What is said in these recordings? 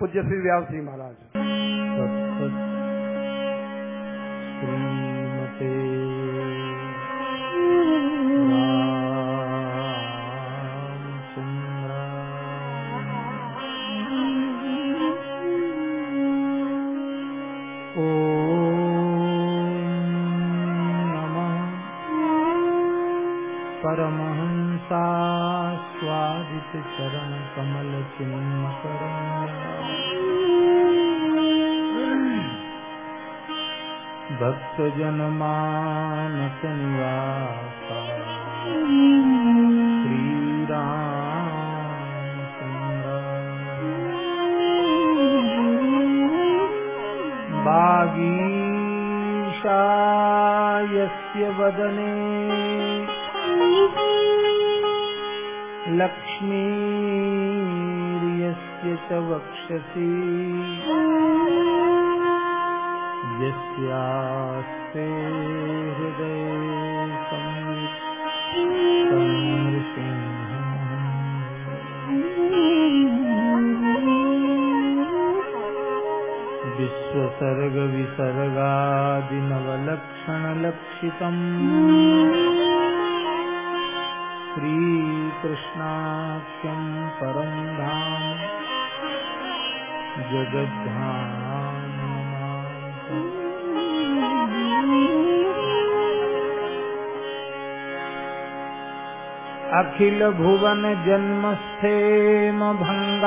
पूज्य श्री व्यास जी महाराज। अखिल भुवन जन्मस्थेम भङ्गादिलीले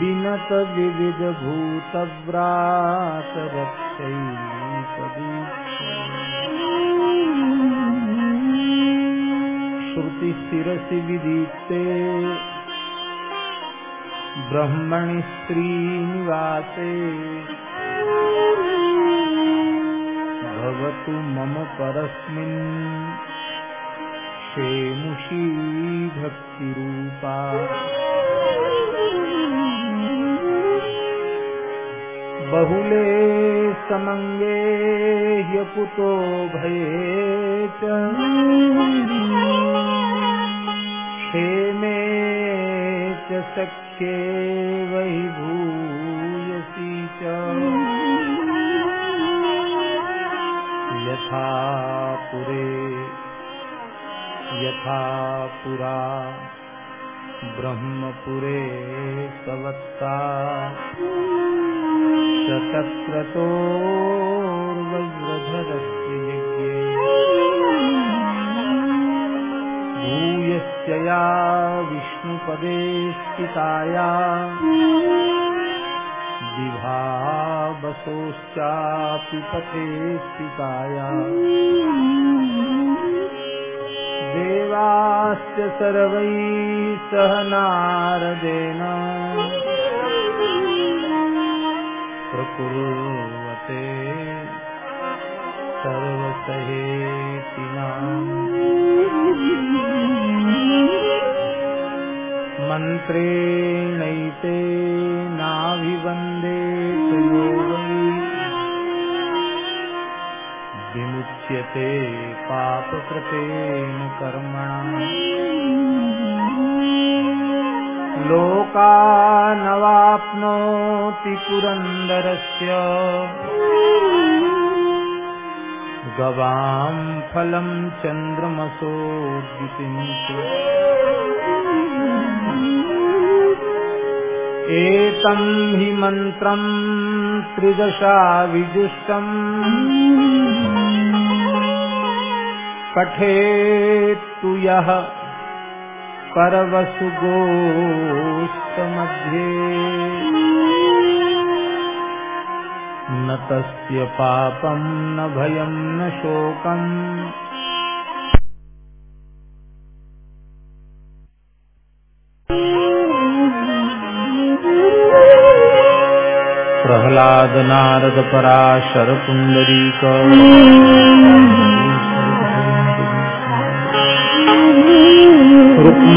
विनत विविध भूतव्रात श्रुति शिरसि विदीप्ते ब्रह्मणि श्रीनिवासे भवतु मम परस्मिन्। शेमुषी भक्तिरूपा। बहुले समङ्गे ह्यपुतो भये क्षेमे च सख्ये यथा पुरा। ब्रह्मपुरे सवत्ता शतक्रतोर्वज्रधरस्य यज्ञे। भूयस्य या विष्णुपदे स्थिताया विभावसोश्चापि पथे स्थिताया देवाश्च सर्वैः सह नारदेन। प्रकुर्वते सर्वसहेतिनाम् मन्त्रेणैते नाभिवन्दे विमुच्यते पापकृतेन कर्मणा लोकानवाप्नोति पुरन्दरस्य। गवां फलं चन्द्रमसो एतं हि मन्त्रम् त्रिदशा विजुष्टम् पठेत्तु यः परवसु गोष्ठमध्ये। न तस्य पापं, न भयं, न शोकम्। प्रह्लाद नारद पराशर पुण्डरीक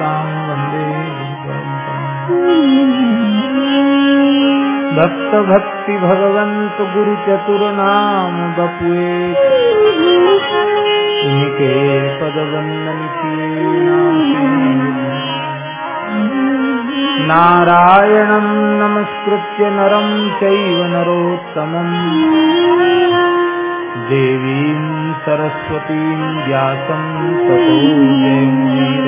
मातां वंदे भक्तभक्ति भगवन्त गुरुचतुर्नाम बपुए। उनके पदवन्दन नारायणं नमस्कृत्य नरं चैव नरोत्तमम्। देवीं सरस्वतीं व्यासं ततो जयमुनि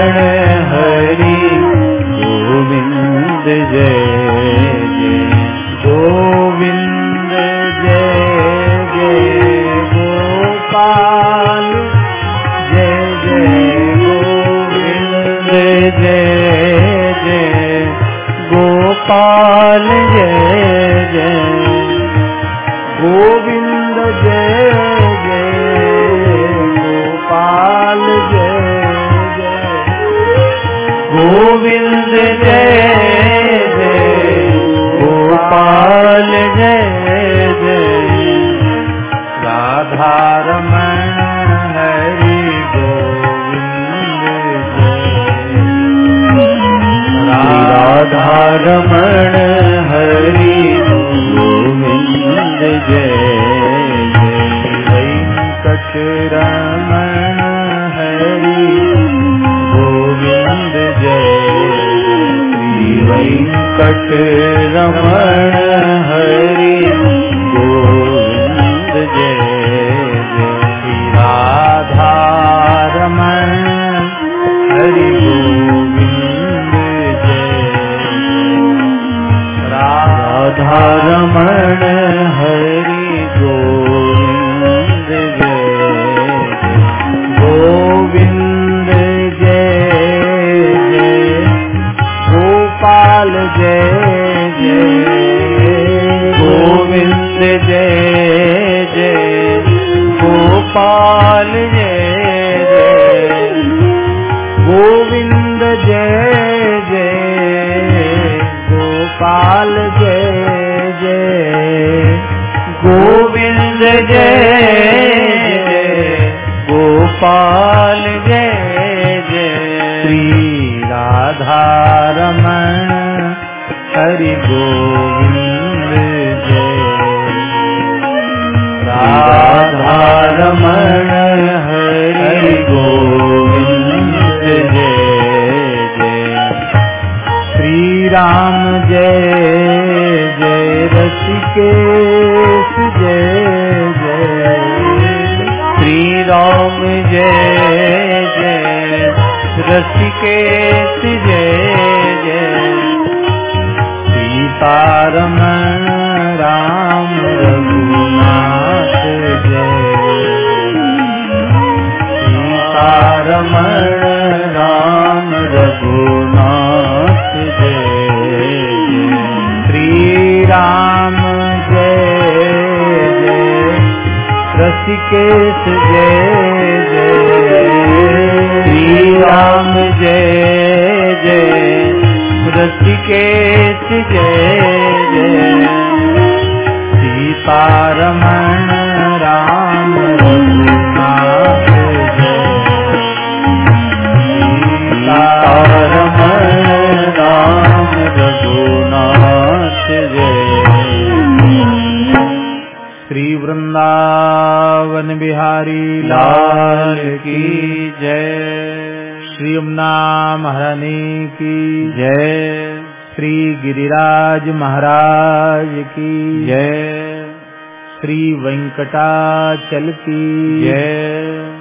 वेंकटाचल की जय।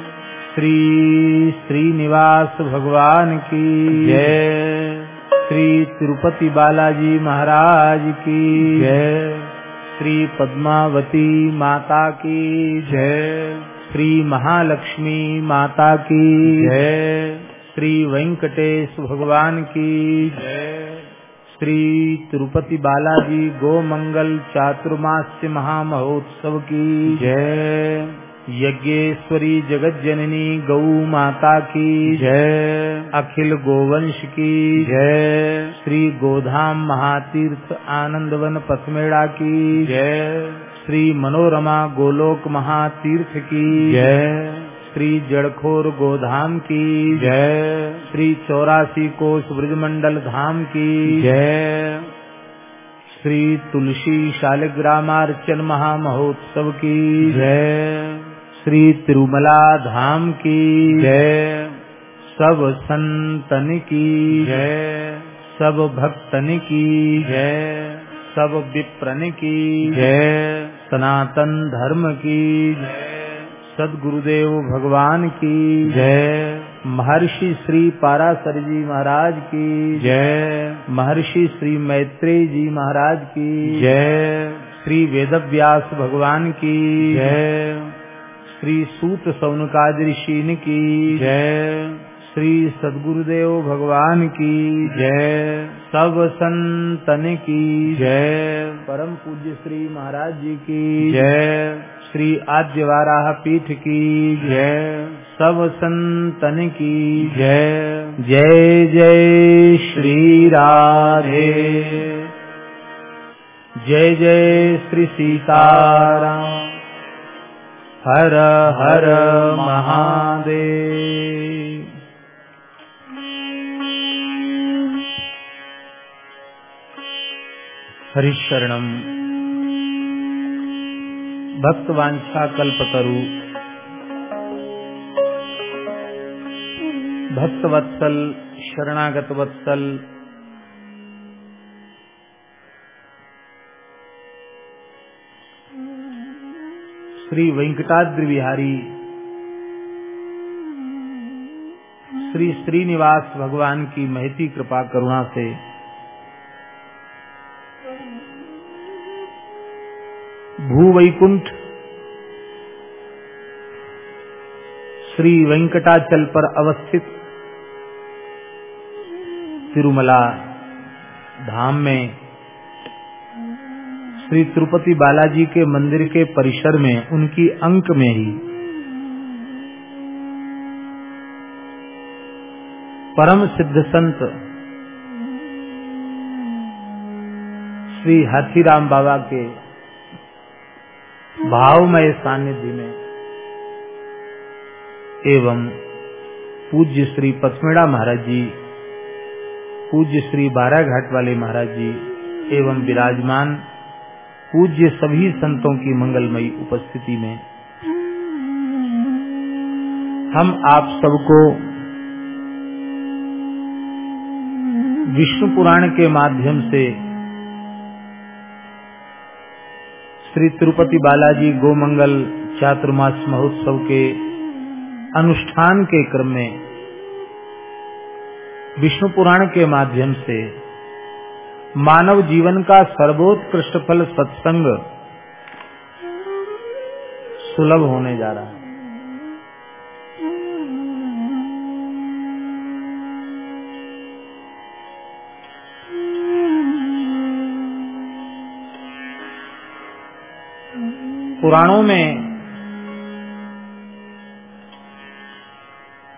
श्री श्रीनिवास भगवान की। जय। श्री तिरुपति बालाजी महाराज की। जय। श्री पद्मावती माता की। जय। श्री महालक्ष्मी माता की। जय। श्री वेंकटेश भगवान की। जय श्री तिरुपति बालाजी गो मंगल चातुर्मास्य महामहोत्सव की। जय। यज्ञेश्वरी जगत जननी गौ माता की। जय। अखिल गोवंश की। जय। श्री गोधाम महातीर्थ आनंदवन पथमेड़ा की। जय। श्री मनोरमा गोलोक महातीर्थ की। जय। श्री जड़खोर गोधाम की। जय। श्री चौरासी कोष ब्रजमंडल धाम की। जय। श्री तुलसी शालिग्रामार्चन महामहोत्सव की। जय। श्री तिरुमला धाम की। जय। सब संतन की। जय। सब भक्तन की। जय। सब विप्रन की। जय। सनातन धर्म की। जय। सदगुरुदेव भगवान की। जय। महर्षि श्री पारासर जी महाराज की। जय। महर्षि श्री मैत्रेय जी महाराज की। जय। श्री वेदव्यास भगवान की। जय। श्री सूत सौनकाद ऋषि की। जय। श्री सदगुरुदेव भगवान की। जय। सब संतन की। जय। परम पूज्य श्री महाराज जी की। जय। श्री आद्य वाराह पीठ की। जय। सब संतन की जय। जय जय श्री राधे। जय जय श्री सीताराम। हर हर महादेव। हरिशरणम भक्तवांछा कल्पतरु भक्तवत्सल शरणागत वत्सल श्री वेंकटाद्रि बिहारी श्री श्रीनिवास भगवान की महती कृपा करुणा से। भूवैकुंठ। श्री वेंकटाचल पर अवस्थित तिरुमला धाम में श्री तिरुपति बालाजी के मंदिर के परिसर में, उनकी अंक में ही। परम सिद्ध संत श्री हाथीराम बाबा के भावमय सानिध्य में एवं पूज्य श्री पथमेड़ा महाराज जी पूज्य श्री बारह घाट वाले महाराज जी एवं विराजमान पूज्य सभी संतों की मंगलमयी उपस्थिति में हम आप सबको विष्णु पुराण के माध्यम से श्री तिरुपति बालाजी गोमंगल चातुर्मास महोत्सव के अनुष्ठान के क्रम में विष्णु पुराण के माध्यम से मानव जीवन का सर्वोत्कृष्ट फल सत्संग सुलभ होने जा रहा है। पुराणों में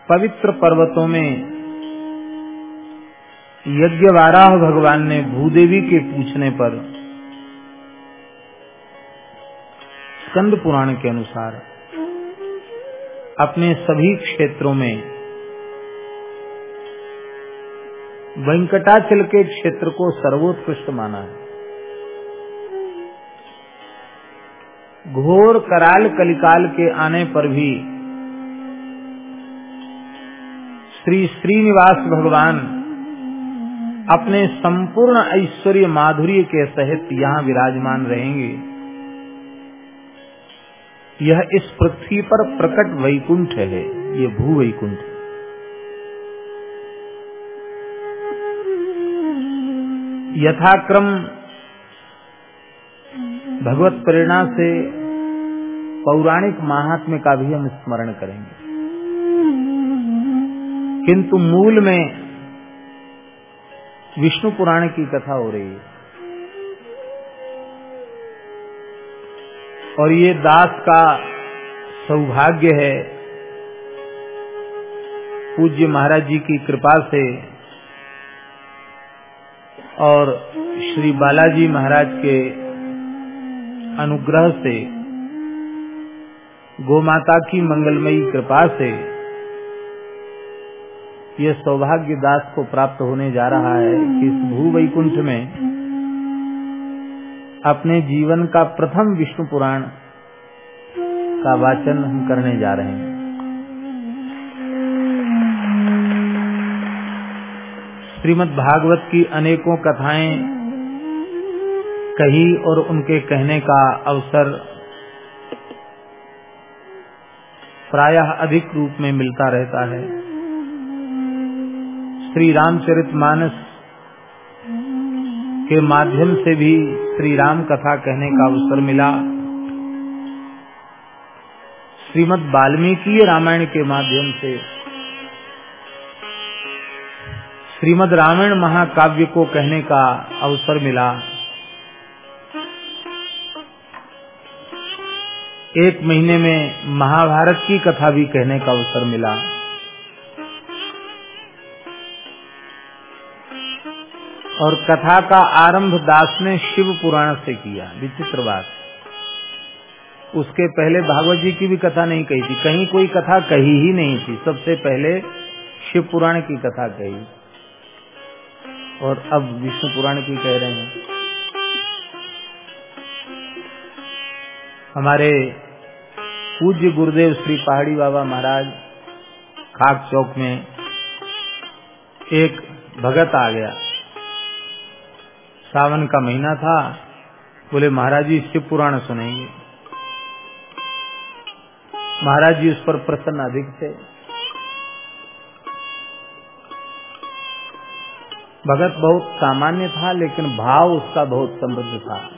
पवित्र पर्वतों में यज्ञवाराह भगवान ने भूदेवी के पूछने पर स्कंद पुराण के अनुसार अपने सभी क्षेत्रों में वेंकटाचल के क्षेत्र को सर्वोत्कृष्ट माना है। घोर कराल कलिकाल के आने पर भी श्री श्रीनिवास भगवान अपने संपूर्ण ऐश्वर्य माधुर्य के सहित यहाँ विराजमान रहेंगे। यह इस पृथ्वी पर प्रकट वैकुंठ है, ये भू वैकुंठ यथाक्रम भगवत प्रेरणा से पौराणिक महात्म्य का भी हम स्मरण करेंगे। किंतु मूल में विष्णु पुराण की कथा हो रही है। और ये दास का सौभाग्य है, पूज्य महाराज जी की कृपा से और श्री बालाजी महाराज के अनुग्रह से गोमाता की मंगलमयी कृपा से ये सौभाग्य दास को प्राप्त होने जा रहा है कि इस भू वैकुंठ में अपने जीवन का प्रथम विष्णु पुराण का वाचन हम करने जा रहे हैं। श्रीमद् भागवत की अनेकों कथाएँ कही और उनके कहने का अवसर प्रायः अधिक रूप में मिलता रहता है। श्री रामचरित मानस के माध्यम से भी श्री राम कथा कहने का अवसर मिला। श्रीमद वाल्मीकि रामायण के माध्यम से। श्रीमद रामायण महाकाव्य को कहने का अवसर मिला। एक महीने में महाभारत की कथा भी कहने का अवसर मिला। और कथा का आरंभ दास ने शिव पुराण से किया, विचित्र बात। उसके पहले भागवत जी की भी कथा नहीं कही थी। कहीं कोई कथा कही ही नहीं थी। सबसे पहले शिव पुराण की कथा कही। और अब विष्णु पुराण की कह रहे हैं। हमारे पूज्य गुरुदेव श्री पहाड़ी बाबा महाराज खाक चौक में एक भगत आ गया। सावन का महीना था, बोले, महाराज जी, शिव पुराण सुनेंगे महाराज जी उस पर प्रसन्न अधिक थे। भगत बहुत सामान्य था, लेकिन भाव उसका बहुत समृद्ध था।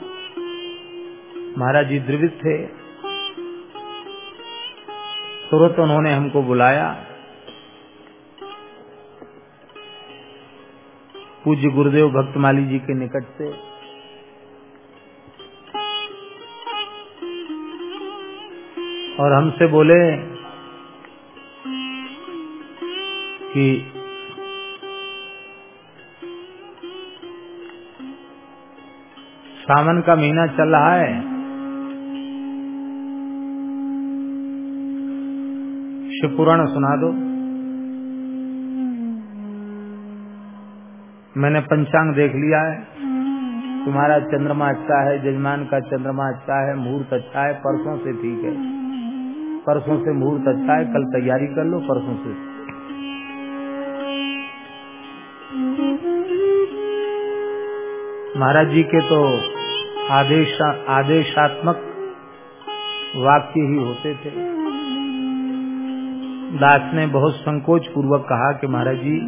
महाराज जी द्रवित थे। तुरंत उन्होंने हमको बुलाया। पूज्य गुरुदेव भक्तमाली जी के निकट से। और हमसे बोले कि सावन का महीना चल रहा है। शिव पुराण सुना दो। मैंने पंचांग देख लिया है। तुम्हारा चंद्रमा अच्छा है जजमान का चंद्रमा अच्छा है मुहूर्त अच्छा है परसों से ठीक है। परसों से मुहूर्त अच्छा है कल तैयारी कर लो परसों से। महाराज जी के तो आदेश आदेशात्मक वाक्य ही होते थे। दास ने बहुत संकोच पूर्वक कहा कि महाराज जी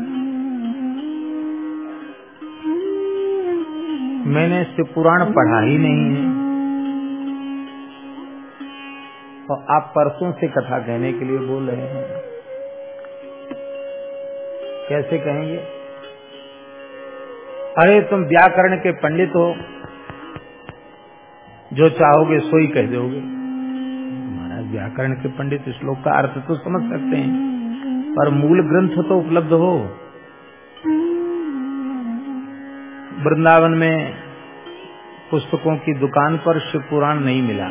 मैंने शिव पुराण पढ़ा ही नहीं है। और आप परसों से कथा कहने के लिए बोल रहे हैं। कैसे कहेंगे? अरे, तुम व्याकरण के पंडित हो। जो चाहोगे, सो ही कह दोगे। महाराज व्याकरण के पंडित श्लोक का अर्थ तो समझ सकते हैं। पर मूल ग्रंथ तो उपलब्ध हो। वृंदावन में पुस्तकों की दुकान पर शिव पुराण नहीं मिला।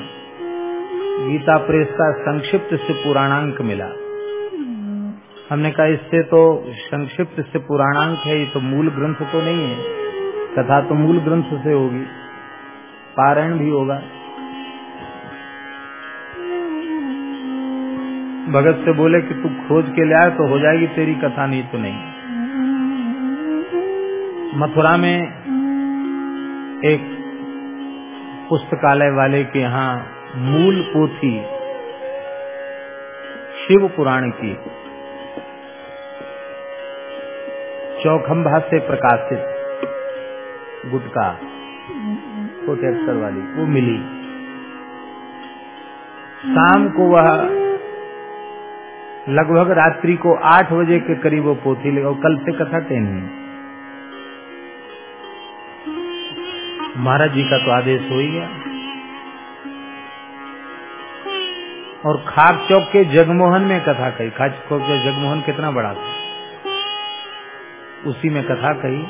गीता प्रेस का संक्षिप्त शिव पुराणांक मिला। हमने कहा, इससे तो संक्षिप्त से पुराणांक है, ये तो मूल ग्रंथ तो नहीं है। कथा तो मूल ग्रंथ से होगी। पारायण भी होगा। भगत से बोले कि तू खोज के ले आए तो हो जाएगी तेरी कथा, नहीं तो नहीं। मथुरा में एक पुस्तकालय वाले के यहाँ मूल पोथी शिव पुराण की चौखंभा से प्रकाशित गुटका छोटे अक्षर वाली, वो मिली। शाम को वह लगभग रात्रि को आठ बजे के करीब वो पोथी ले कल से कथा टेन है। महाराज जी का तो आदेश हो ही गया। और खाक चौक के जगमोहन में कथा कही। खाक चौक के जगमोहन कितना बड़ा था। उसी में कथा कही।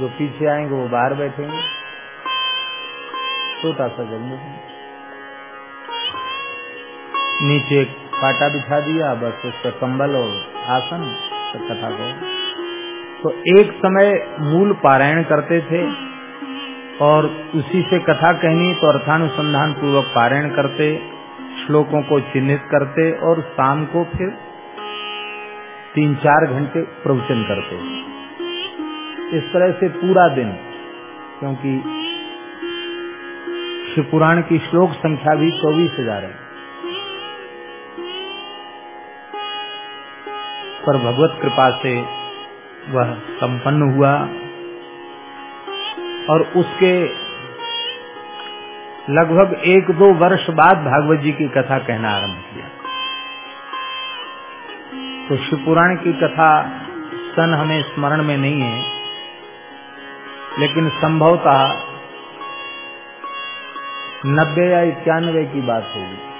जो पीछे आएँगे वो बाहर बैठेंगे। छोटा सा जगमोहन। नीचे एक पाटा बिछा दिया, बस उस पर कंबल और आसन कथा को तो एक समय मूल पारायण करते थे और उसी से कथा कहनी तो अर्थानुसंधान पूर्वक पारायण करते, श्लोकों को चिन्हित करते और शाम को फिर तीन चार घंटे प्रवचन करते। इस तरह से पूरा दिन, क्योंकि शिवपुराण की श्लोक संख्या भी चौबीस हज़ार है। पर भगवत कृपा से वह संपन्न हुआ और उसके लगभग एक दो वर्ष बाद भागवत जी की कथा कहना आरंभ किया। तो शिवपुराण की कथा सन हमें स्मरण में नहीं है, लेकिन संभवतः नब्बे या इक्यानवे की बात होगी।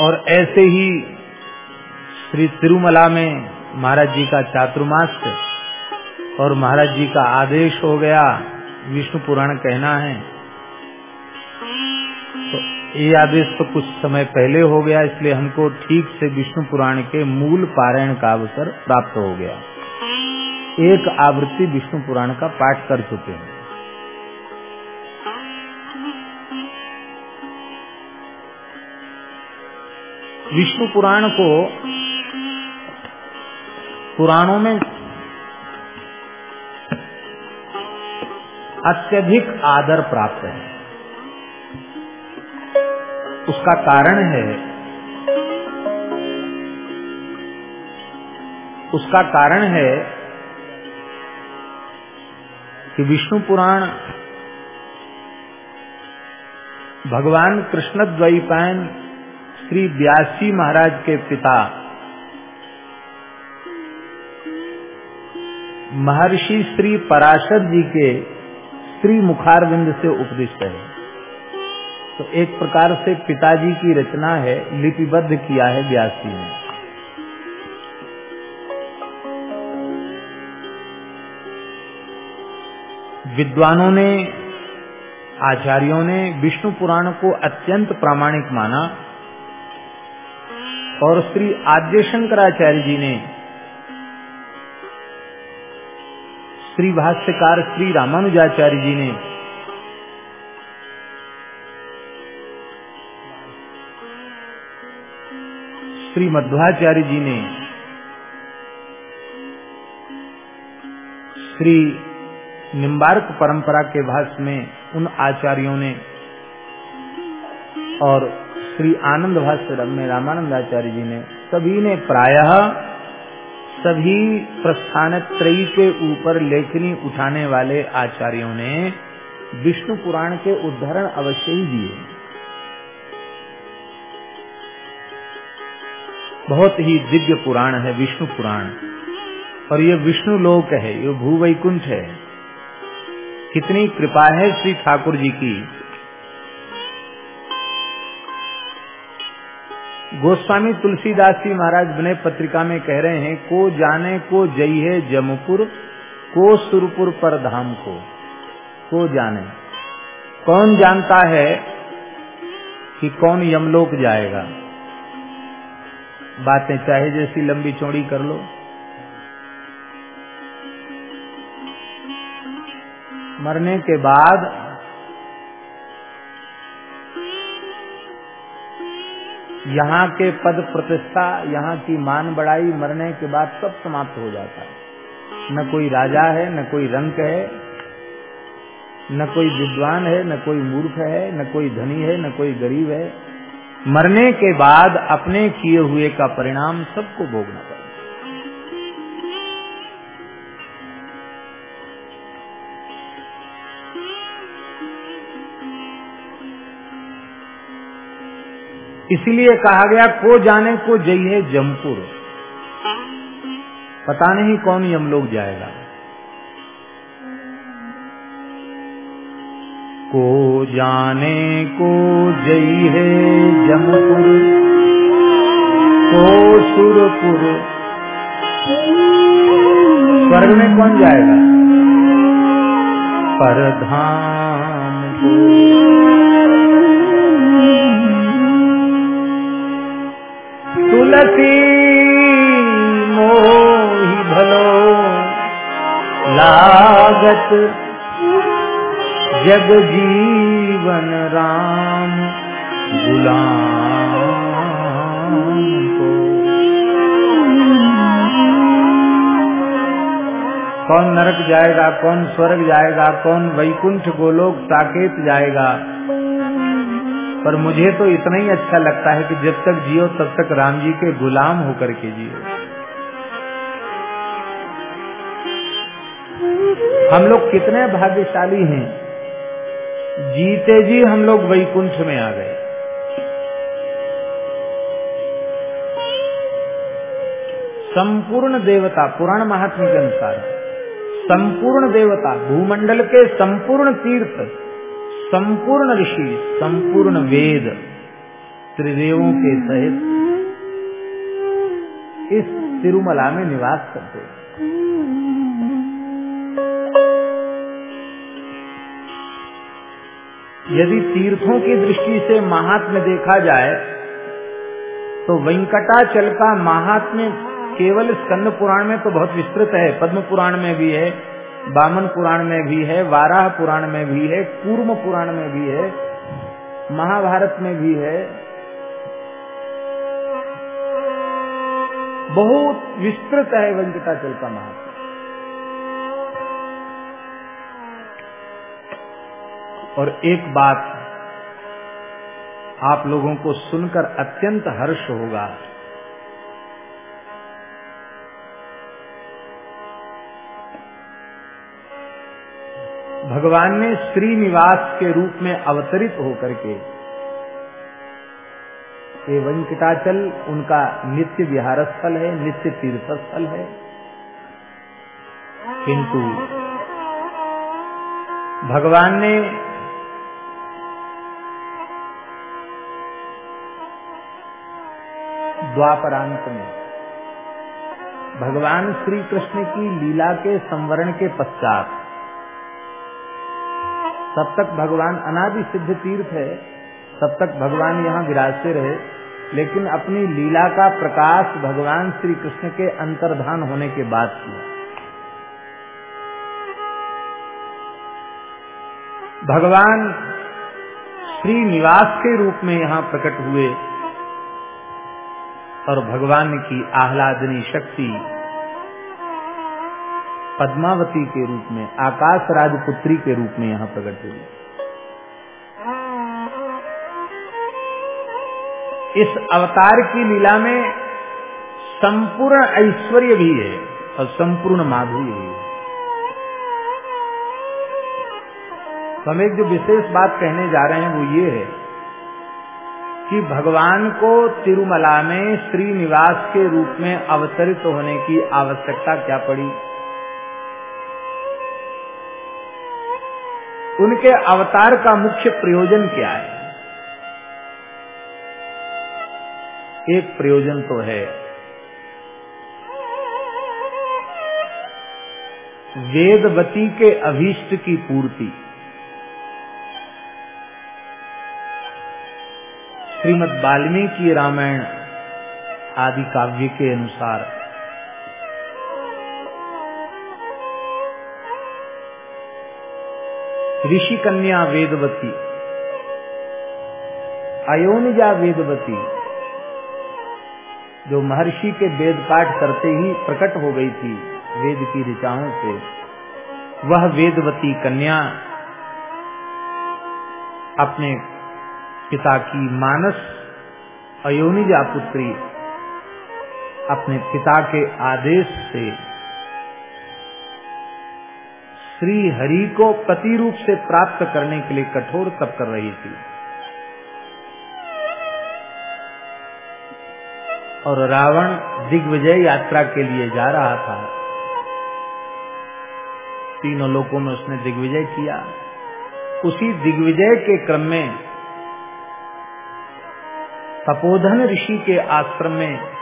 और ऐसे ही श्री तिरुमला में महाराज जी का चातुर्मास और महाराज जी का आदेश हो गया, विष्णु पुराण कहना है। तो ये आदेश तो कुछ समय पहले हो गया, इसलिए हमको ठीक से विष्णु पुराण के मूल पारायण का अवसर प्राप्त हो गया। एक आवृत्ति विष्णु पुराण का पाठ कर चुके हैं। विष्णु पुराण को पुराणों में अत्यधिक आदर प्राप्त है। उसका कारण है, उसका कारण है कि विष्णु पुराण भगवान कृष्ण द्वैपायन श्री व्यासी महाराज के पिता। महर्षि श्री पराशर जी के श्री मुखारविंद से उपदिष्ट है। तो एक प्रकार से पिताजी की रचना है, लिपिबद्ध किया है व्यासी ने। विद्वानों ने, आचार्यों ने विष्णु पुराण को अत्यंत प्रामाणिक माना। और श्री आद्य शंकराचार्य जी ने श्री भाष्यकार श्री रामानुजाचार्य जी ने श्री मध्वाचार्य जी ने श्री निम्बार्क परंपरा के भाष्य में उन आचार्यों ने और श्री आनंद भाष्य में रामानंदाचार्य जी ने, सभी ने प्रायः सभी प्रस्थान त्रयी के ऊपर लेखनी उठाने वाले आचार्यों ने विष्णु पुराण के उदाहरण अवश्य ही दिए। बहुत ही दिव्य पुराण है, विष्णु पुराण। और ये विष्णु लोक है, ये भूवैकुंठ है। कितनी कृपा है श्री ठाकुर जी की। गोस्वामी तुलसीदास जी महाराज विनय पत्रिका में कह रहे हैं, को जाने, को है जमपुर, को सुरपुर पर धाम को। को जाने। कौन जानता है कि कौन यमलोक जाएगा? बातें चाहे जैसी लंबी चौड़ी कर लो। मरने के बाद यहाँ के पद प्रतिष्ठा, यहाँ की मान बढ़ाई, मरने के बाद सब समाप्त हो जाता है। न कोई राजा है, न कोई रंक है, न कोई विद्वान है, न कोई मूर्ख है, न कोई धनी है, न कोई गरीब है। मरने के बाद अपने किए हुए का परिणाम सबको भोगना पड़ेगा इसलिए कहा गया, को जाने, को है जमपुर। पता नहीं कौन यम लोग जाएगा। को जाने, को है जमपुर। को सुरपुर। स्वर्ग में कौन जाएगा? परधाम को। तुलसी मोहि भलो लागत जग जीवन राम गुलाम को। कौन नरक जाएगा, कौन स्वर्ग जाएगा, कौन वैकुंठ गोलोक साकेत जाएगा? पर मुझे तो इतना ही अच्छा लगता है कि जब तक जियो, तब तक राम जी के गुलाम होकर के जियो। हम लोग कितने भाग्यशाली हैं। जीते जी हम लोग वैकुंठ में आ गए। संपूर्ण देवता, पुराण महात्मा के अनुसार, संपूर्ण देवता, भूमंडल के संपूर्ण तीर्थ संपूर्ण ऋषि, संपूर्ण वेद त्रिदेवों के सहित इस तिरुमला में निवास करते यदि तीर्थों की दृष्टि से महात्म्य देखा जाए तो वेंकटाचल का महात्म्य केवल स्कंद पुराण में तो बहुत विस्तृत है पद्म पुराण में भी है बामन पुराण में भी है, वाराह पुराण में भी है, कूर्म पुराण में भी है, महाभारत में भी है। बहुत विस्तृत है वेंकटाचल का महात्मा और एक बात आप लोगों को सुनकर अत्यंत हर्ष होगा। भगवान ने श्रीनिवास के रूप में अवतरित होकर के ये वेंकटाचल उनका नित्य विहार स्थल है, नित्य तीर्थ स्थल है। किंतु भगवान ने द्वापरांत में भगवान श्री कृष्ण की लीला के संवरण के पश्चात तब तक भगवान अनादि सिद्ध तीर्थ है। तब तक भगवान यहाँ विराजते रहे। लेकिन अपनी लीला का प्रकाश भगवान श्री कृष्ण के अंतर्धान होने के बाद किया। भगवान श्री निवास के रूप में यहाँ प्रकट हुए और भगवान की आह्लादनी शक्ति पद्मावती के रूप में आकाश राजपुत्री के रूप में यहाँ प्रकट हुई। इस अवतार की लीला में संपूर्ण ऐश्वर्य भी है और संपूर्ण माधुर्य भी है। तो हम एक जो विशेष बात कहने जा रहे हैं वो ये है कि भगवान को तिरुमला में श्रीनिवास के रूप में अवतरित होने की आवश्यकता क्या पड़ी? उनके अवतार का मुख्य प्रयोजन क्या है? एक प्रयोजन तो है। वेदवती के अभीष्ट की पूर्ति। श्रीमद वाल्मीकि रामायण आदि काव्य के अनुसार। ऋषि कन्या वेदवती। अयोनिजा वेदवती, जो महर्षि के वेद पाठ करते ही प्रकट हो गई थी वेद की ऋचाओं से, वह वेदवती कन्या अपने पिता की मानस अयोनिजा पुत्री अपने पिता के आदेश से श्री हरि को पति रूप से प्राप्त करने के लिए कठोर तप कर रही थी। और रावण दिग्विजय यात्रा के लिए जा रहा था। तीनों लोकों में उसने दिग्विजय किया। उसी दिग्विजय के क्रम में तपोधन ऋषि के आश्रम में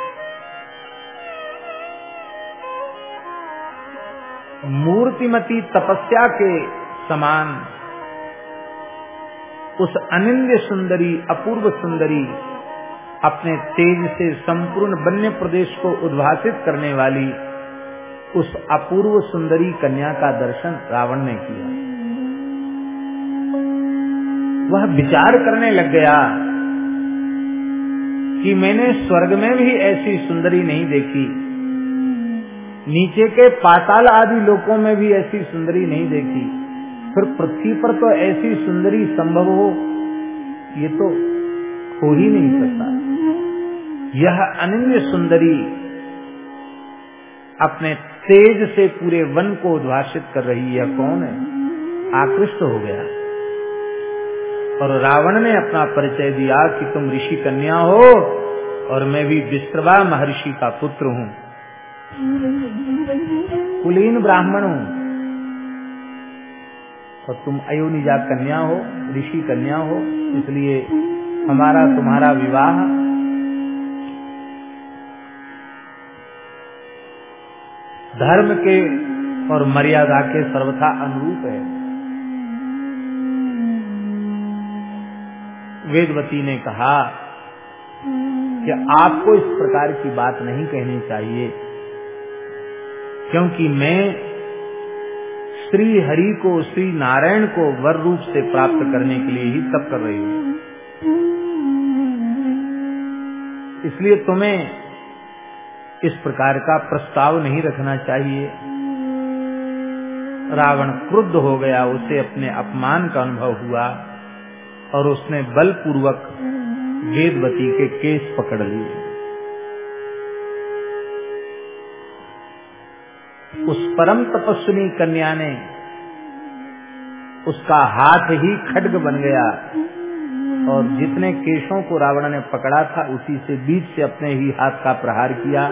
मूर्तिमती तपस्या के समान उस अनिंद्य सुंदरी, अपूर्व सुंदरी अपने तेज से संपूर्ण वन्य प्रदेश को उद्भासित करने वाली उस अपूर्व सुंदरी कन्या का दर्शन रावण ने किया। वह विचार करने लग गया कि मैंने स्वर्ग में भी ऐसी सुंदरी नहीं देखी। नीचे के पाताल आदि लोकों में भी ऐसी सुंदरी नहीं देखी। फिर पृथ्वी पर तो ऐसी सुंदरी संभव हो, ये तो हो ही नहीं सकता। यह अनन्य सुंदरी अपने तेज से पूरे वन को उद्भाषित कर रही है। कौन है? आकृष्ट हो गया। और रावण ने अपना परिचय दिया कि तुम ऋषि कन्या हो और मैं भी विश्रवा महर्षि का पुत्र हूँ। कुलीन ब्राह्मण हूँ। और तुम अयोनिजा कन्या हो, ऋषि कन्या हो, इसलिए हमारा तुम्हारा विवाह। धर्म के और मर्यादा के सर्वथा अनुरूप है। वेदवती ने कहा कि आपको इस प्रकार की बात नहीं कहनी चाहिए। क्योंकि मैं श्री हरि को, श्री नारायण को वर रूप से प्राप्त करने के लिए ही तप कर रही हूँ। इसलिए तुम्हें इस प्रकार का प्रस्ताव नहीं रखना चाहिए। रावण क्रुद्ध हो गया, उसे अपने अपमान का अनुभव हुआ और उसने बलपूर्वक वेदवती के केस पकड़ लिए। उस परम तपस्विनी कन्या ने उसका हाथ ही खड्ग बन गया और जितने केशों को रावण ने पकड़ा था, उसी से बीच से अपने ही हाथ का प्रहार किया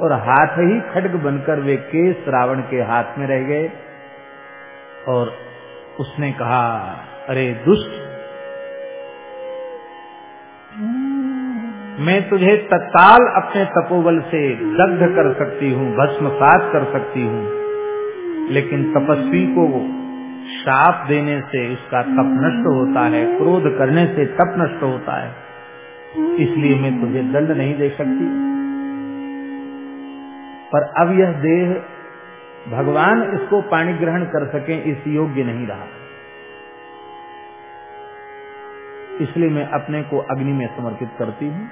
और हाथ ही खड्ग बनकर वे केस रावण के हाथ में रह गए और उसने कहा, अरे दुष्ट मैं तुझे तत्काल अपने तपोबल से दग्ध कर सकती हूँ, भस्मसात कर सकती हूँ। लेकिन तपस्वी को शाप देने से उसका तप नष्ट होता है, क्रोध करने से तप नष्ट होता है। इसलिए मैं तुझे दंड नहीं दे सकती। पर अब यह देह भगवान इसको पाणी ग्रहण कर सके, इस योग्य नहीं रहा। इसलिए मैं अपने को अग्नि में समर्पित करती हूँ।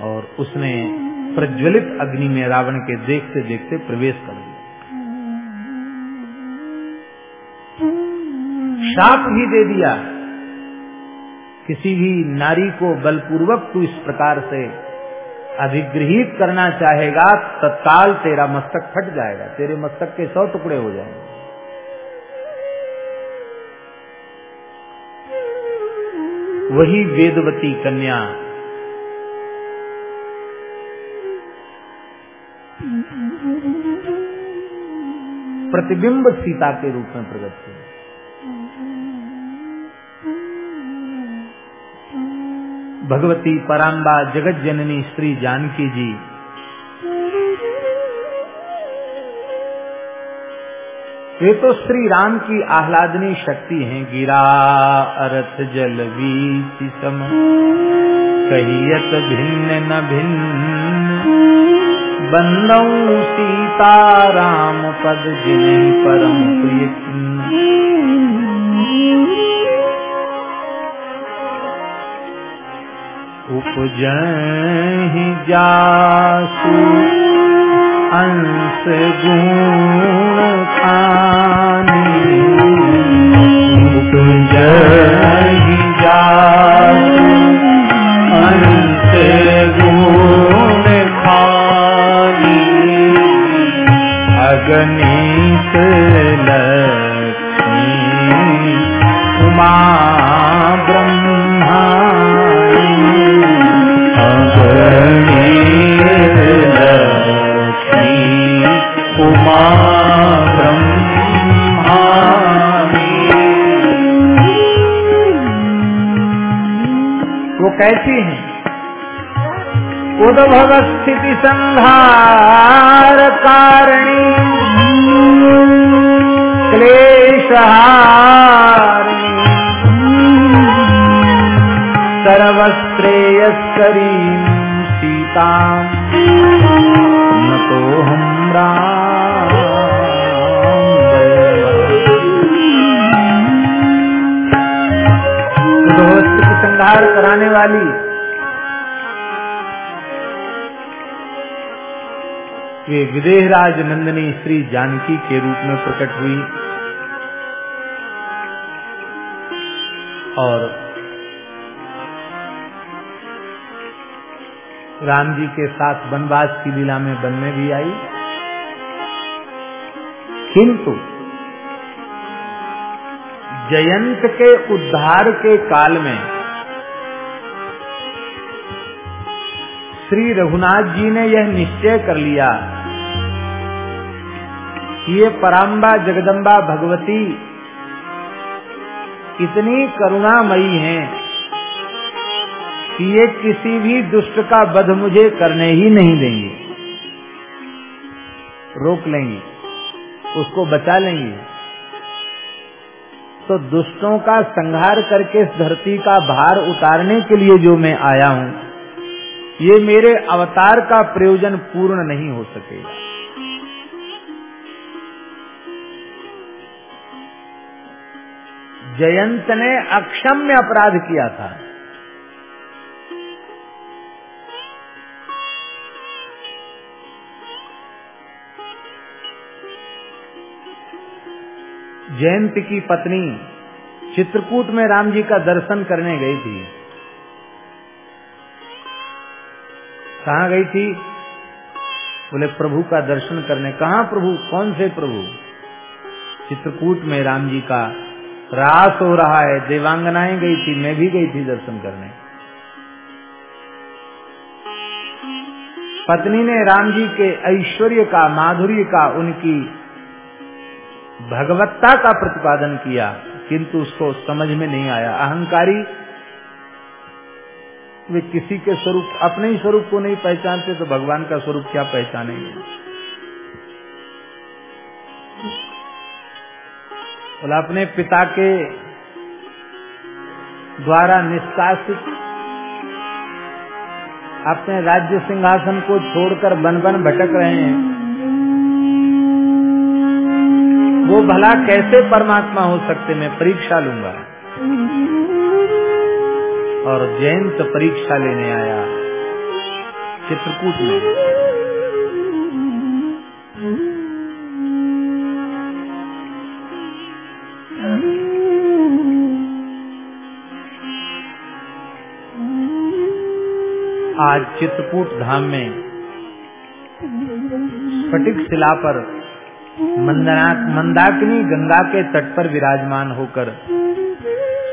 और उसने प्रज्वलित अग्नि में रावण के देखते देखते प्रवेश कर दिया। शाप ही दे दिया। किसी भी नारी को बलपूर्वक तू इस प्रकार से अधिग्रहित करना चाहेगा, तत्काल तेरा मस्तक फट जाएगा, तेरे मस्तक के सौ टुकड़े हो जाएँगे। वही वेदवती कन्या प्रतिबिंब सीता के रूप में प्रकट हुई भगवती पराम्बा जगत जननी श्री जानकी जी। वे तो श्री राम की आह्लादनी शक्ति हैं, गिरा अर्थ जल बीच सम। कहियत भिन्न न भिन्न। बंदऊ सीता राम पद जिन्हें परम प्रिय। उपजहि जासु अंश गुण खानी जही जात अंश गुण अगणित लक्ष्मी उमा ब्रह्मा अगणित लक्ष्मी उमा वो कैसी हैं? उद्भव स्थिति संहार कारणी क्लेशहारिणी सर्वश्रेयस्करी सीता न हम राम। उद्भव संहार कराने वाली वे विदेहराज नंदिनी श्री जानकी के रूप में प्रकट हुई। और राम जी के साथ वनवास की लीला में में भी आई। किंतु जयंत के उद्धार के काल में श्री रघुनाथ जी ने यह निश्चय कर लिया कि ये पराम्बा जगदम्बा भगवती इतनी करुणामयी हैं। कि ये किसी भी दुष्ट का वध मुझे करने ही नहीं देंगे। रोक लेंगे, उसको बचा लेंगे। तो दुष्टों का संहार करके इस धरती का भार उतारने के लिए जो मैं आया हूँ, ये मेरे अवतार का प्रयोजन पूर्ण नहीं हो सकेगा। जयंत ने अक्षम्य अपराध किया था। जयंत की पत्नी चित्रकूट में राम जी का दर्शन करने गई थी। कहा गई थी? बोले, प्रभु का दर्शन करने। कहा प्रभु? कौन से प्रभु? चित्रकूट में राम जी का रास हो रहा है, देवांगनाएँ गई थी, मैं भी गई थी दर्शन करने। पत्नी ने राम जी के ऐश्वर्य का, माधुर्य का, उनकी भगवत्ता का प्रतिपादन किया, किंतु उसको समझ में नहीं आया। अहंकारी वे किसी के स्वरूप, अपने ही स्वरूप को नहीं पहचानते तो भगवान का स्वरूप क्या पहचानेंगे? बोला, अपने पिता के द्वारा निष्कासित अपने राज्य सिंहासन को छोड़कर बन बन भटक रहे हैं। वो भला कैसे परमात्मा हो सकते, मैं परीक्षा लूँगा। और जयंत परीक्षा लेने आया चित्रकूट में। आज चित्रकूट धाम में स्फटिक शिला पर मंदाकिनी गंगा के तट पर विराजमान होकर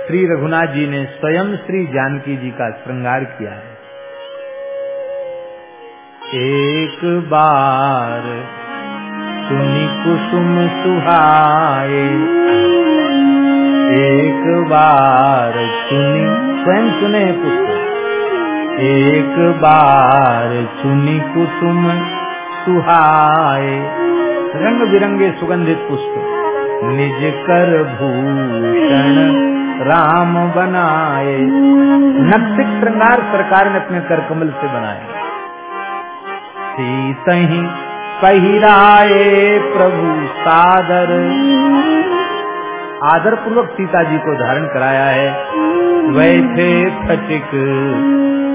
श्री रघुनाथ जी ने स्वयं श्री जानकी जी का श्रृंगार किया है। एक बार सुनी कुसुम सुहाए, एक बार सुनी स्वयं सुने पुष्प एक बार सुनी कुसुम सुहाए। रंग बिरंगे सुगंधित पुष्प, निज कर भूषण राम बनाए। नक्सिक श्रृंगार सरकार ने अपने कर कमल से बनाए। सीत ही पहिराए प्रभु सादर। आदर पूर्वक सीता जी को धारण कराया है। वैसे फटिक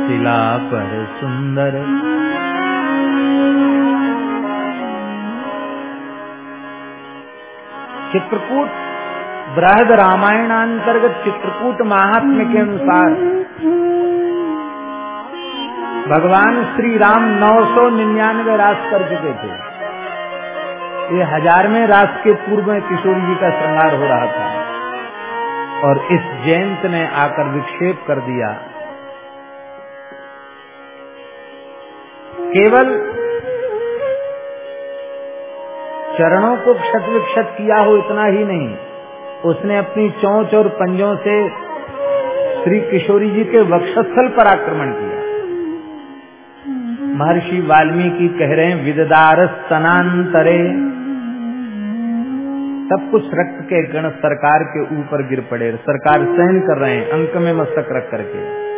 शिला पर सुंदर। चित्रकूट, बृहद रामायणांतर्गत चित्रकूट महात्म्य के अनुसार, भगवान श्री राम नौ सौ निन्यानवे रास कर चुके थे। ये हजारवें रास के पूर्व में किशोर जी का श्रृंगार हो रहा था और इस जयंत ने आकर विक्षेप कर दिया। केवल चरणों को क्षत विक्षत किया हो इतना ही नहीं। उसने अपनी चौंच और पंजों से श्री किशोरी जी के वक्षस्थल पर आक्रमण किया। महर्षि वाल्मीकि कह रहे हैं विददार स्तनांतरे सब कुछ रक्त के गण सरकार के ऊपर गिर पड़े, सरकार सहन कर रहे हैं, अंक में मस्तक रख करके।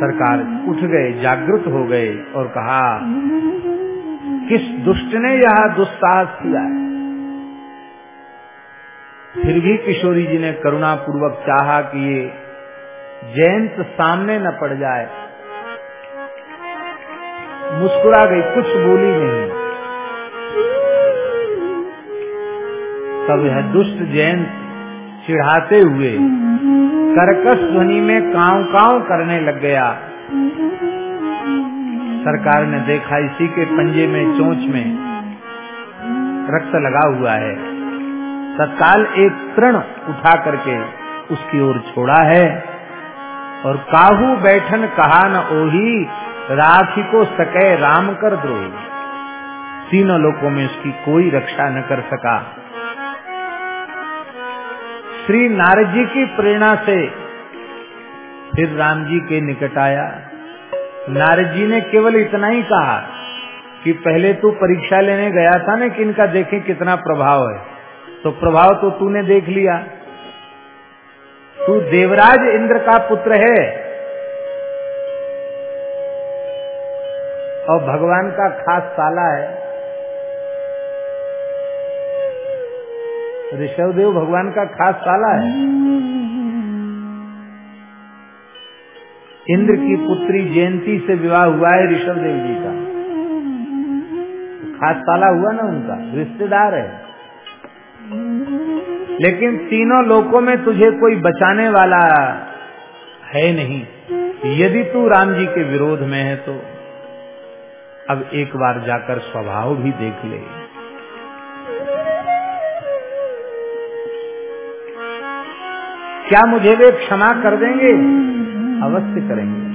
सरकार उठ गए, जागृत हो गए और कहा, किस दुष्ट ने यह दुस्साहस किया? है फिर भी किशोरी जी ने करुणा पूर्वक चाहा कि ये जयंत सामने न पड़ जाए। मुस्कुरा गई, कुछ बोली नहीं। तब यह दुष्ट जयंत चिढ़ाते हुए कर्कश ध्वनि में काव काव करने लग गया। सरकार ने देखा इसी के पंजे में, चोंच में रक्त लगा हुआ है। तत्काल एक तृण उठा करके उसकी ओर छोड़ा है और काहू बैठन कहा न ओही, राखी को सके राम कर द्रोही। तीनों लोगों में उसकी कोई रक्षा न कर सका। श्री नारद जी की प्रेरणा से फिर राम जी के निकट आया। नारद जी ने केवल इतना ही कहा कि पहले तू परीक्षा लेने गया था ना कि इनका देखे कितना प्रभाव है। तो प्रभाव तो तूने देख लिया। तू देवराज इंद्र का पुत्र है। और भगवान का खास साला है। ऋषभदेव भगवान का खास साला है। इंद्र की पुत्री जयंती से विवाह हुआ है ऋषभ देव जी का। खास साला हुआ ना उनका, रिश्तेदार है। लेकिन तीनों लोकों में तुझे कोई बचाने वाला है नहीं। यदि तू राम जी के विरोध में है तो अब एक बार जाकर स्वभाव भी देख ले। क्या मुझे वे क्षमा कर देंगे? अवश्य करेंगे।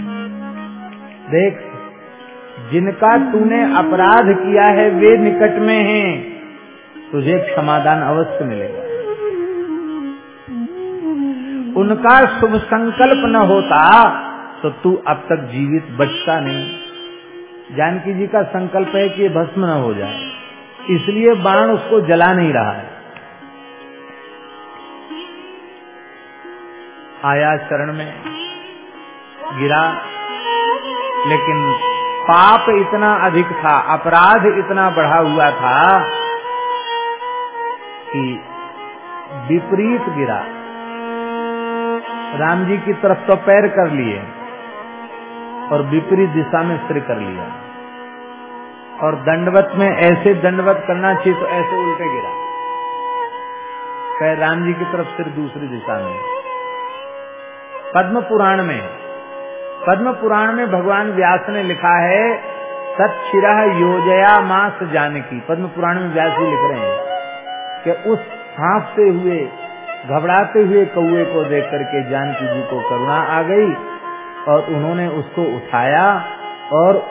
देख, जिनका तूने अपराध किया है, वे निकट में हैं। तुझे क्षमादान अवश्य मिलेगा। उनका शुभ संकल्प न होता तो तू अब तक जीवित बचता नहीं। जानकी जी का संकल्प है कि भस्म न हो जाए। इसलिए बाण उसको जला नहीं रहा है। आया शरण में, गिरा। लेकिन पाप इतना अधिक था, अपराध इतना बढ़ा हुआ था कि विपरीत गिरा। राम जी की तरफ़ तो पैर कर लिए और विपरीत दिशा में सिर कर लिया। और दंडवत में ऐसे दंडवत करना चाहिए तो ऐसे उल्टे गिरा। पैर राम जी की तरफ़ सिर दूसरी दिशा में। पद्म पुराण में, पद्म पुराण में भगवान व्यास ने लिखा है सचिरा योजया मास जानकी। पद्म पुराण में व्यास जी लिख रहे हैं कि उस हाँफते हुए, घबराते हुए कौए को देख करके जानकी जी को करुणा आ गई और उन्होंने उसको उठाया और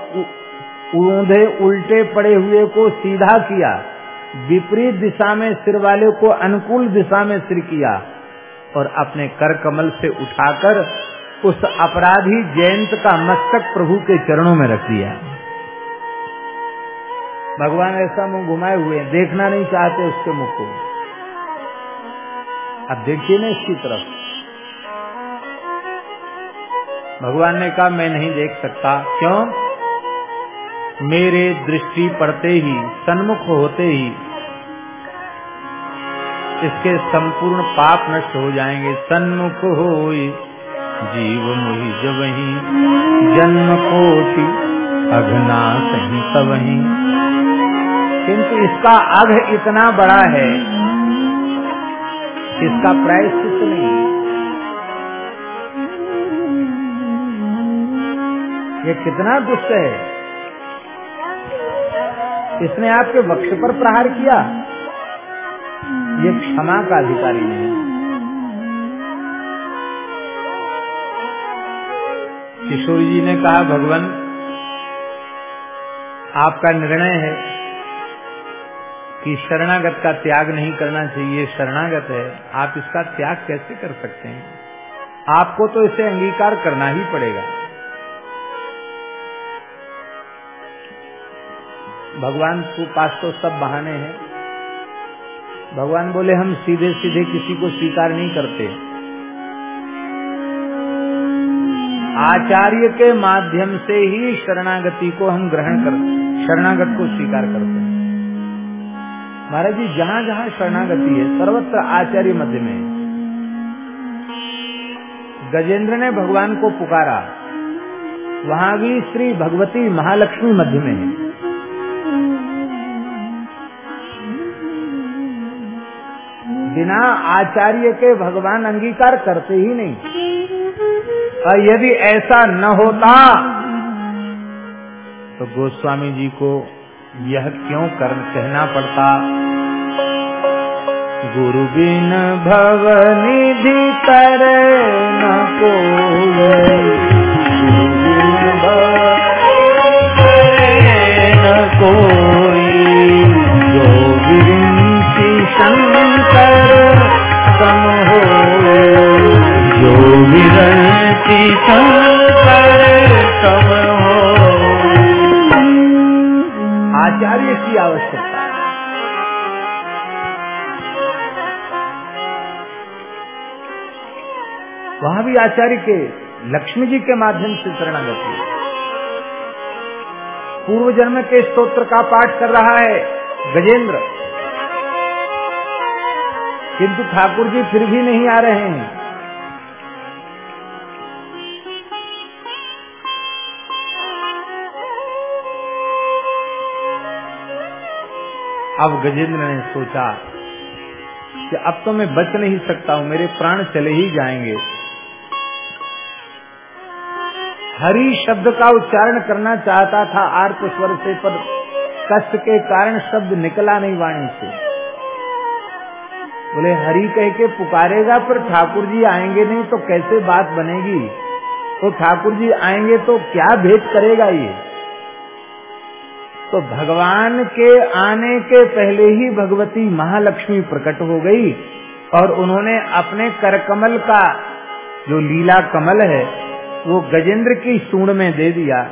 ऊंधे उल्टे पड़े हुए को सीधा किया, विपरीत दिशा में सिर वाले को अनुकूल दिशा में सिर किया। और अपने कर कमल से उठाकर उस अपराधी जयंत का मस्तक प्रभु के चरणों में रख दिया। भगवान ऐसा मुँह घुमाए हुए देखना नहीं चाहते उसके मुख को। अब देखिए ना इसकी तरफ़। भगवान ने कहा, मैं नहीं देख सकता। क्यों? मेरे दृष्टि पड़ते ही, सन्मुख होते ही इसके संपूर्ण पाप नष्ट हो जाएँगे। सन्मुख हो जीव मुहि जब ही जन्म कोटि अघना सही तवही। किंतु इसका अघ इतना बड़ा है, इसका प्रायश्चित नहीं। ये कितना दुष्ट है। इसने आपके वक्ष पर प्रहार किया। ये क्षमा का अधिकारी नहीं। किशोरी जी ने कहा, भगवान, आपका निर्णय है कि शरणागत का त्याग नहीं करना चाहिए। शरणागत है। आप इसका त्याग कैसे कर सकते हैं? आपको तो इसे अंगीकार करना ही पड़ेगा। भगवान के पास तो सब बहाने हैं। भगवान बोले, हम सीधे सीधे किसी को स्वीकार नहीं करते। आचार्य के माध्यम से ही शरणागति को हम ग्रहण कर, शरणागत को स्वीकार करते हैं। महाराज जी, जहाँ जहाँ शरणागति है, सर्वत्र आचार्य मध्य में गजेंद्र ने भगवान को पुकारा। वहाँ भी श्री भगवती महालक्ष्मी मध्य में है। बिना आचार्य के भगवान अंगीकार करते ही नहीं। और यदि ऐसा न होता तो गोस्वामी जी को यह क्यों कर, कहना पड़ता? गुरु बिन भव निधि कर कोई जो शंकर हो आचार्य की आवश्यकता। वहाँ भी आचार्य के, लक्ष्मी जी के माध्यम से शरणागति। पूर्व जन्म के स्तोत्र का पाठ कर रहा है गजेंद्र किंतु ठाकुर जी फिर भी नहीं आ रहे हैं अब गजेंद्र ने सोचा कि अब तो मैं बच नहीं सकता हूँ, मेरे प्राण चले ही जाएँगे। हरि शब्द का उच्चारण करना चाहता था आर्त स्वर से, पर कष्ट के कारण शब्द निकला नहीं वाणी से। बोले, हरि कह के पुकारेगा, पर ठाकुर जी आएँगे नहीं तो कैसे बात बनेगी? तो ठाकुर जी आएँगे तो क्या भेंट करेगा ये? तो भगवान के आने के पहले ही भगवती महालक्ष्मी प्रकट हो गई और उन्होंने अपने करकमल का जो लीला कमल है, वो गजेंद्र की सूण में दे दिया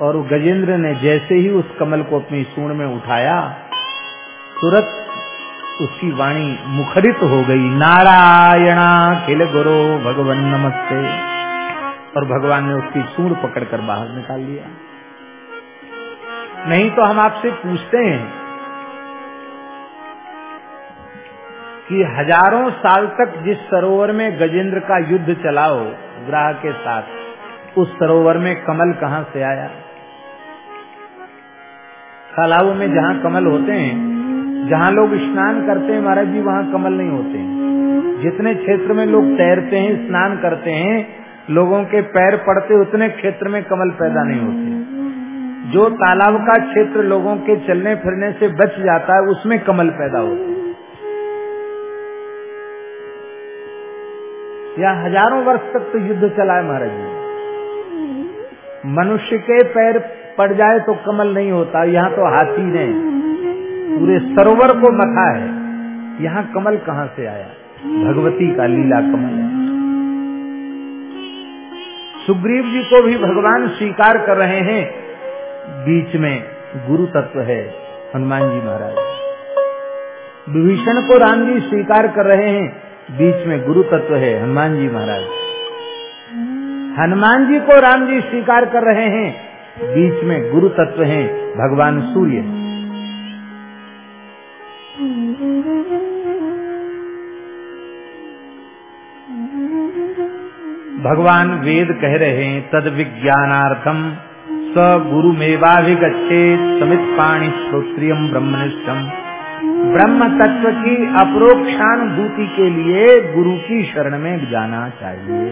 और गजेंद्र ने जैसे ही उस कमल को अपनी सूंड में उठाया, तुरंत उसकी वाणी मुखरित हो गई, नारायणा खिल गुरु, भगवान नमस्ते. और भगवान ने उसकी सूंड पकड़कर बाहर निकाल लिया। नहीं तो हम आपसे पूछते हैं कि हज़ारों साल तक जिस सरोवर में गजेंद्र का युद्ध चलाओ ग्राह के साथ, उस सरोवर में कमल कहाँ से आया? तालाबों में जहाँ कमल होते हैं, जहाँ लोग स्नान करते हैं महाराज जी, वहाँ कमल नहीं होते हैं। जितने क्षेत्र में लोग तैरते हैं, स्नान करते हैं, लोगों के पैर पड़ते उतने क्षेत्र में कमल पैदा नहीं होते। जो तालाब का क्षेत्र लोगों के चलने फिरने से बच जाता है, उसमें कमल पैदा होते हैं। या हज़ारों वर्ष तक तो युद्ध चला है महाराज जी। मनुष्य के पैर पड़ जाए तो कमल नहीं होता, यहाँ तो हाथी ने पूरे सरोवर को मथा है। यहाँ कमल कहाँ से आया? भगवती का लीला कमल है। सुग्रीव जी को भी भगवान स्वीकार कर रहे हैं। बीच में गुरु तत्व है, हनुमान जी महाराज। विभीषण को राम जी स्वीकार कर रहे हैं, बीच में गुरु तत्व है, हनुमान जी महाराज। हनुमान जी को राम जी स्वीकार कर रहे हैं, बीच में गुरु तत्व है, भगवान सूर्य। भगवान वेद कह रहे हैं, तद विज्ञानार्थम स गुरु मेवाभिगछेत समित पाणी श्रोत्रियम ब्रह्मनिष्ठम। ब्रह्म तत्व की अप्रोक्षानुभूति के लिए गुरु की शरण में जाना चाहिए।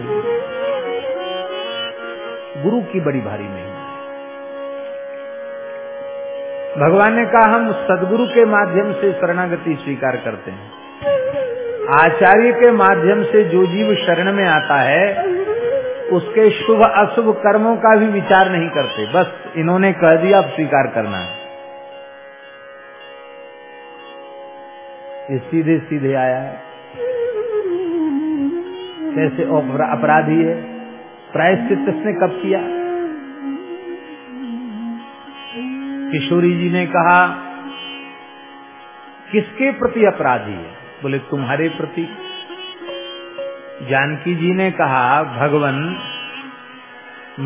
गुरु की बड़ी भारी महिमा भगवान ने कहा, हम सदगुरु के माध्यम से शरणागति स्वीकार करते हैं। आचार्य के माध्यम से जो जीव शरण में आता है उसके शुभ अशुभ कर्मों का भी विचार नहीं करते। बस इन्होंने कह दिया, अब स्वीकार करना है। ये सीधे सीधे आया है। कैसे अपराधी है? प्रायश्चित इसने कब किया? किशोरी जी ने कहा, किसके प्रति अपराधी है? बोले, तुम्हारे प्रति। जानकी जी ने कहा, भगवान,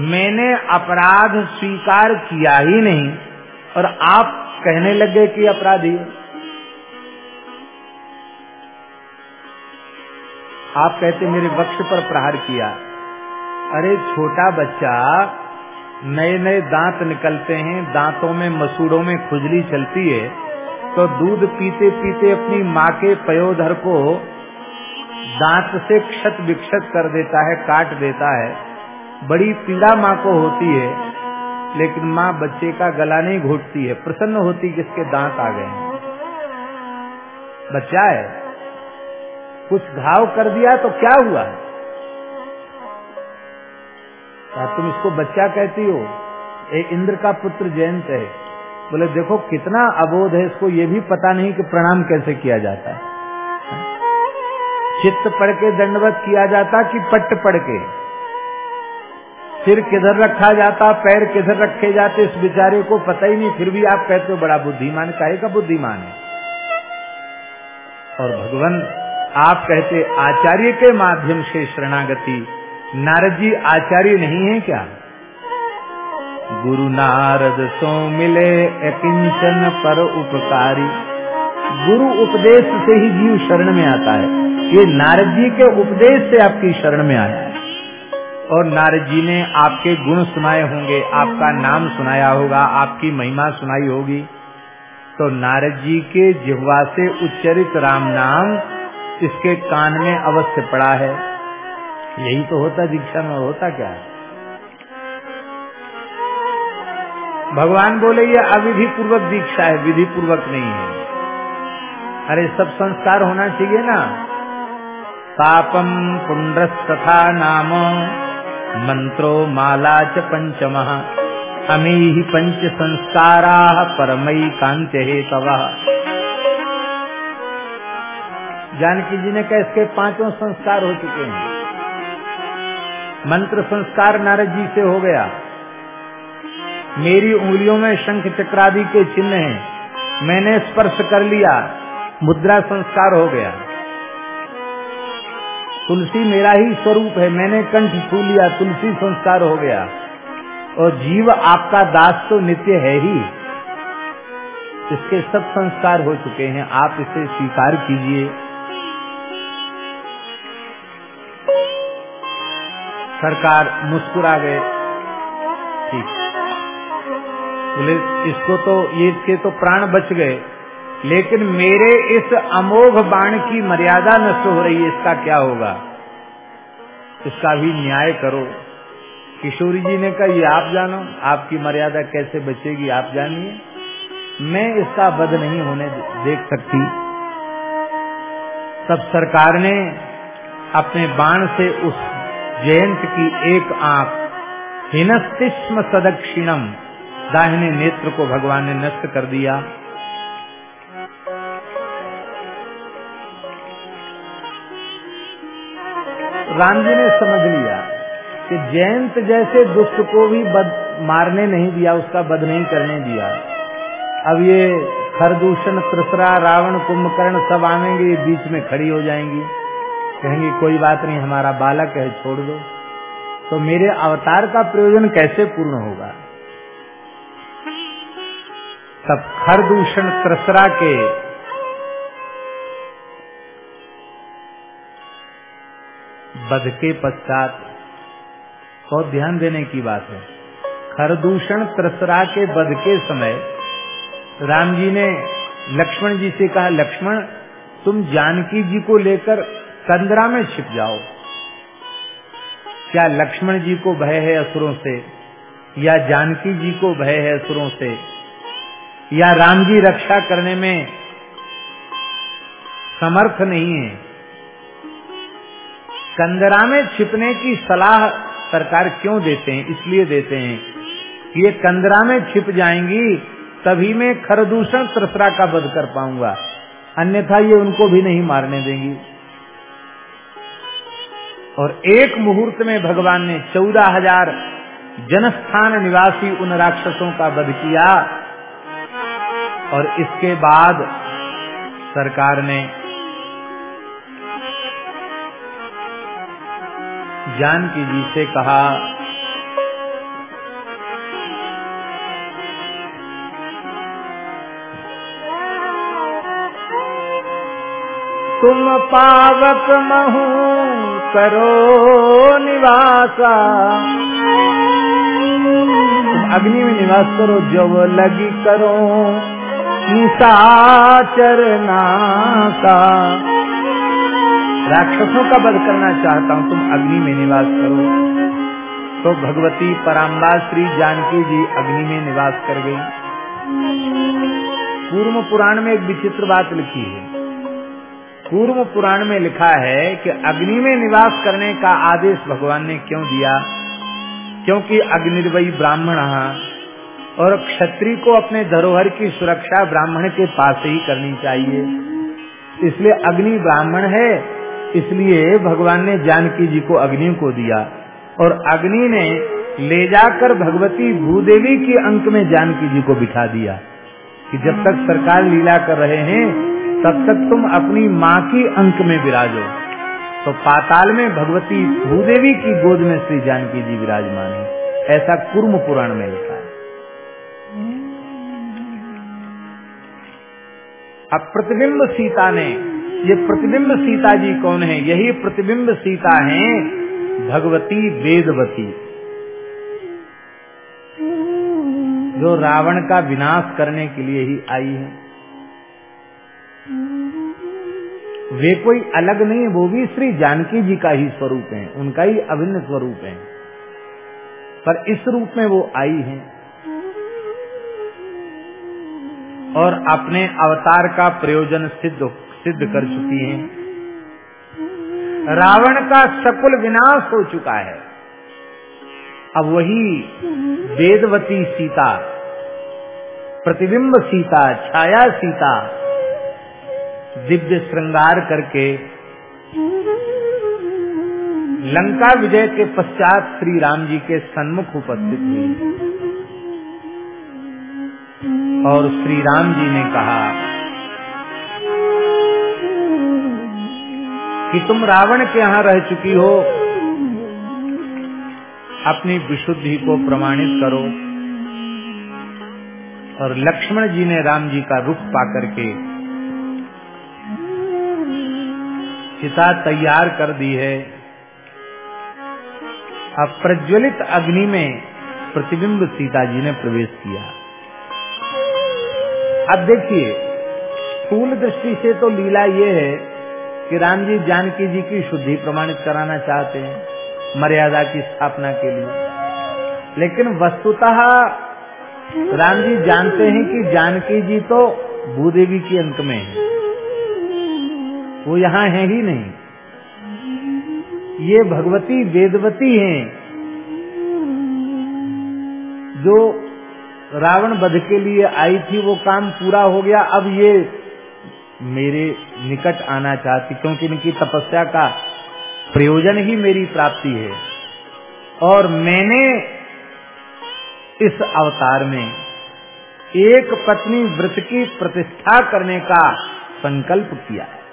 मैंने अपराध स्वीकार किया ही नहीं और आप कहने लगे कि अपराधी आप कहते, मेरे वक्ष पर प्रहार किया। अरे छोटा बच्चा नए नए दांत निकलते हैं, दांतों में, मसूड़ों में खुजली चलती है तो दूध पीते पीते अपनी माँ के पयोधर को दांत से क्षत विक्षत कर देता है, काट देता है। बड़ी पीड़ा माँ को होती है, लेकिन माँ बच्चे का गला नहीं घोटती है। प्रसन्न होती किसके दांत आ गए बच्चा है कुछ घाव कर दिया तो क्या हुआ? क्या तुम इसको बच्चा कहती हो? एक इंद्र का पुत्र जयंत है। बोले, देखो कितना अबोध है, इसको ये भी पता नहीं कि प्रणाम कैसे किया जाता है। चित्त पढ़ के दंडवत किया जाता कि पट्ट पढ़ के। सिर किधर रखा जाता, पैर किधर रखे जाते, इस बेचारे को पता ही नहीं, फिर भी आप कहते हो बड़ा बुद्धिमान, काहे का बुद्धिमान है? और भगवान, आप कहते, आचार्य के माध्यम से शरणागति। नारद जी, आचार्य नहीं है क्या? गुरु नारद सो मिले अकिंचन पर उपकारी। गुरु उपदेश से ही जीव शरण में आता है। ये नारद जी के उपदेश से आपकी शरण में आया है और नारद जी ने आपके गुण सुनाए होंगे, आपका नाम सुनाया होगा, आपकी महिमा सुनाई होगी। तो नारद जी के जिह्वा से उच्चरित राम नाम इसके कान में अवश्य पड़ा है। यही तो होता दीक्षा में, होता क्या है? भगवान बोले, ये अविधि पूर्वक दीक्षा है विधि पूर्वक नहीं है। अरे, सब संस्कार होना चाहिए ना। पापम पुंड्रस्तथा नाम। मंत्रो माला च पंचम अमी पंच संस्कारा परमई कांत हे तव। जानकी जी ने कहा, इसके पाँचों संस्कार हो चुके हैं। मंत्र संस्कार नारद जी से हो गया। मेरी उंगलियों में शंख चक्रादि के चिन्ह हैं। मैंने स्पर्श कर लिया। मुद्रा संस्कार हो गया। तुलसी मेरा ही स्वरूप है, मैंने कंठ छू लिया, तुलसी संस्कार हो गया। और जीव आपका दास तो नित्य है ही। इसके सब संस्कार हो चुके हैं, आप इसे स्वीकार कीजिए। सरकार मुस्कुरा गए। ठीक। बोले, इसको तो ये इसके तो प्राण बच गए। लेकिन मेरे इस अमोघ बाण की मर्यादा नष्ट हो रही है, इसका क्या होगा? इसका भी न्याय करो। किशोरी जी ने कहा, ये आप जानो, आपकी मर्यादा कैसे बचेगी, आप जानिए। मैं इसका वध नहीं होने देख सकती। तब सरकार ने अपने बाण से उस जयंत की एक आँख हिनस्तिस्म सदक्षिणम, दाहिने नेत्र को भगवान ने नष्ट कर दिया। राम जी ने समझ लिया कि जयंत जैसे दुष्ट को भी बद मारने नहीं दिया, उसका बद नहीं करने दिया। अब ये खरदूषण, त्रिसरा, रावण, कुंभकर्ण सब आवेंगे ये बीच में खड़ी हो जाएँगी। कहेंगे, कोई बात नहीं, हमारा बालक है, छोड़ दो। तो मेरे अवतार का प्रयोजन कैसे पूर्ण होगा? तब खरदूषण, त्रसरा के बध के पश्चात। बहुत ध्यान देने की बात है। खरदूषण त्रसरा के बध के समय, राम जी ने लक्ष्मण जी से कहा, लक्ष्मण, तुम जानकी जी को लेकर कंदरा में छिप जाओ। क्या लक्ष्मण जी को भय है असुरों से? या जानकी जी को भय है असुरों से? या राम जी रक्षा करने में समर्थ नहीं है? कंदरा में छिपने की सलाह सरकार क्यों देते हैं? इसलिए देते हैं। ये कंदरा में छिप जाएँगी, तभी मैं खरदूषण त्रसरा का वध कर पाऊँगा। अन्यथा ये उनको भी नहीं मारने देंगी। और एक मुहूर्त में भगवान ने चौदह हज़ार जनस्थान निवासी उन राक्षसों का वध किया। और इसके बाद सरकार ने जानकी जी से कहा, तुम पावक महू करो निवासा। अग्नि में निवास करो, जब लगी करो निशाचर का राक्षसों का वध करना चाहता हूँ, तुम अग्नि में निवास करो। तो भगवती पराम्बा श्री जानकी जी अग्नि में निवास कर गई। पूर्व पुराण में एक विचित्र बात लिखी है। पूर्व पुराण में लिखा है कि अग्नि में निवास करने का आदेश भगवान ने क्यों दिया? क्योंकि अग्निर्वयी ब्राह्मण और क्षत्रिय को अपने धरोहर की सुरक्षा ब्राह्मण के पास ही करनी चाहिए। इसलिए अग्नि ब्राह्मण है इसलिए भगवान ने जानकी जी को अग्नि को दिया और अग्नि ने ले जाकर भगवती भूदेवी के अंक में जानकी जी को बिठा दिया कि जब तक सरकार लीला कर रहे हैं, तब तक तुम अपनी माँ की अंक में विराजो। तो पाताल में भगवती भूदेवी की गोद में श्री जानकी जी विराजमान है। ऐसा कुर्म पुराण में लिखा है। अब प्रतिबिंब सीता ने ये प्रतिबिंब सीता जी कौन है? यही प्रतिबिंब सीता है भगवती वेदवती। जो रावण का विनाश करने के लिए ही आई है। वे कोई अलग नहीं वो भी श्री जानकी जी का ही स्वरूप है, उनका ही अभिन्न स्वरूप है। पर इस रूप में वो आई है। और अपने अवतार का प्रयोजन सिद्ध सिद्ध कर चुकी हैं। रावण का सकुल विनाश हो चुका है। अब वही वेदवती सीता, प्रतिबिंब सीता, छाया सीता, दिव्य श्रृंगार करके लंका विजय के पश्चात श्री राम जी के सन्मुख उपस्थित हुई। और श्री राम जी ने कहा कि तुम रावण के यहाँ रह चुकी हो। अपनी विशुद्धि को प्रमाणित करो। और लक्ष्मण जी ने राम जी का रुख पाकर के चिता तैयार कर दी है। अब प्रज्वलित अग्नि में प्रतिबिंब सीता जी ने प्रवेश किया। अब देखिए स्थूल दृष्टि से तो लीला ये है कि राम जी जानकी जी की शुद्धि प्रमाणित कराना चाहते हैं, मर्यादा की स्थापना के लिए। लेकिन वस्तुतः राम जी जानते हैं कि जानकी जी तो भूदेवी के अंक में है। वो यहाँ है ही नहीं। ये भगवती, वेदवती हैं, जो रावण वध के लिए आई थी, वो काम पूरा हो गया। अब ये मेरे निकट आना चाहती, क्योंकि इनकी तपस्या का प्रयोजन ही मेरी प्राप्ति है। और मैंने इस अवतार में एक पत्नी व्रत की प्रतिष्ठा करने का संकल्प किया है।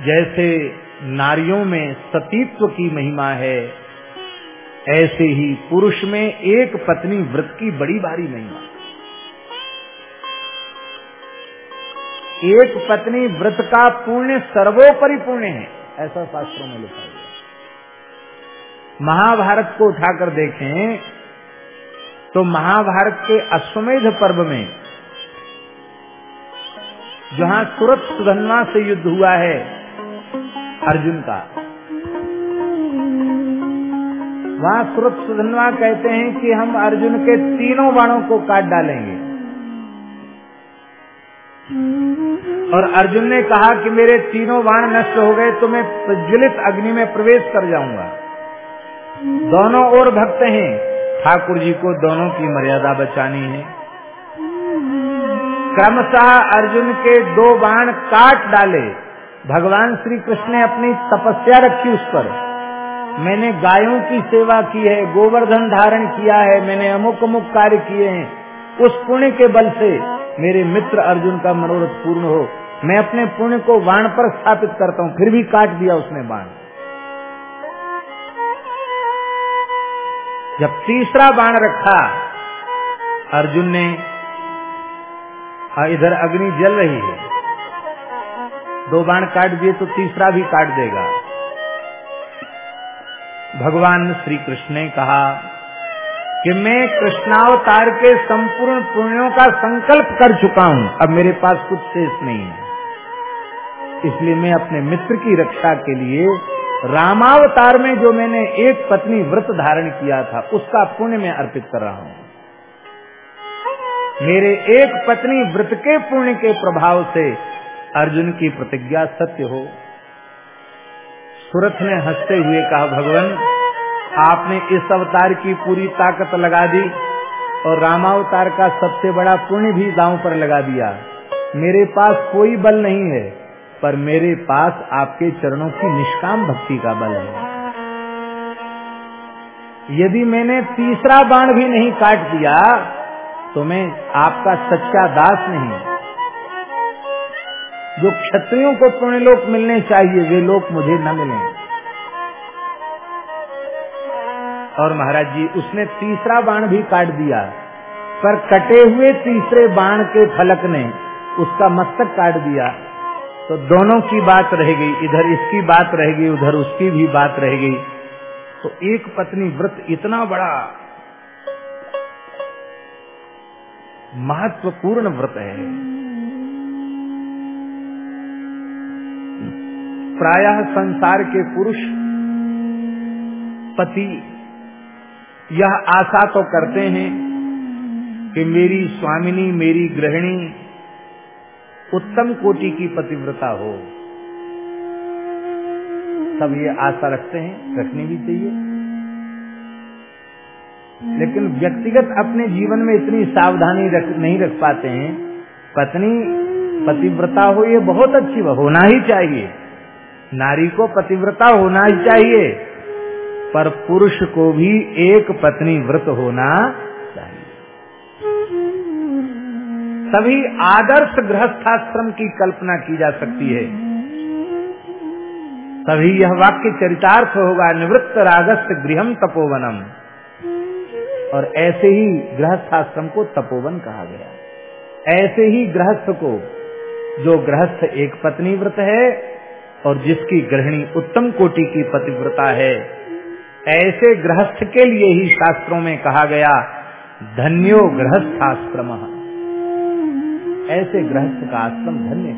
जैसे नारियों में सतीत्व की महिमा है ऐसे ही पुरुष में एक पत्नी व्रत की बड़ी भारी महिमा एक पत्नी व्रत का पुण्य सर्वोपरि पुण्य है, ऐसा शास्त्रों में लिखा गया महाभारत को उठाकर देखें तो महाभारत के अश्वमेध पर्व में, जहाँ सुरत सुधन्वा से युद्ध हुआ है, अर्जुन का वहाँ सुरत सुधन्वा कहते हैं कि हम अर्जुन के तीनों बाणों को काट डालेंगे। और अर्जुन ने कहा कि मेरे तीनों बाण नष्ट हो गए तो मैं प्रज्वलित अग्नि में प्रवेश कर जाऊँगा। दोनों ओर भक्त हैं। ठाकुर जी को दोनों की मर्यादा बचानी है। क्रमशः अर्जुन के दो बाण काट डाले। भगवान श्री कृष्ण ने अपनी तपस्या रखी उस पर। मैंने गायों की सेवा की है, गोवर्धन धारण किया है, मैंने अमुक अमुक कार्य किए हैं। उस पुण्य के बल से मेरे मित्र अर्जुन का मनोरथ पूर्ण हो। मैं अपने पुण्य को बाण पर स्थापित करता हूँ, फिर भी काट दिया उसने बाण। जब तीसरा बाण रखा, अर्जुन ने इधर अग्नि जल रही है। दो बाण काट दिए तो तीसरा भी काट देगा। भगवान श्री कृष्ण ने कहा कि मैं कृष्णावतार के संपूर्ण पुण्यों का संकल्प कर चुका हूँ। अब मेरे पास कुछ शेष नहीं है। इसलिए मैं अपने मित्र की रक्षा के लिए रामावतार में जो मैंने एक पत्नी व्रत धारण किया था, उसका पुण्य मैं अर्पित कर रहा हूँ। मेरे एक पत्नी व्रत के पुण्य के प्रभाव से अर्जुन की प्रतिज्ञा सत्य हो। सुरथ ने हँसते हुए कहा, भगवान, आपने इस अवतार की पूरी ताकत लगा दी और रामावतार का सबसे बड़ा पुण्य भी दांव पर लगा दिया। मेरे पास कोई बल नहीं है, पर मेरे पास आपके चरणों की निष्काम भक्ति का बल है। यदि मैंने तीसरा बाण भी नहीं काट दिया तो मैं आपका सच्चा दास नहीं। जो क्षत्रियों को पुण्य लोक मिलने चाहिए, वे लोग मुझे न मिले। और महाराज जी, उसने तीसरा बाण भी काट दिया, पर कटे हुए तीसरे बाण के फलक ने उसका मस्तक काट दिया। तो दोनों की बात रह गई, इधर इसकी बात रह गई, उधर उसकी भी बात रह गई। तो एक पत्नी व्रत इतना बड़ा महत्वपूर्ण व्रत है। प्रायः संसार के पुरुष पति, यह आशा तो करते हैं कि मेरी स्वामिनी, मेरी गृहिणी उत्तम कोटि की पतिव्रता हो। सब ये आशा रखते हैं, रखनी भी चाहिए। लेकिन व्यक्तिगत अपने जीवन में इतनी सावधानी रख, नहीं रख पाते हैं। पत्नी, पतिव्रता हो, ये बहुत अच्छी, होना ही चाहिए। नारी को पतिव्रता होना ही चाहिए, पर पुरुष को भी एक पत्नी व्रत होना चाहिए। सभी आदर्श गृहस्थाश्रम की कल्पना की जा सकती है। तभी यह वाक्य चरितार्थ होगा, निवृत्त रागस्त गृहम तपोवनम। और ऐसे ही गृहस्थाश्रम को तपोवन कहा गया। ऐसे ही गृहस्थ को, जो गृहस्थ एक पत्नी व्रत है और जिसकी गृहिणी उत्तम कोटि की पतिव्रता है। ऐसे गृहस्थ के लिए ही शास्त्रों में कहा गया, धन्यो गृहस्थाश्रम। ऐसे गृहस्थ का आश्रम धन्य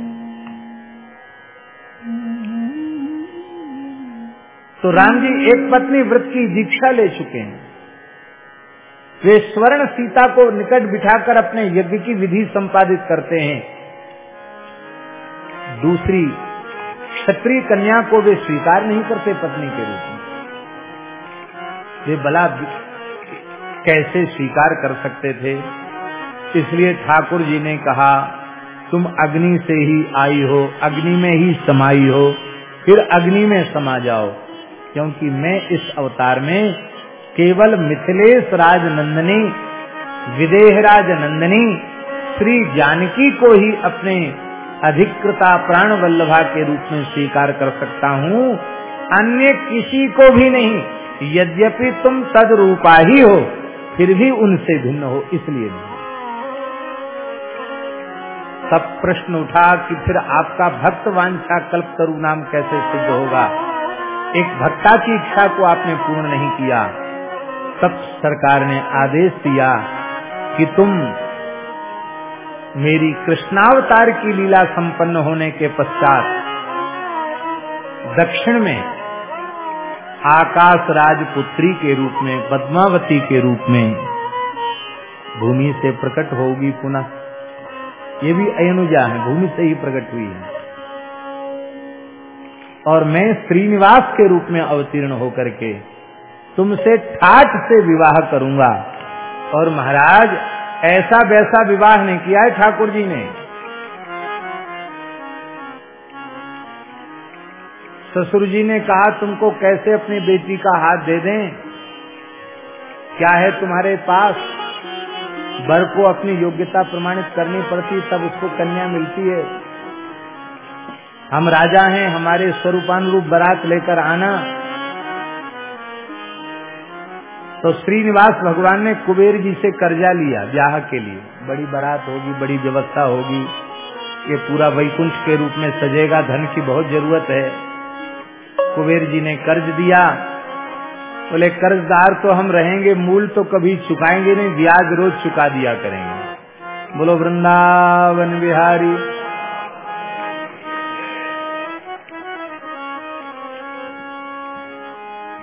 तो राम जी एक पत्नी व्रत की दीक्षा ले चुके हैं। वे स्वर्ण सीता को निकट बिठाकर अपने यज्ञ की विधि संपादित करते हैं। दूसरी क्षत्रिय कन्या को वे स्वीकार नहीं करते पत्नी के रूप में। वे बला कैसे स्वीकार कर सकते थे? इसलिए ठाकुर जी ने कहा, तुम अग्नि से ही आई हो, अग्नि में ही समाई हो, फिर अग्नि में समा जाओ, क्योंकि मैं इस अवतार में केवल मिथिलेश राज नंदनी विदेहराज नंदनी श्री जानकी को ही अपने अधिकृता प्राण वल्लभा के रूप में स्वीकार कर सकता हूँ, अन्य किसी को भी नहीं। यद्यपि तुम तद रूपा ही हो, फिर भी उनसे भिन्न हो, इसलिए नहीं। तब प्रश्न उठा कि फिर आपका भक्त वांछा कल्प तरु नाम कैसे सिद्ध होगा? एक भक्ता की इच्छा को आपने पूर्ण नहीं किया। तब सरकार ने आदेश दिया कि तुम मेरी कृष्णावतार की लीला संपन्न होने के पश्चात दक्षिण में आकाश राजपुत्री के रूप में, पद्मावती के रूप में भूमि से प्रकट होगी पुनः। ये भी अयनुजा है, भूमि से ही प्रकट हुई है। और मैं श्रीनिवास के रूप में अवतीर्ण होकर के तुमसे ठाठ से विवाह करूँगा। और महाराज ऐसा वैसा विवाह नहीं किया है ठाकुर जी ने। ससुर जी ने कहा, तुमको कैसे अपनी बेटी का हाथ दे दें? क्या है तुम्हारे पास? बर को अपनी योग्यता प्रमाणित करनी पड़ती, तब उसको कन्या मिलती है। हम राजा हैं, हमारे स्वरूपानुरूप बारात लेकर आना तो श्रीनिवास भगवान ने कुबेर जी से कर्जा लिया ब्याह के लिए। बड़ी बारात होगी, बड़ी व्यवस्था होगी। ये पूरा वैकुंठ के रूप में सजेगा, धन की बहुत ज़रूरत है। कुबेर जी ने कर्ज दिया। बोले, कर्जदार तो हम रहेंगे, मूल तो कभी चुकाएँगे नहीं, ब्याज रोज चुका दिया करेंगे। बोलो, वृंदावन बिहारी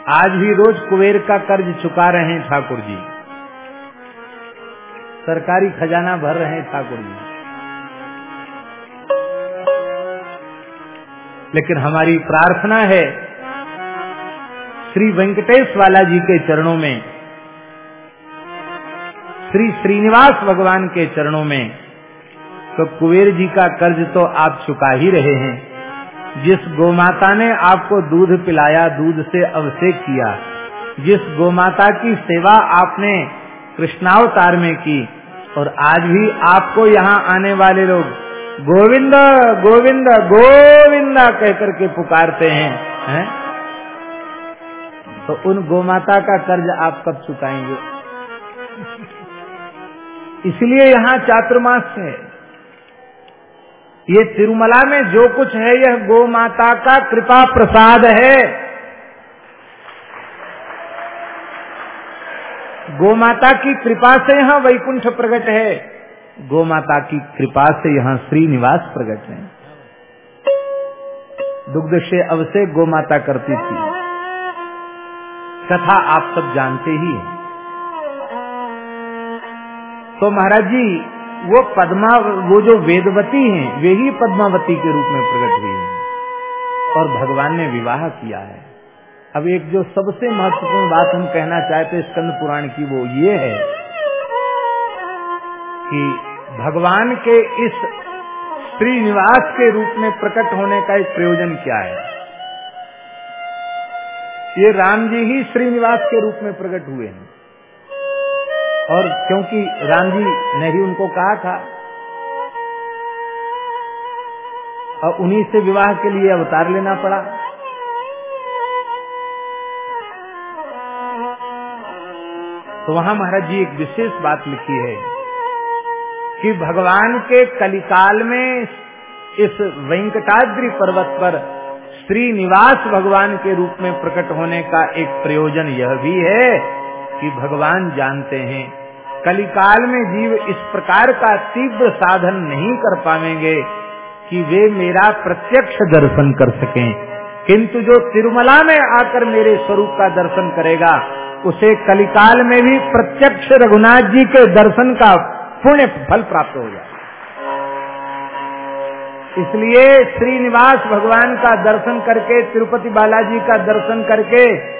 आज भी रोज कुबेर का कर्ज चुका रहे हैं ठाकुर जी। सरकारी खजाना भर रहे हैं ठाकुर जी। लेकिन हमारी प्रार्थना है, श्री वेंकटेश वाला जी के चरणों में, श्री श्रीनिवास भगवान के चरणों में तो कुबेर जी का कर्ज तो आप चुका ही रहे हैं। जिस गोमाता ने आपको दूध पिलाया, दूध से अभिषेक किया, जिस गोमाता की सेवा आपने कृष्णावतार में की, और आज भी आपको यहाँ आने वाले लोग गोविंद गोविंद गोविंद कहकर के पुकारते हैं हैं? तो उन गोमाता का कर्ज आप कब चुकाएँगे इसलिए यहाँ चातुर्मास है ये तिरुमला में जो कुछ है, यह गो माता का कृपा प्रसाद है। गो माता की कृपा से यहाँ वैकुंठ प्रकट है। गो माता की कृपा से यहाँ श्रीनिवास प्रकट है। दुग्ध से अवश्य गो माता करती थी। कथा आप सब जानते ही हैं। तो महाराज जी वो पद्मा, वो जो वेदवती हैं, वे ही पद्मावती के रूप में प्रकट हुई हैं। और भगवान ने विवाह किया है। अब एक जो सबसे महत्वपूर्ण बात हम कहना चाहते स्कंद पुराण की, वो ये है कि भगवान के इस श्रीनिवास के रूप में प्रकट होने का एक प्रयोजन क्या है? ये राम जी ही श्रीनिवास के रूप में प्रकट हुए हैं। और क्योंकि राम जी ने ही उनको कहा था। और उन्हीं से विवाह के लिए अवतार लेना पड़ा। तो वहाँ महाराज जी एक विशेष बात लिखी है कि भगवान के कलिकाल में इस वेंकटाद्रि पर्वत पर श्रीनिवास भगवान के रूप में प्रकट होने का एक प्रयोजन यह भी है कि भगवान जानते हैं। कलिकाल में जीव इस प्रकार का तीव्र साधन नहीं कर पाएँगे कि वे मेरा प्रत्यक्ष दर्शन कर सकें। किंतु जो तिरुमला में आकर मेरे स्वरूप का दर्शन करेगा, उसे कलिकाल में भी प्रत्यक्ष रघुनाथ जी के दर्शन का पुण्य फल प्राप्त हो जाए। इसलिए श्रीनिवास भगवान का दर्शन करके, तिरुपति बालाजी का दर्शन करके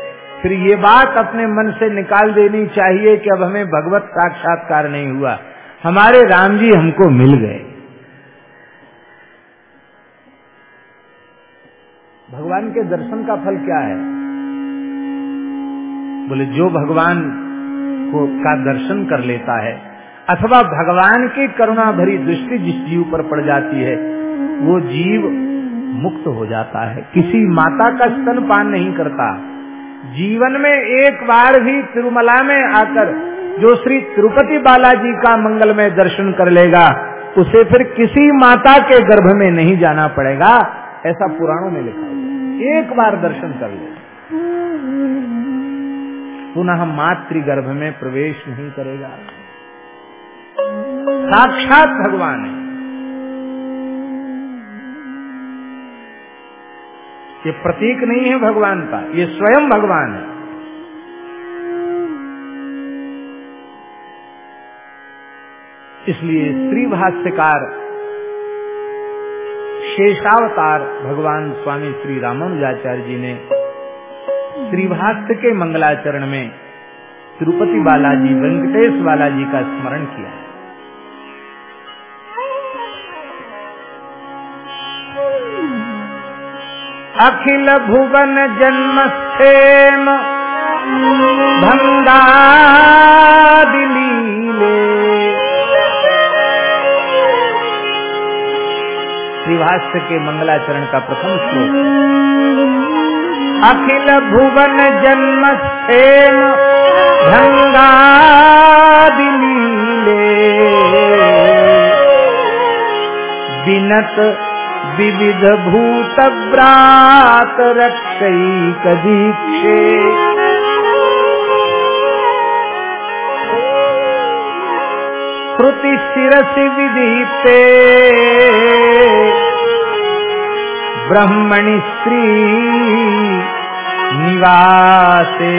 फिर ये बात अपने मन से निकाल देनी चाहिए कि अब हमें भगवत साक्षात्कार नहीं हुआ। हमारे राम जी हमको मिल गए। भगवान के दर्शन का फल क्या है? बोले, जो भगवान को का दर्शन कर लेता है, अथवा भगवान की करुणा भरी दृष्टि जिस जीव पर पड़ जाती है, वो जीव मुक्त हो जाता है। किसी माता का स्तन पान नहीं करता। जीवन में एक बार भी तिरुमला में आकर जो श्री तिरुपति बालाजी का मंगल में दर्शन कर लेगा, उसे फिर किसी माता के गर्भ में नहीं जाना पड़ेगा, ऐसा पुराणों में लिखा है। एक बार दर्शन कर ले। पुनः मातृ गर्भ में प्रवेश नहीं करेगा। साक्षात भगवान है। ये प्रतीक नहीं है भगवान का, ये स्वयं भगवान है। इसलिए श्री भाष्यकार शेषावतार भगवान स्वामी श्री रामानुजाचार्य जी ने श्रीभाष्य के मंगलाचरण में तिरुपति बालाजी, वेंकटेश बालाजी का स्मरण किया। अखिल भुवन जन्म क्षेम। भंगादिलीले श्रीभाष्य के मंगलाचरण का प्रथम श्लोक। अखिल भुवन जन्म क्षेम। भंगादिलीले विनत विविध भूत व्रात रक्षैक दीक्षे श्रुति शिरसि विदीप्ते। ब्रह्मणि श्री निवासे।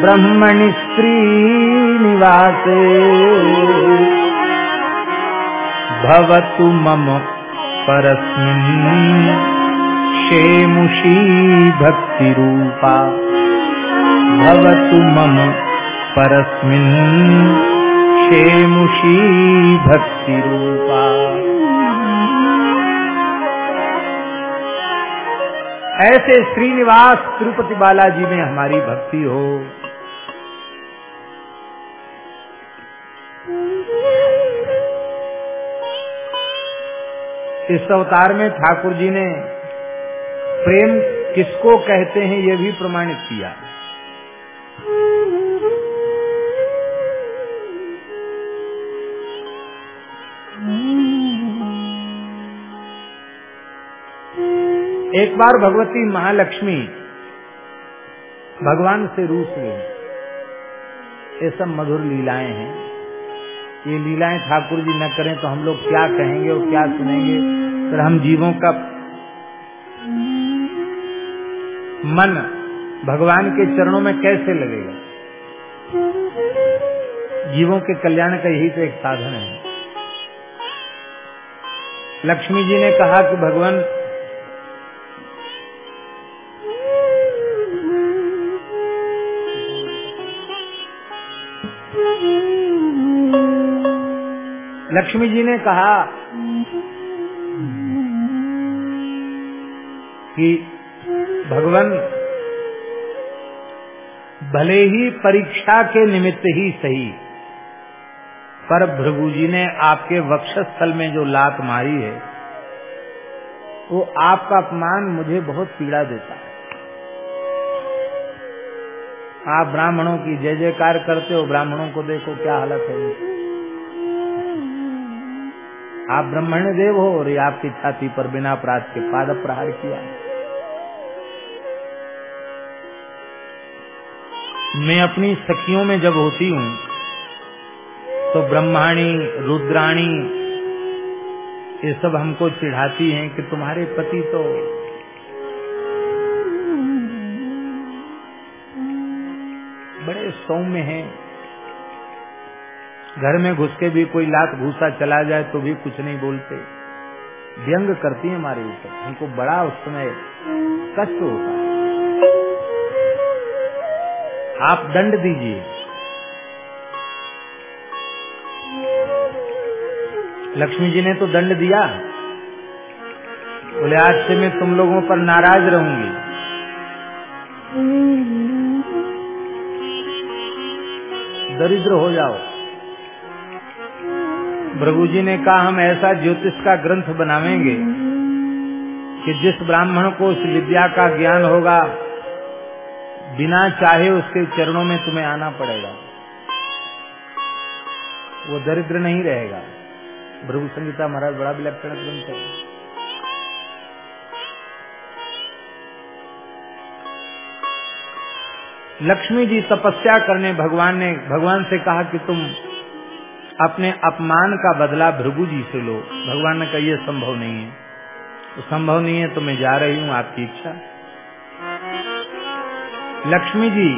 ब्रह्मणि स्त्री निवासे। भवतु मम परस्मिन् क्षेमुषी भक्तिरूपा। भवतु मम परस्मिन् क्षेमुषी भक्तिरूपा। ऐसे श्रीनिवास तिरुपति बालाजी में हमारी भक्ति हो। इस अवतार में ठाकुर जी ने प्रेम किसको कहते हैं ये भी प्रमाणित किया। एक बार भगवती महालक्ष्मी भगवान से रूस गई। ये सब मधुर लीलाएँ हैं। ये लीलाएँ ठाकुर जी न करें तो हम लोग क्या कहेंगे और क्या सुनेंगे? फिर हम जीवों का मन भगवान के चरणों में कैसे लगेगा? जीवों के कल्याण का यही तो एक साधन है। लक्ष्मी जी ने कहा कि भगवान लक्ष्मी जी ने कहा कि भगवान, भले ही परीक्षा के निमित्त ही सही, पर भृगु जी ने आपके वक्षस्थल में जो लात मारी है, वो आपका अपमान मुझे बहुत पीड़ा देता है। आप ब्राह्मणों की जय जयकार करते हो, ब्राह्मणों को देखो क्या हालत है। आप ब्रह्मण्य देव हो और आपकी छाती पर बिना अपराध के पाद प्रहार किया। मैं अपनी सखियों में जब होती हूँ तो ब्रह्माणी, रुद्राणी, ये सब हमको चिढ़ाती हैं कि तुम्हारे पति तो बड़े सौम्य हैं। घर में घुस के भी कोई लात घूसा चला जाए तो भी कुछ नहीं बोलते। व्यंग करती है हमारे ऊपर। हमको बड़ा उस समय कष्ट होता है। आप दंड दीजिए। लक्ष्मी जी ने तो दंड दिया। बोले, आज से मैं तुम लोगों पर नाराज़ रहूँगी। दरिद्र हो जाओ। भृगु जी ने कहा, हम ऐसा ज्योतिष का ग्रंथ बनावेंगे कि जिस ब्राह्मण को उस विद्या का ज्ञान होगा, बिना चाहे उसके चरणों में तुम्हें आना पड़ेगा। वो दरिद्र नहीं रहेगा। भ्रभु संगीता महाराज बड़ा विलक्षण ग्रंथ है। लक्ष्मी जी तपस्या करने, भगवान ने, भगवान से कहा कि तुम अपने अपमान का बदला भृगु जी से लो। भगवान ने कहा यह संभव नहीं है। तो संभव नहीं है तो मैं जा रही हूँ आपकी इच्छा। लक्ष्मी जी,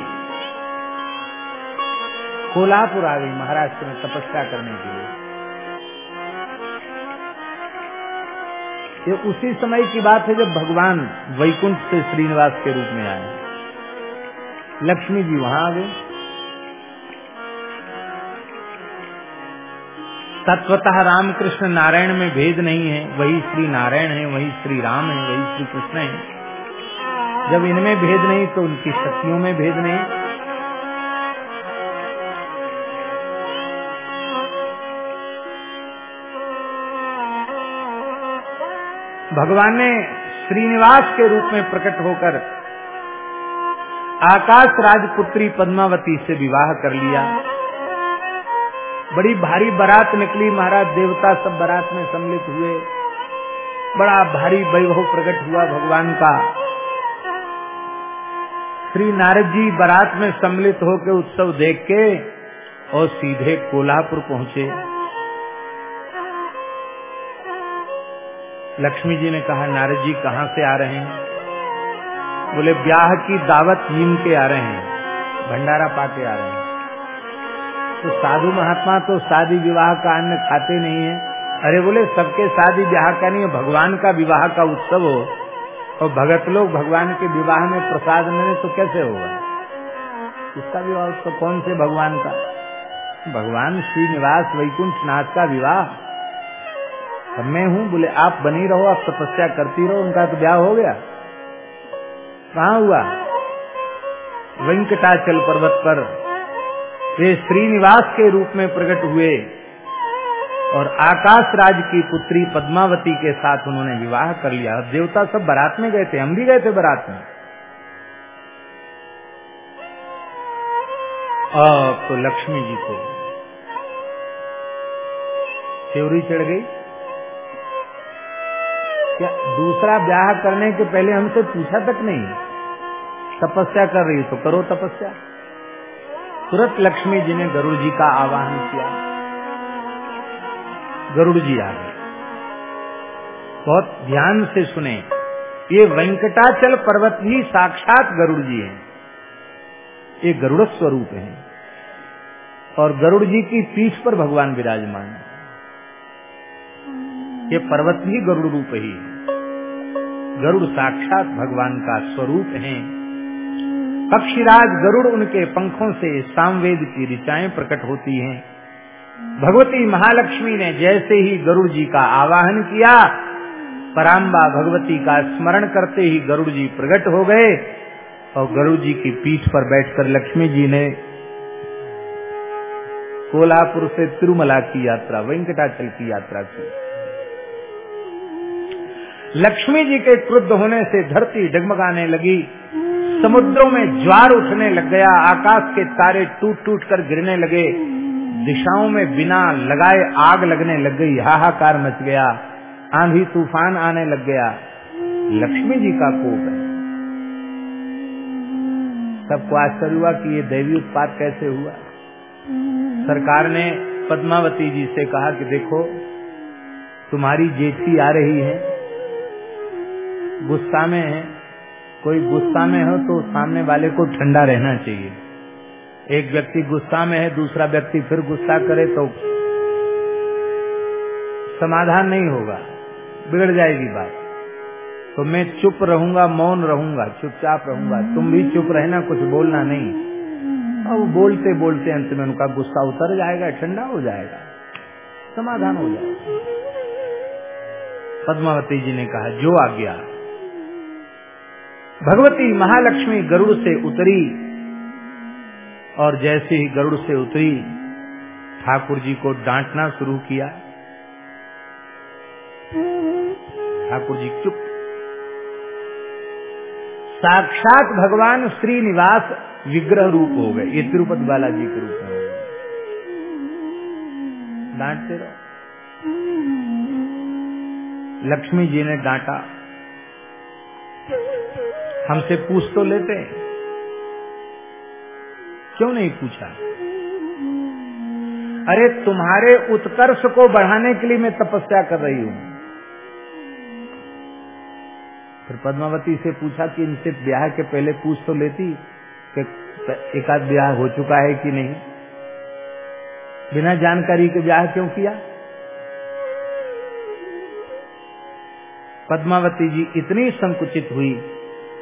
कोल्हापुर आ गई महाराष्ट्र में तपस्या करने के लिए। ये उसी समय की बात है जब भगवान वैकुंठ से श्रीनिवास के रूप में आए। लक्ष्मी जी वहाँ आ गई तत्वतः रामकृष्ण नारायण में भेद नहीं है। वही श्री नारायण है, वही श्री राम है, वही श्री कृष्ण है। जब इनमें भेद नहीं तो उनकी शक्तियों में भेद नहीं। भगवान ने श्रीनिवास के रूप में प्रकट होकर आकाश राजपुत्री पद्मावती से विवाह कर लिया। बड़ी भारी बारात निकली, महाराज देवता सब बारात में सम्मिलित हुए। बड़ा भारी वैभव प्रकट हुआ भगवान का। श्री नारद जी बारात में सम्मिलित होकर उत्सव देख के और सीधे कोल्हापुर पहुँचे। लक्ष्मी जी ने कहा, नारद जी कहाँ से आ रहे हैं? बोले, ब्याह की दावत नीम के आ रहे हैं, भंडारा पाके आ रहे हैं। तो साधु महात्मा तो शादी विवाह का अन्न खाते नहीं है। अरे बोले, सबके शादी ब्याह का नहीं है, भगवान का विवाह का उत्सव हो। और भगत लोग भगवान के विवाह में प्रसाद मिले तो कैसे होगा? इसका विवाह उत्सव कौन से भगवान का? भगवान श्रीनिवास वैकुंठ नाथ का विवाह। अब मैं हूँ, बोले, आप बनी रहो, आप तपस्या करती रहो, उनका तो ब्याह हो गया। कहा हुआ? वेंकटाचल पर्वत पर वे श्रीनिवास के रूप में प्रकट हुए और आकाश राज की पुत्री पद्मावती के साथ उन्होंने विवाह कर लिया। देवता सब बारात में गए थे, हम भी गए थे बारात में। अब तो लक्ष्मी जी को त्योरी चढ़ गई। क्या दूसरा ब्याह करने के पहले हमसे पूछा तक नहीं? तपस्या कर रही तो करो तपस्या। तुरंत लक्ष्मी जी ने गरुड़ जी का आवाहन किया। गरुड़ जी आ गए। बहुत ध्यान से सुने। ये वेंकटाचल पर्वत भी साक्षात गरुड़ जी हैं। ये गरुड़ स्वरूप है। और गरुड़ जी की पीठ पर भगवान विराजमान है। ये पर्वत भी गरुड़ रूप ही है। गरुड़ साक्षात भगवान का स्वरूप है। पक्षीराज गरुड़ उनके पंखों से सामवेद की ऋचाएँ प्रकट होती हैं। भगवती महालक्ष्मी ने जैसे ही गरुड़ जी का आवाहन किया, पराम्बा भगवती का स्मरण करते ही गरुड़ जी प्रकट हो गए और गरुड़ जी की पीठ पर बैठकर लक्ष्मी जी ने कोल्हापुर से तिरुमला की यात्रा, वेंकटाचल की यात्रा की। लक्ष्मी जी के क्रुद्ध होने से धरती डगमगाने लगी। समुद्रों में ज्वार उठने लग गया, आकाश के तारे टूट टूट कर गिरने लगे, दिशाओं में बिना लगाए आग लगने लग गई, हाहाकार मच गया, आंधी तूफ़ान आने लग गया। लक्ष्मी जी का कोप है। सबको आश्चर्य हुआ कि ये देवी उत्पाद कैसे हुआ। सरकार ने पद्मावती जी से कहा कि देखो, तुम्हारी जेठी आ रही है, गुस्सा में है कोई गुस्सा में हो तो सामने वाले को ठंडा रहना चाहिए। एक व्यक्ति गुस्सा में है, दूसरा व्यक्ति फिर गुस्सा करे तो समाधान नहीं होगा, बिगड़ जाएगी बात। तो मैं चुप रहूँगा, मौन रहूँगा, चुपचाप रहूँगा। तुम भी चुप रहना, कुछ बोलना नहीं। और बोलते बोलते अंत में उनका गुस्सा उतर जाएगा, ठंडा हो जाएगा, समाधान हो जाएगा। पद्मावती जी ने कहा, जो आ गया भगवती महालक्ष्मी गरुड़ से उतरी और जैसे ही गरुड़ से उतरी, ठाकुर जी को डांटना शुरू किया। ठाकुर जी चुप। साक्षात भगवान श्रीनिवास विग्रह रूप हो गए। ये तिरुपति बालाजी के रूप में डांटते रहो। लक्ष्मी जी ने डांटा। हमसे पूछ तो लेते क्यों नहीं पूछा? अरे तुम्हारे उत्कर्ष को बढ़ाने के लिए मैं तपस्या कर रही हूँ। फिर पद्मावती से पूछा कि इनसे ब्याह के पहले पूछ तो लेती कि एकाध ब्याह हो चुका है कि नहीं? बिना जानकारी के ब्याह क्यों किया? पद्मावती जी इतनी संकुचित हुई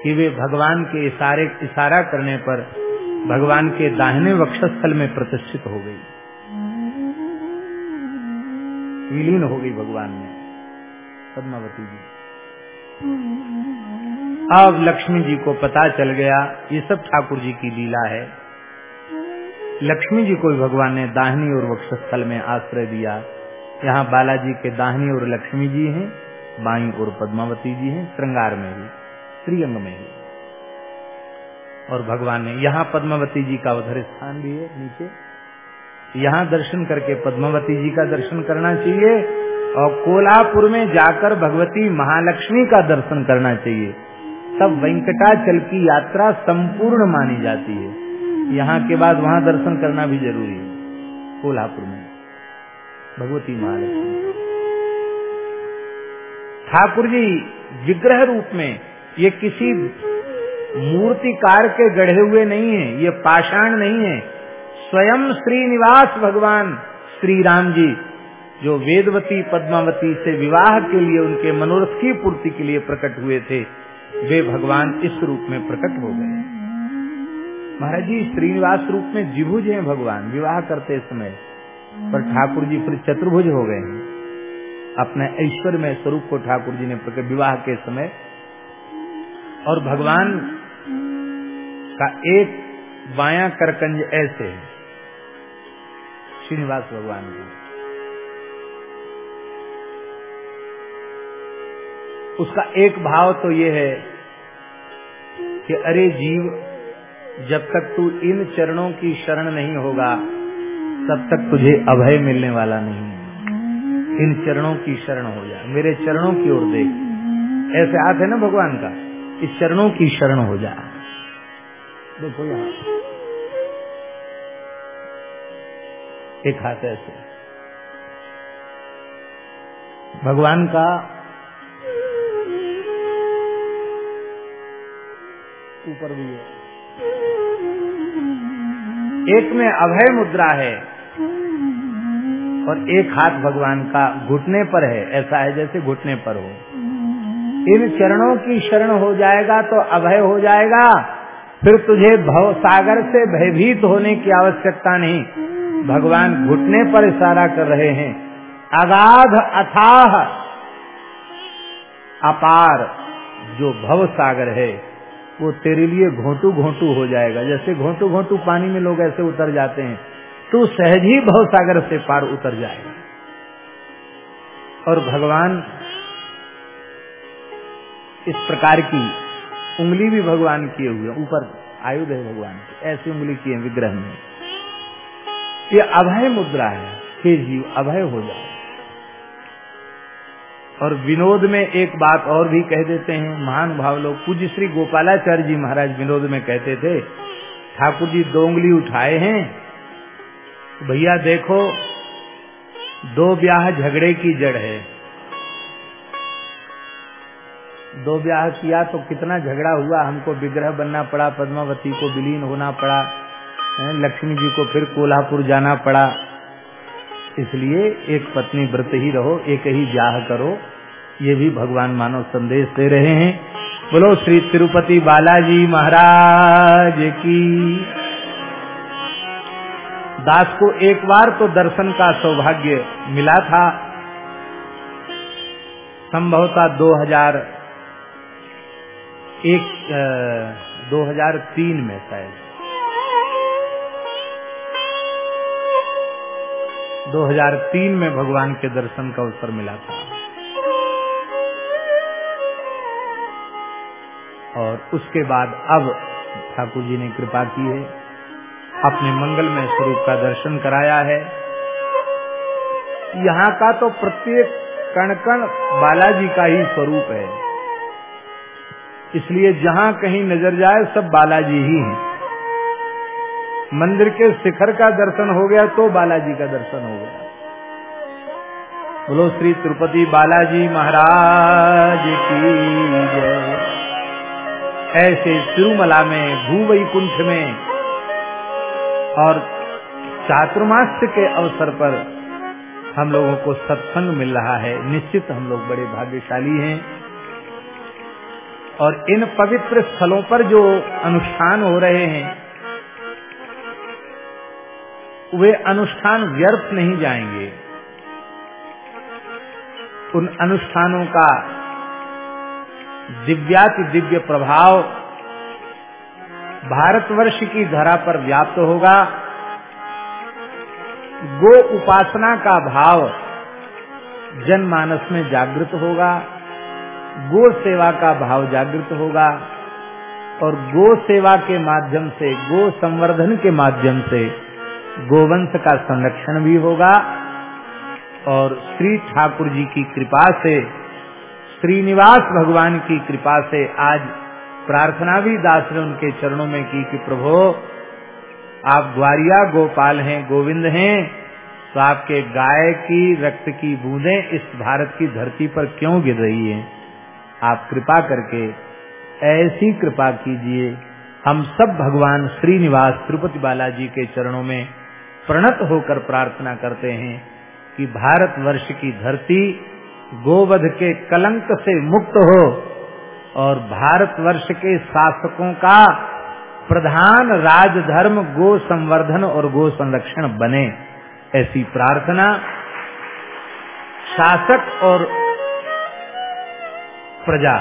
कि वे भगवान के इशारे, इशारा करने पर भगवान के दाहिने वक्षस्थल में प्रतिष्ठित हो गई। विलीन हो गई भगवान में। पद्मावती जी। अब लक्ष्मी जी को पता चल गया, ये सब ठाकुर जी की लीला है। लक्ष्मी जी को भगवान ने दाहिनी और वक्षस्थल में आश्रय दिया। यहाँ बालाजी के दाहिनी और लक्ष्मी जी हैं, बाई और पद्मावती जी हैं, श्रृंगार में भी। श्रीअंग में भी और भगवान ने यहाँ पद्मावती जी का उधर स्थान भी है, नीचे। यहाँ दर्शन करके पद्मावती जी का दर्शन करना चाहिए और कोल्हापुर में जाकर भगवती महालक्ष्मी का दर्शन करना चाहिए। तब वेंकटाचल की यात्रा संपूर्ण मानी जाती है। यहाँ के बाद वहाँ दर्शन करना भी ज़रूरी है, कोल्हापुर में। भगवती महालक्ष्मी। ठाकुर जी, विग्रह रूप में ये किसी मूर्तिकार के गढ़े हुए नहीं है, ये पाषाण नहीं है। स्वयं श्रीनिवास भगवान श्री राम जी, जो वेदवती, पद्मावती से विवाह के लिए, उनके मनोरथ की पूर्ति के लिए प्रकट हुए थे, वे भगवान इस रूप में प्रकट हो गए। महाराज जी, श्रीनिवास रूप में जिभुज हैं भगवान, विवाह करते समय। पर ठाकुर जी फिर चतुर्भुज हो गए हैं। अपने ऐश्वर्य स्वरूप को ठाकुर जी ने प्रकट, विवाह के समय और भगवान का एक बाया करकंज ऐसे है। श्रीनिवास भगवान की उसका एक भाव तो ये है कि अरे जीव, जब तक तू इन चरणों की शरण नहीं होगा, तब तक तुझे अभय मिलने वाला नहीं इन चरणों की शरण हो जा। मेरे चरणों की ओर देख। ऐसे हाथ है ना भगवान का? इस चरणों की शरण हो जा। देखो यहाँ। एक हाथ ऐसे। भगवान का ऊपर भी है। एक में अभय मुद्रा है और एक हाथ भगवान का घुटने पर है। ऐसा है जैसे घुटने पर हो। इन चरणों की शरण हो जाएगा तो अभय हो जाएगा। फिर तुझे भव सागर से भयभीत होने की आवश्यकता नहीं। भगवान घुटने पर इशारा कर रहे हैं। अगाध अथाह, अपार जो भव सागर है, वो तेरे लिए घोटू घोटू हो जाएगा। जैसे घोटू घोटू पानी में लोग ऐसे उतर जाते हैं, तू सहज ही भव सागर से पार उतर जाएगा। और भगवान इस प्रकार की उंगली भी भगवान किए हुए, ऊपर आयुध है भगवान की, ऐसी उंगली किए विग्रह में। ये अभय मुद्रा है, हे जीव, अभय हो जाए और विनोद में एक बात और भी कह देते हैं, महान भाव लोग पूज्य श्री गोपालाचार्य जी महाराज विनोद में कहते थे, ठाकुर जी दो उंगली उठाए हैं, भैया देखो, दो ब्याह झगड़े की जड़ है। दो ब्याह किया तो कितना झगड़ा हुआ? हमको विग्रह बनना पड़ा, पद्मावती को विलीन होना पड़ा लक्ष्मी जी को फिर कोल्हापुर जाना पड़ा। इसलिए एक पत्नी व्रत ही रहो, एक ही ब्याह करो, ये भी भगवान मानव संदेश दे रहे हैं। बोलो, श्री तिरुपति बालाजी महाराज की। दास को एक बार तो दर्शन का सौभाग्य मिला था। संभवतः 2000 एक हज़ार तीन में शायद 2003 में भगवान के दर्शन का अवसर मिला था। और उसके बाद अब ठाकुर जी ने कृपा की है। अपने मंगलमय स्वरूप का दर्शन कराया है। यहाँ का तो प्रत्येक कण कण बालाजी का ही स्वरूप है। इसलिए जहाँ कहीं नज़र जाए सब बालाजी ही हैं। मंदिर के शिखर का दर्शन हो गया तो बालाजी का दर्शन हो गया। बोलो श्री तिरुपति बालाजी महाराज की जय। ऐसे तिरुमला में, भूवैकुंठ में और चातुर्मास्य के अवसर पर हम लोगों को सत्संग मिल रहा है। निश्चित हम लोग बड़े भाग्यशाली हैं। और इन पवित्र स्थलों पर जो अनुष्ठान हो रहे हैं, वे अनुष्ठान व्यर्थ नहीं जाएँगे। उन अनुष्ठानों का दिव्याति दिव्य प्रभाव भारतवर्ष की धरा पर व्याप्त होगा। गो उपासना का भाव जनमानस में जागृत होगा। गो सेवा का भाव जागृत होगा और गो सेवा के माध्यम से, गो संवर्धन के माध्यम से गोवंश का संरक्षण भी होगा। और श्री ठाकुर जी की कृपा से, श्रीनिवास भगवान की कृपा से आज प्रार्थना भी दास ने उनके चरणों में की कि प्रभु, आप ग्वारिया गोपाल हैं, गोविंद हैं तो आपके गाय की, रक्त की बूंदें इस भारत की धरती पर क्यों गिर रही हैं? आप कृपा करके ऐसी कृपा कीजिए। हम सब भगवान श्रीनिवास तिरुपति बालाजी के चरणों में प्रणत होकर प्रार्थना करते हैं कि भारत वर्ष की धरती गोवध के कलंक से मुक्त हो और भारत वर्ष के शासकों का प्रधान राजधर्म गो संवर्धन और गो संरक्षण बने। ऐसी प्रार्थना शासक और प्रजा।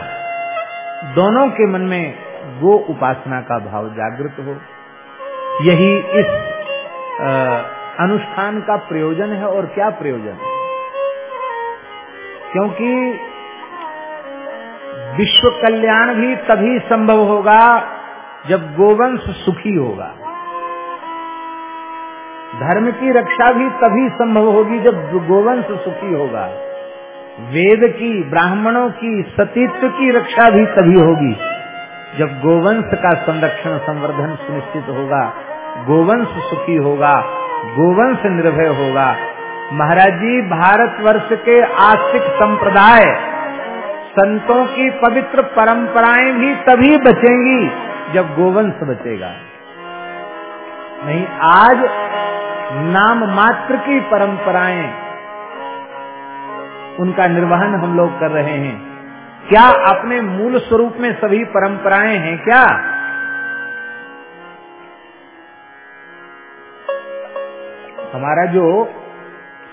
दोनों के मन में गो उपासना का भाव जागृत हो। यही इस आ, अनुष्ठान का प्रयोजन है और क्या प्रयोजन? है क्योंकि विश्व कल्याण भी तभी संभव होगा जब गोवंश सुखी होगा। धर्म की रक्षा भी तभी संभव होगी जब गोवंश सुखी होगा। वेद की, ब्राह्मणों की, सतीत्व की रक्षा भी तभी होगी। जब गोवंश का संरक्षण, संवर्धन सुनिश्चित होगा, गोवंश सुखी होगा, गोवंश निर्भय होगा। महाराज जी भारतवर्ष के आस्तिक संप्रदाय, संतों की पवित्र परंपराएँ भी तभी बचेंगी जब गोवंश बचेगा। नहीं, आज नाम मात्र की परंपराएँ उनका निर्वहन हम लोग कर रहे हैं। क्या अपने मूल स्वरूप में सभी परंपराएँ हैं क्या? हमारा जो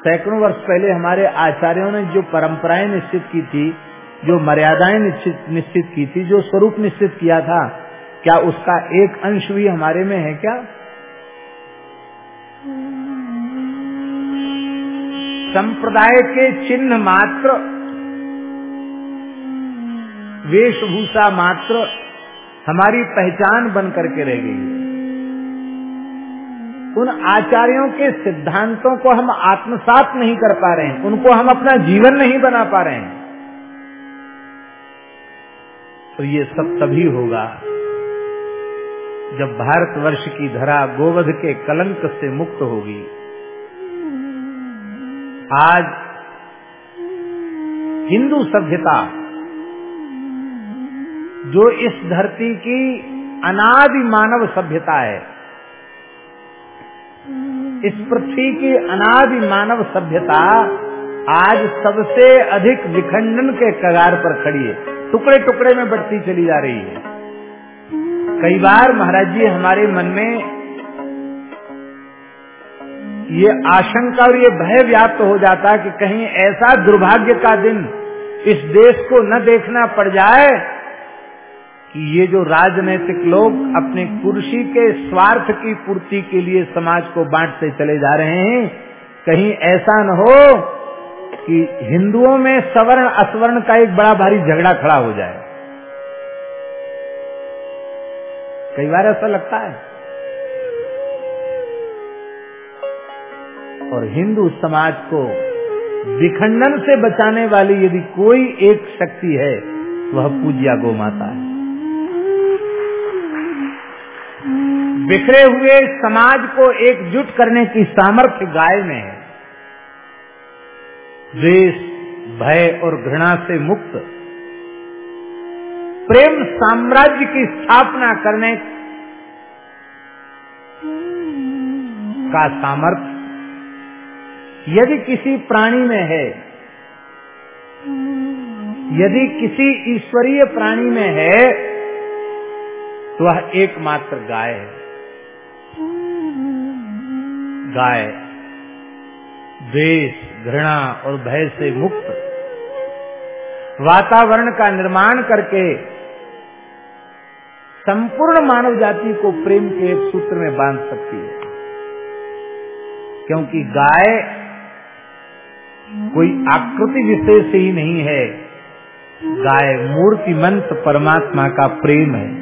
सैकड़ों वर्ष पहले हमारे आचार्यों ने जो परंपराएँ निश्चित की थी, जो मर्यादाएँ निश्चित निश्चित की थी, जो स्वरूप निश्चित किया था, क्या उसका एक अंश भी हमारे में है क्या? संप्रदाय के चिन्ह मात्र, वेशभूषा मात्र हमारी पहचान बन करके रह गई उन आचार्यों के सिद्धांतों को हम आत्मसात नहीं कर पा रहे हैं, उनको हम अपना जीवन नहीं बना पा रहे हैं। तो ये सब तभी होगा जब भारतवर्ष की धरा गोवध के कलंक से मुक्त होगी। आज हिंदू सभ्यता जो इस धरती की अनादि मानव सभ्यता है, इस पृथ्वी की अनादि मानव सभ्यता आज सबसे अधिक विखंडन के कगार पर खड़ी है। टुकड़े टुकड़े में बढ़ती चली जा रही है। कई बार महाराज जी हमारे मन में ये आशंका और ये भय व्याप्त हो जाता है कि कहीं ऐसा दुर्भाग्य का दिन इस देश को न देखना पड़ जाए कि ये जो राजनीतिक लोग अपने कुर्सी के स्वार्थ की पूर्ति के लिए समाज को बांटते चले जा रहे हैं, कहीं ऐसा न हो कि हिंदुओं में सवर्ण असवर्ण का एक बड़ा भारी झगड़ा खड़ा हो जाए। कई बार ऐसा लगता है। और हिंदू समाज को विखंडन से बचाने वाली यदि कोई एक शक्ति है, वह पूज्या गो माता है। बिखरे हुए समाज को एकजुट करने की सामर्थ्य गाय में है। द्वेष, भय और घृणा से मुक्त। प्रेम साम्राज्य की स्थापना करने का सामर्थ्य यदि किसी प्राणी में है, यदि किसी ईश्वरीय प्राणी में है तो वह एकमात्र गाय है। गाय द्वेष घृणा और भय से मुक्त। वातावरण का निर्माण करके संपूर्ण मानव जाति को प्रेम के एक सूत्र में बाँध सकती है। क्योंकि गाय कोई आकृति विशेष ही नहीं है। गाय मूर्तिमंत परमात्मा का प्रेम है।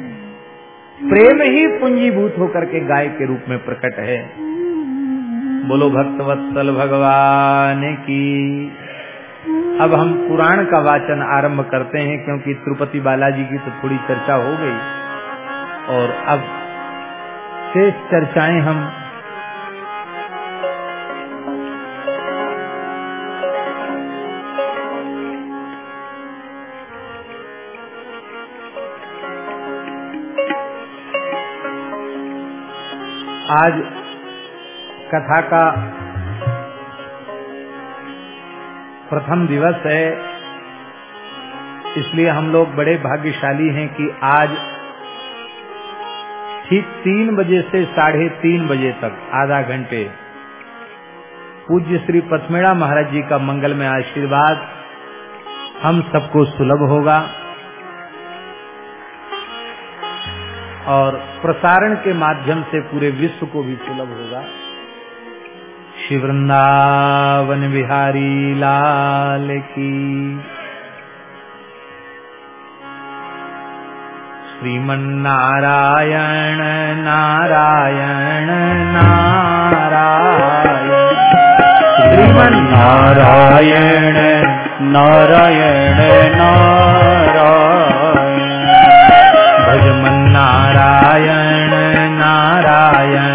प्रेम ही पूंजीभूत होकर के गाय के रूप में प्रकट है। बोलो भक्तवत्सल भगवान की। अब हम पुराण का वाचन आरंभ करते हैं, क्योंकि तिरुपति बालाजी की तो थोड़ी चर्चा हो गई। और अब शेष चर्चाएँ हम आज कथा का प्रथम दिवस है। इसलिए हम लोग बड़े भाग्यशाली हैं कि आज ठीक तीन बजे से साढ़े तीन बजे तक, आधा घंटे, पूज्य श्री पथमेड़ा महाराज जी का मंगल में आशीर्वाद हम सबको सुलभ होगा। और प्रसारण के माध्यम से पूरे विश्व को भी सुलभ होगा। श्री वृंदावन बिहारी लाल की। श्रीमन्नारायण नारायण नारायण। श्रीमन्नारायण नारायण नारायण। नारायण नारायण।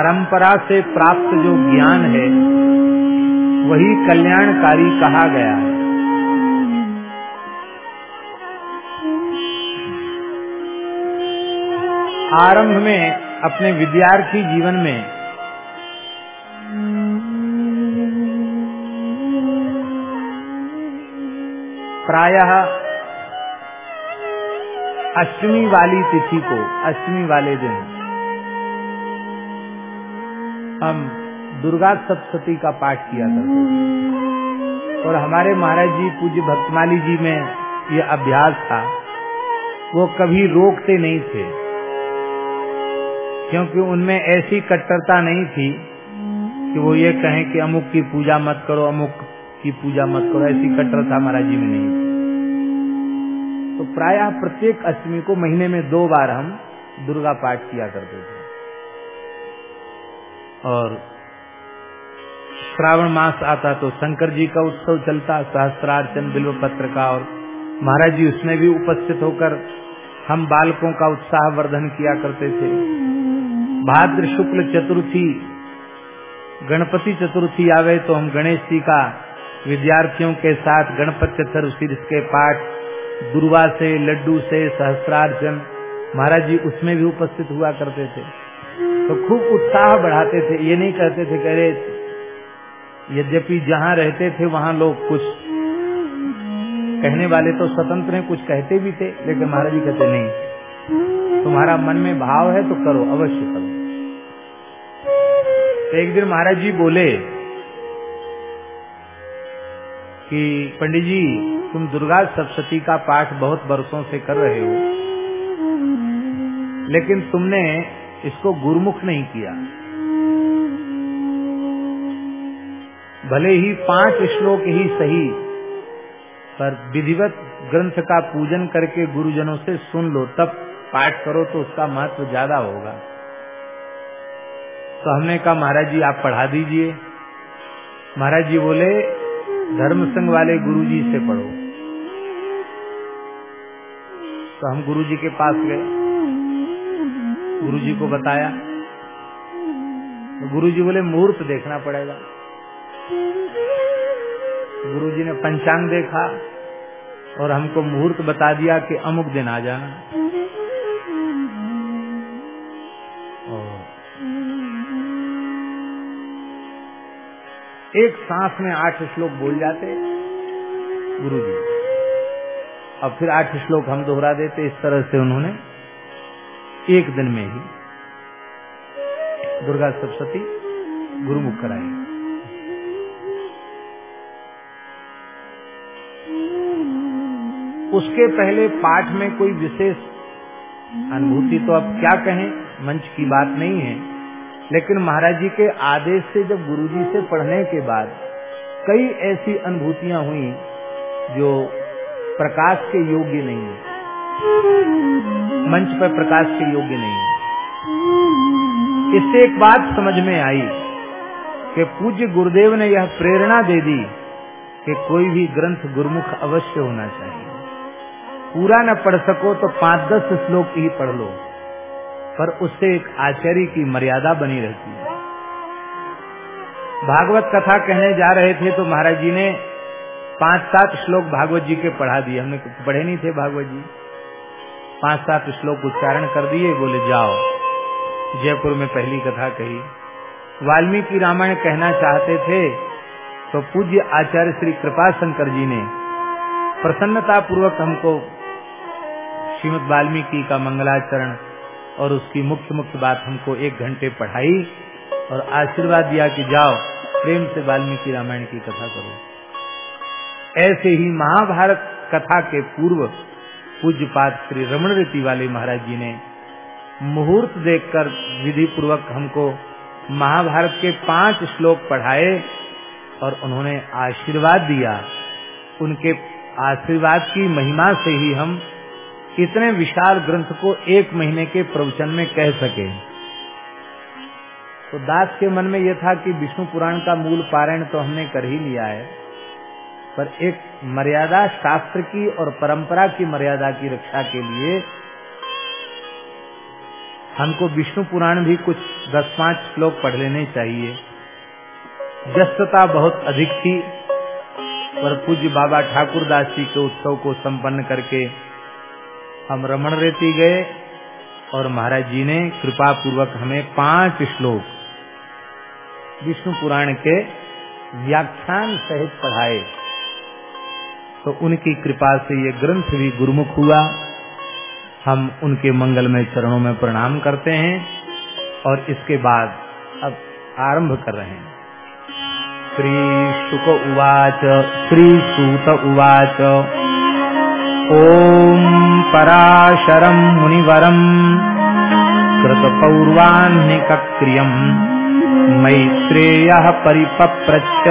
परंपरा से प्राप्त जो ज्ञान है, वही कल्याणकारी कहा गया है। आरंभ में अपने विद्यार्थी जीवन में प्रायः अष्टमी वाली तिथि को, अष्टमी वाले दिन हम दुर्गा सप्तती का पाठ किया करते और हमारे महाराज जी, पूज्य भक्तमाली जी में यह अभ्यास था। वो कभी रोकते नहीं थे। क्योंकि उनमें ऐसी कट्टरता नहीं थी कि वो ये कहें कि अमुक की पूजा मत करो, अमुक की पूजा मत करो। ऐसी कट्टरता महाराज जी में नहीं तो प्रायः प्रत्येक अष्टमी को महीने में दो बार हम दुर्गा पाठ किया करते थे। और श्रावण मास आता तो शंकर जी का उत्सव चलता, सहस्त्रार्चन बिल्व पत्र का, और महाराज जी उसमें भी उपस्थित होकर हम बालकों का उत्साह वर्धन किया करते थे। भाद्र शुक्ल चतुर्थी, गणपति चतुर्थी आवे तो हम गणेश जी का विद्यार्थियों के साथ गणपति चतुर्शीर्ष के पाठ, दुर्वा से, लड्डू से, सहस्त्रार्चन, महाराज जी उसमें भी उपस्थित हुआ करते थे। तो खूब उत्साह बढ़ाते थे, ये नहीं कहते थे कह रहे यद्यपि जहाँ रहते थे, वहाँ लोग कुछ कहने वाले तो स्वतंत्र हैं, कुछ कहते भी थे, लेकिन महाराज जी कहते, नहीं, तुम्हारा मन में भाव है तो करो, अवश्य करो। तो एक दिन महाराज जी बोले कि, पंडित जी, तुम दुर्गा सप्तती का पाठ बहुत वर्षों से कर रहे हो, लेकिन तुमने इसको गुरुमुख नहीं किया। भले ही पाँच श्लोक ही सही, पर विधिवत ग्रंथ का पूजन करके गुरुजनों से सुन लो, तब पाठ करो तो उसका महत्व ज़्यादा होगा। तो हमने कहा, महाराज जी, आप पढ़ा दीजिए। महाराज जी बोले, धर्म संघ वाले गुरु जी से पढ़ो। तो हम गुरु जी के पास गए। गुरु जी को बताया। तो गुरु जी बोले मुहूर्त देखना पड़ेगा। गुरु जी ने पंचांग देखा और हमको मुहूर्त बता दिया कि अमुक दिन आ जाना। एक सांस में आठ श्लोक बोल जाते गुरु जी अब फिर आठ श्लोक हम दोहरा देते, इस तरह से उन्होंने एक दिन में ही दुर्गा सप्तती गुरुमुख कराई। उसके पहले पाठ में कोई विशेष अनुभूति तो अब क्या कहें, मंच की बात नहीं है। लेकिन महाराज जी के आदेश से जब गुरु जी से पढ़ने के बाद कई ऐसी अनुभूतियाँ हुई जो प्रकाश के योग्य नहीं है। मंच पर प्रकाश के योग्य नहीं। है इससे एक बात समझ में आई कि पूज्य गुरुदेव ने यह प्रेरणा दे दी कि कोई भी ग्रंथ गुरुमुख अवश्य होना चाहिए। पूरा न पढ़ सको तो पाँच दस श्लोक ही पढ़ लो, पर उससे एक आचार्य की मर्यादा बनी रहती है। भागवत कथा कहने जा रहे थे तो महाराज जी ने पाँच सात श्लोक भागवत जी के पढ़ा दिए। हमने पढ़े नहीं थे भागवत जी। पाँच सात श्लोक उच्चारण कर दिए, बोले, जाओ। जयपुर में पहली कथा कही। वाल्मीकि रामायण कहना चाहते थे तो पूज्य आचार्य श्री कृपा शंकर जी ने प्रसन्नता पूर्वक हमको श्रीमद वाल्मीकि का मंगलाचरण और उसकी मुख्य मुख्य बात हमको एक घंटे पढ़ाई और आशीर्वाद दिया कि जाओ, प्रेम से वाल्मीकि रामायण की कथा करो। ऐसे ही महाभारत कथा के पूर्व पूज्यपात श्री रमण रीति वाले महाराज जी ने मुहूर्त देखकर विधि पूर्वक हमको महाभारत के पाँच श्लोक पढ़ाए और उन्होंने आशीर्वाद दिया। उनके आशीर्वाद की महिमा से ही हम इतने विशाल ग्रंथ को एक महीने के प्रवचन में कह सके। तो दास के मन में यह था कि विष्णु पुराण का मूल पारायण तो हमने कर ही लिया है। पर एक मर्यादा शास्त्र की और परंपरा की मर्यादा की रक्षा के लिए हमको विष्णु पुराण भी कुछ दस पाँच श्लोक पढ़ लेने चाहिए। व्यस्तता बहुत अधिक थी, पर पूज्य बाबा ठाकुर दास जी के उत्सव को संपन्न करके हम रमण रेती गए और महाराज जी ने कृपा पूर्वक हमें पाँच श्लोक विष्णु पुराण के व्याख्यान सहित पढ़ाए। तो उनकी कृपा से ये ग्रंथ भी गुरुमुख हुआ। हम उनके मंगलमय चरणों में प्रणाम करते हैं और इसके बाद अब आरंभ कर रहे हैं। श्री शुक उवाच, श्री सूत उवाच। ओम पराशरम मुनिवरम कृत कृतपौर्वान्निक्रियम मैत्रेय परिपप्रच्छ।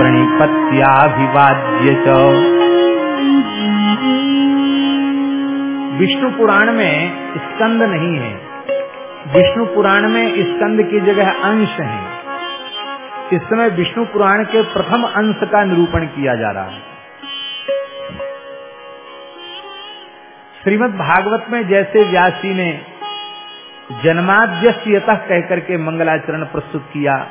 प्रणिपत्याभिवाद्य विष्णु पुराण में स्कंद नहीं है। विष्णु पुराण में स्कंद की जगह अंश है। इस समय विष्णु पुराण के प्रथम अंश का निरूपण किया जा रहा है। श्रीमद् भागवत में जैसे व्यासी ने जन्माद्यत कहकर के मंगलाचरण प्रस्तुत किया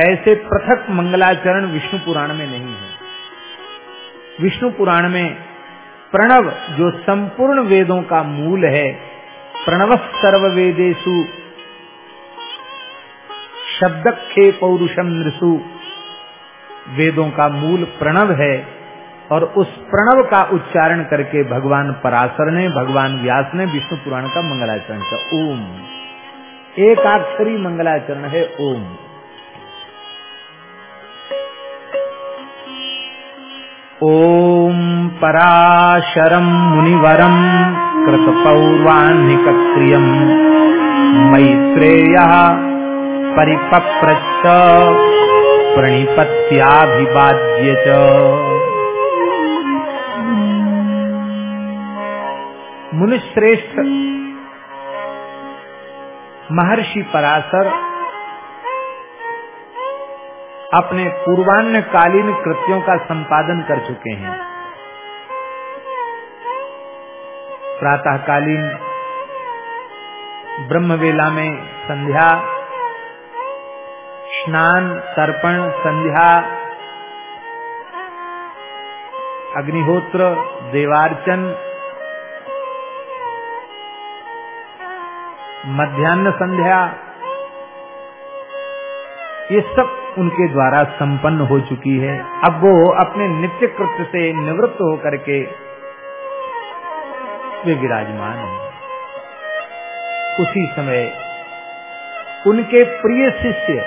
ऐसे पृथक मंगलाचरण विष्णु पुराण में नहीं है। विष्णु पुराण में प्रणव, जो संपूर्ण वेदों का मूल है, प्रणव सर्व वेदेशु शब्दखे पौरुषम नृसु, वेदों का मूल प्रणव है, और उस प्रणव का उच्चारण करके भगवान पराशर ने, भगवान व्यास ने विष्णु पुराण का मंगलाचरण किया। ओम। एक अक्षरी मंगलाचरण है ओम। ॐ पराशरम् मुनिवरम् कृतपौर्वाह्निकक्रियम् मैत्रेयः परिपप्रच्छ प्रणिपत्याभिवाद्य मुनिश्रेष्ठ महर्षि पराशर अपने पूर्वान्य कालीन कृत्यों का संपादन कर चुके हैं। प्रातःकालीन ब्रह्मवेला में संध्या, स्नान, तर्पण, संध्या, अग्निहोत्र, देवार्चन, मध्यान्ह संध्या ये सब उनके द्वारा संपन्न हो चुकी है। अब वो अपने नित्य कृत्य से निवृत्त होकर के वे विराजमान हैं। उसी समय उनके प्रिय शिष्य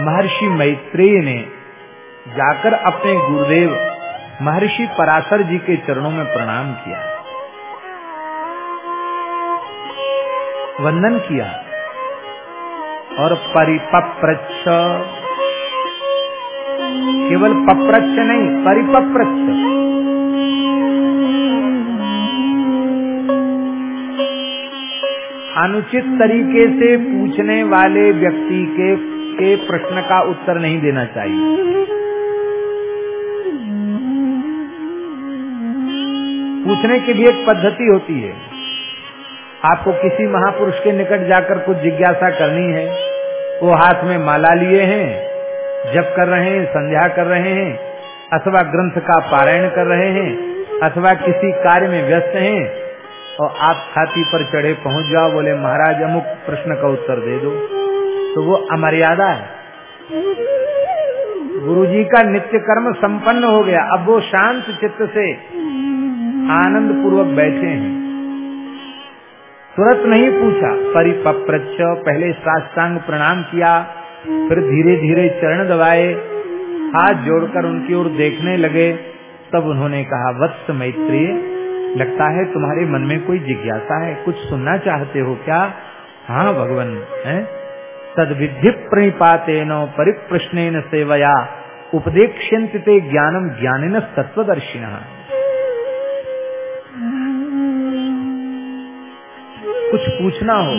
महर्षि मैत्रेय ने जाकर अपने गुरुदेव महर्षि पराशर जी के चरणों में प्रणाम किया, वंदन किया। और परिपप्रच्छ। केवल पप्रच्छ नहीं, परिपप्रच्छ। अनुचित तरीके से पूछने वाले व्यक्ति के के प्रश्न का उत्तर नहीं देना चाहिए। पूछने की भी एक पद्धति होती है। आपको किसी महापुरुष के निकट जाकर कुछ जिज्ञासा करनी है, वो हाथ में माला लिए हैं, जप कर रहे हैं, संध्या कर रहे हैं, अथवा ग्रंथ का पारायण कर रहे हैं, अथवा किसी कार्य में व्यस्त हैं, और आप छाती पर चढ़े पहुँच जाओ, बोले, महाराज, अमुक प्रश्न का उत्तर दे दो। तो वो अमर्यादा है। गुरु जी का नित्य कर्म संपन्न हो गया। अब वो शांत चित्त से आनंद पूर्वक बैठे हैं। तुरंत नहीं पूछा। परिपप्रच्छ, पहले साष्टांग प्रणाम किया, फिर धीरे धीरे चरण दबाए, हाथ जोड़कर उनकी ओर देखने लगे। तब उन्होंने कहा, वत्स मैत्री लगता है तुम्हारे मन में कोई जिज्ञासा है? कुछ सुनना चाहते हो क्या? हाँ भगवान, है? तद विधि प्रणिपाते नो परिप्रश्न सेवया उपदेक्ष्यंत ज्ञानम ज्ञानिन तत्वदर्शिन कुछ पूछना हो।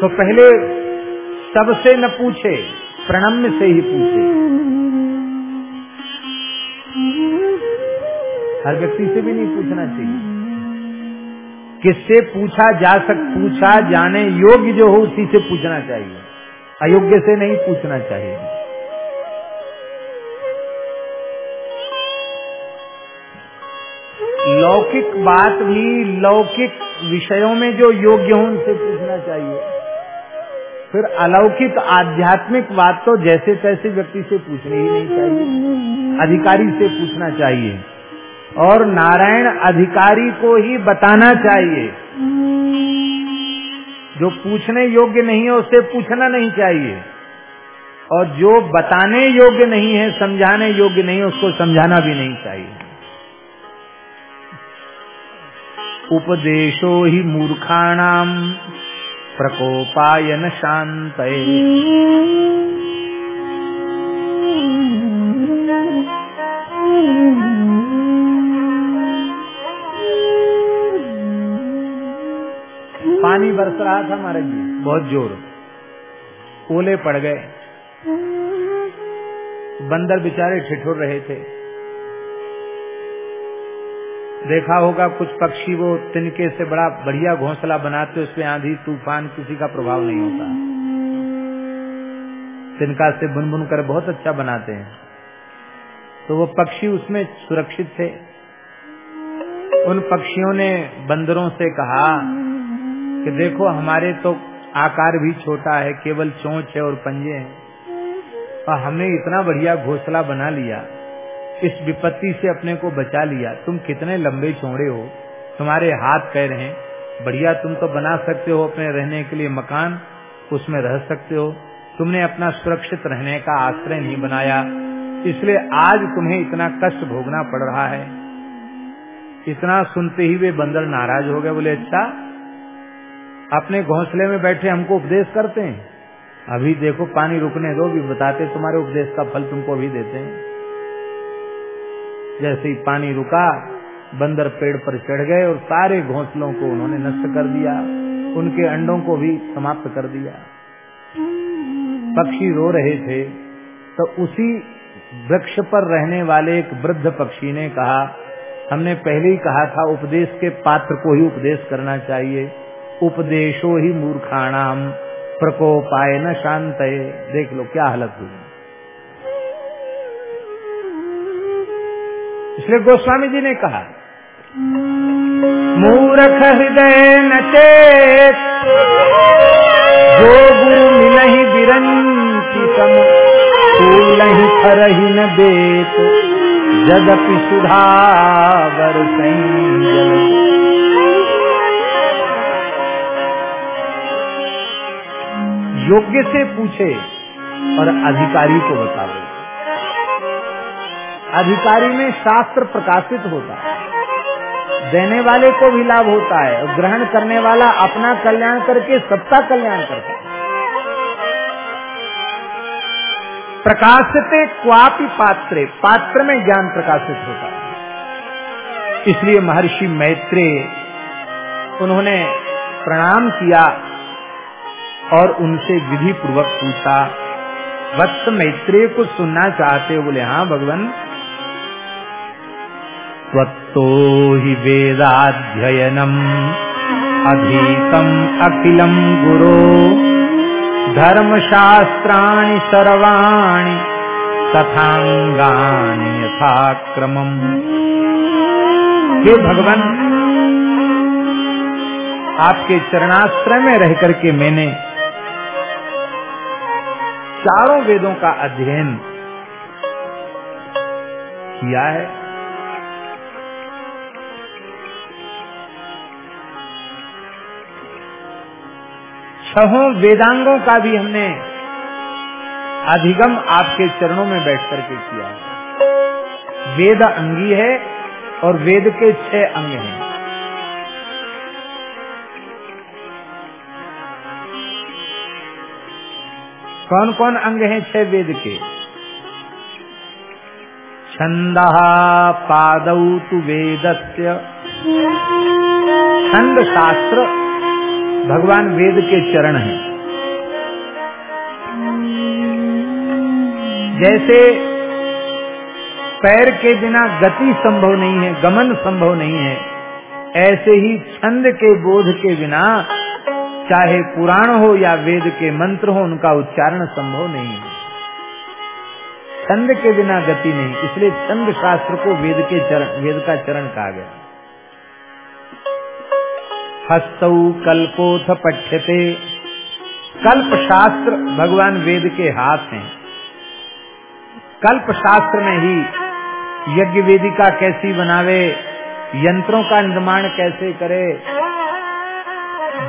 तो पहले सबसे न पूछे, प्रणम्य से ही पूछे। हर व्यक्ति से भी नहीं पूछना चाहिए। किससे पूछा जा सक, पूछा जाने योग्य जो हो, उसी से पूछना चाहिए। अयोग्य से नहीं पूछना चाहिए। लौकिक बात भी लौकिक विषयों में जो योग्य हो, उनसे पूछना चाहिए। फिर अलौकिक आध्यात्मिक बात तो जैसे तैसे व्यक्ति से पूछनी ही नहीं चाहिए। अधिकारी से पूछना चाहिए। और नारायण अधिकारी को ही बताना चाहिए। जो पूछने योग्य नहीं है उससे पूछना नहीं चाहिए। और जो बताने योग्य नहीं है, समझाने योग्य नहीं है, उसको समझाना भी नहीं चाहिए। उपदेशो ही मूर्खाणाम प्रकोपायन शांत पानी बरस रहा था हमारे जी बहुत ज़ोर। ओले पड़ गए। बंदर बेचारे ठिठुर रहे थे। देखा होगा, कुछ पक्षी वो तिनके से बड़ा बढ़िया घोंसला बनाते, उसमें आंधी, तूफ़ान किसी का प्रभाव नहीं होता। तिनका से बुन बुन कर बहुत अच्छा बनाते हैं। तो वो पक्षी उसमें सुरक्षित थे। उन पक्षियों ने बंदरों से कहा कि देखो, हमारे तो आकार भी छोटा है, केवल चोंच है और पंजे हैं। और हमने इतना बढ़िया घोसला बना लिया। इस विपत्ति से अपने को बचा लिया। तुम कितने लंबे चौड़े हो। तुम्हारे हाथ पैर हैं। बढ़िया तुम तो बना सकते हो अपने रहने के लिए मकान। उसमें रह सकते हो। तुमने अपना सुरक्षित रहने का आश्रय नहीं बनाया। इसलिए आज तुम्हें इतना कष्ट भोगना पड़ रहा है। इतना सुनते ही वे बंदर नाराज़ हो गए। बोले अच्छा अपने घोंसले में बैठे हमको उपदेश करते हैं? अभी देखो, पानी रुकने दो। भी बताते तुम्हारे उपदेश का फल तुमको भी देते हैं। जैसे ही पानी रुका, बंदर पेड़ पर चढ़ गए और सारे घोंसलों को उन्होंने नष्ट कर दिया, उनके अंडों को भी समाप्त कर दिया। पक्षी रो रहे थे तो उसी वृक्ष पर रहने वाले एक वृद्ध पक्षी ने कहा, हमने पहले ही कहा था, उपदेश के पात्र को ही उपदेश करना चाहिए। उपदेशो ही मूर्खाणाम, प्रकोपाय न शांत देख लो, क्या हालत हुई। इसलिए गोस्वामी जी ने कहा, मूर्ख हृदय न चेत जो गुरु मिलही बिरंती सम, फूलहि न बेत जगपि सुधावर योग्य से पूछे और अधिकारी को बतावे अधिकारी में शास्त्र प्रकाशित होता है। देने वाले को भी लाभ होता है ग्रहण करने वाला अपना कल्याण करके सबका कल्याण करता है। प्रकाशते क्वापि पात्र पात्र में ज्ञान प्रकाशित होता है। इसलिए महर्षि मैत्रेय उन्होंने प्रणाम किया और उनसे विधि पूर्वक पूछा, वत्स मैत्रेय को सुनना चाहते बोले हाँ भगवान त्वत्तो हि वेदाध्ययनम्। अधीतम् अखिलम् गुरो। धर्मशास्त्राणि सर्वाणि तथाङ्गानि यथाक्रमम्। हे भगवान, आपके चरणाश्रय में रह करके मैंने चारों वेदों का अध्ययन किया है। छहों वेदांगों का भी हमने अधिगम आपके चरणों में बैठ करके किया। वेद अंगी है और वेद के छह अंग हैं। कौन कौन अंग हैं छह वेद के? छंद पादौ तु वेदस्य। छंद शास्त्र भगवान वेद के चरण हैं। जैसे पैर के बिना गति संभव नहीं है, गमन संभव नहीं है, ऐसे ही छंद के बोध के बिना चाहे पुराण हो या वेद के मंत्र हो, उनका उच्चारण संभव नहीं है। छंद के बिना गति नहीं, इसलिए छंद शास्त्र को वेद के चरण, वेद का चरण कहा गया। हस्तौ कल्पोथ पठ्यते। कल्प शास्त्र भगवान वेद के हाथ हैं। कल्प शास्त्र में ही यज्ञ वेदिका कैसी बनावे, यंत्रों का निर्माण कैसे करे।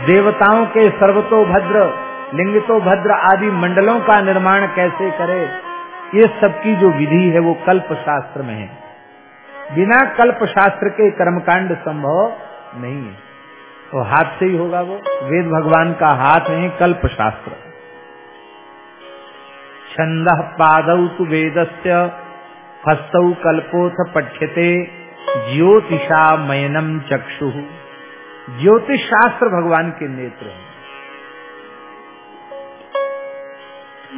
देवताओं के सर्वतोभद्र लिंगतोभद्र आदि मंडलों का निर्माण कैसे करे, ये सबकी जो विधि है वो कल्प शास्त्र में है। बिना कल्प शास्त्र के कर्मकांड संभव नहीं है। तो हाथ से ही होगा वो। वेद भगवान का हाथ है कल्प शास्त्र छंद पादौ तु वेदस्य, हस्तौ कल्पोथ पठ्यते ज्योतिषा मयनम चक्षु। ज्योतिष शास्त्र भगवान के नेत्र हैं।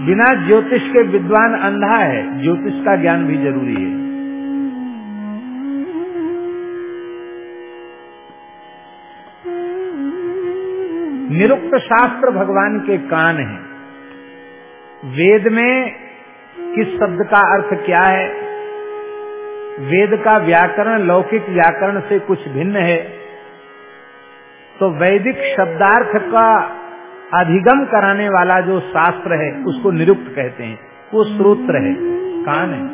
बिना ज्योतिष के विद्वान अंधा है, ज्योतिष का ज्ञान भी ज़रूरी है। निरुक्त शास्त्र भगवान के कान हैं। वेद में किस शब्द का अर्थ क्या है? वेद का व्याकरण, लौकिक व्याकरण से कुछ भिन्न है। तो वैदिक शब्दार्थ का अधिगम कराने वाला जो शास्त्र है, उसको निरुक्त कहते हैं। वो स्रोत्र है, कान है।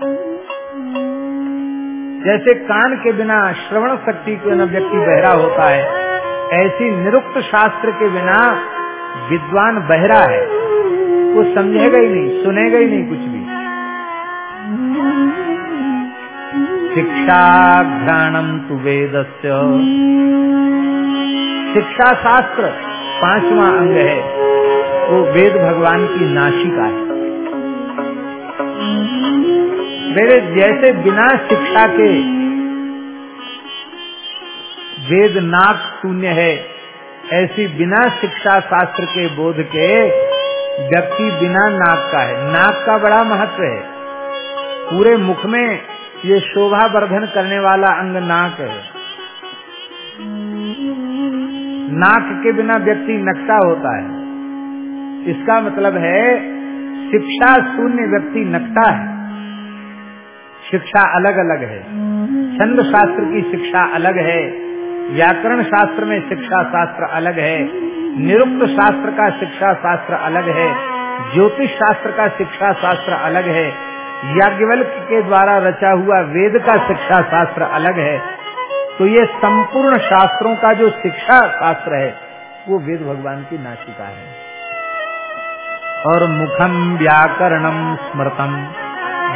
जैसे कान के बिना श्रवण शक्ति के बिना व्यक्ति बहरा होता है ऐसी निरुक्त शास्त्र के बिना विद्वान बहरा है। वो समझेगा ही नहीं, सुनेगा ही नहीं कुछ भी। शिक्षा घ्राणम तु वेद शिक्षा शास्त्र पांचवा अंग है। वो वेद भगवान की नाशिका है। मेरे जैसे बिना शिक्षा के वेद नाक शून्य है। ऐसी बिना शिक्षा शास्त्र के बोध के व्यक्ति बिना नाक का है। नाक का बड़ा महत्व है। पूरे मुख में ये शोभा वर्धन करने वाला अंग नाक है। नाक के बिना व्यक्ति नक्शा होता है। इसका मतलब है, शिक्षा शून्य व्यक्ति नकटा है। शिक्षा अलग अलग है। छंद शास्त्र की शिक्षा अलग है। व्याकरण शास्त्र में शिक्षा शास्त्र अलग है, निरुक्त शास्त्र का शिक्षा शास्त्र अलग है, ज्योतिष शास्त्र का शिक्षा शास्त्र अलग है, याज्ञवल्क के द्वारा रचा हुआ वेद का शिक्षा शास्त्र अलग है। तो ये संपूर्ण शास्त्रों का जो शिक्षा शास्त्र है, वो वेद भगवान की नाशिका है। और मुखम व्याकरणम स्मृतम।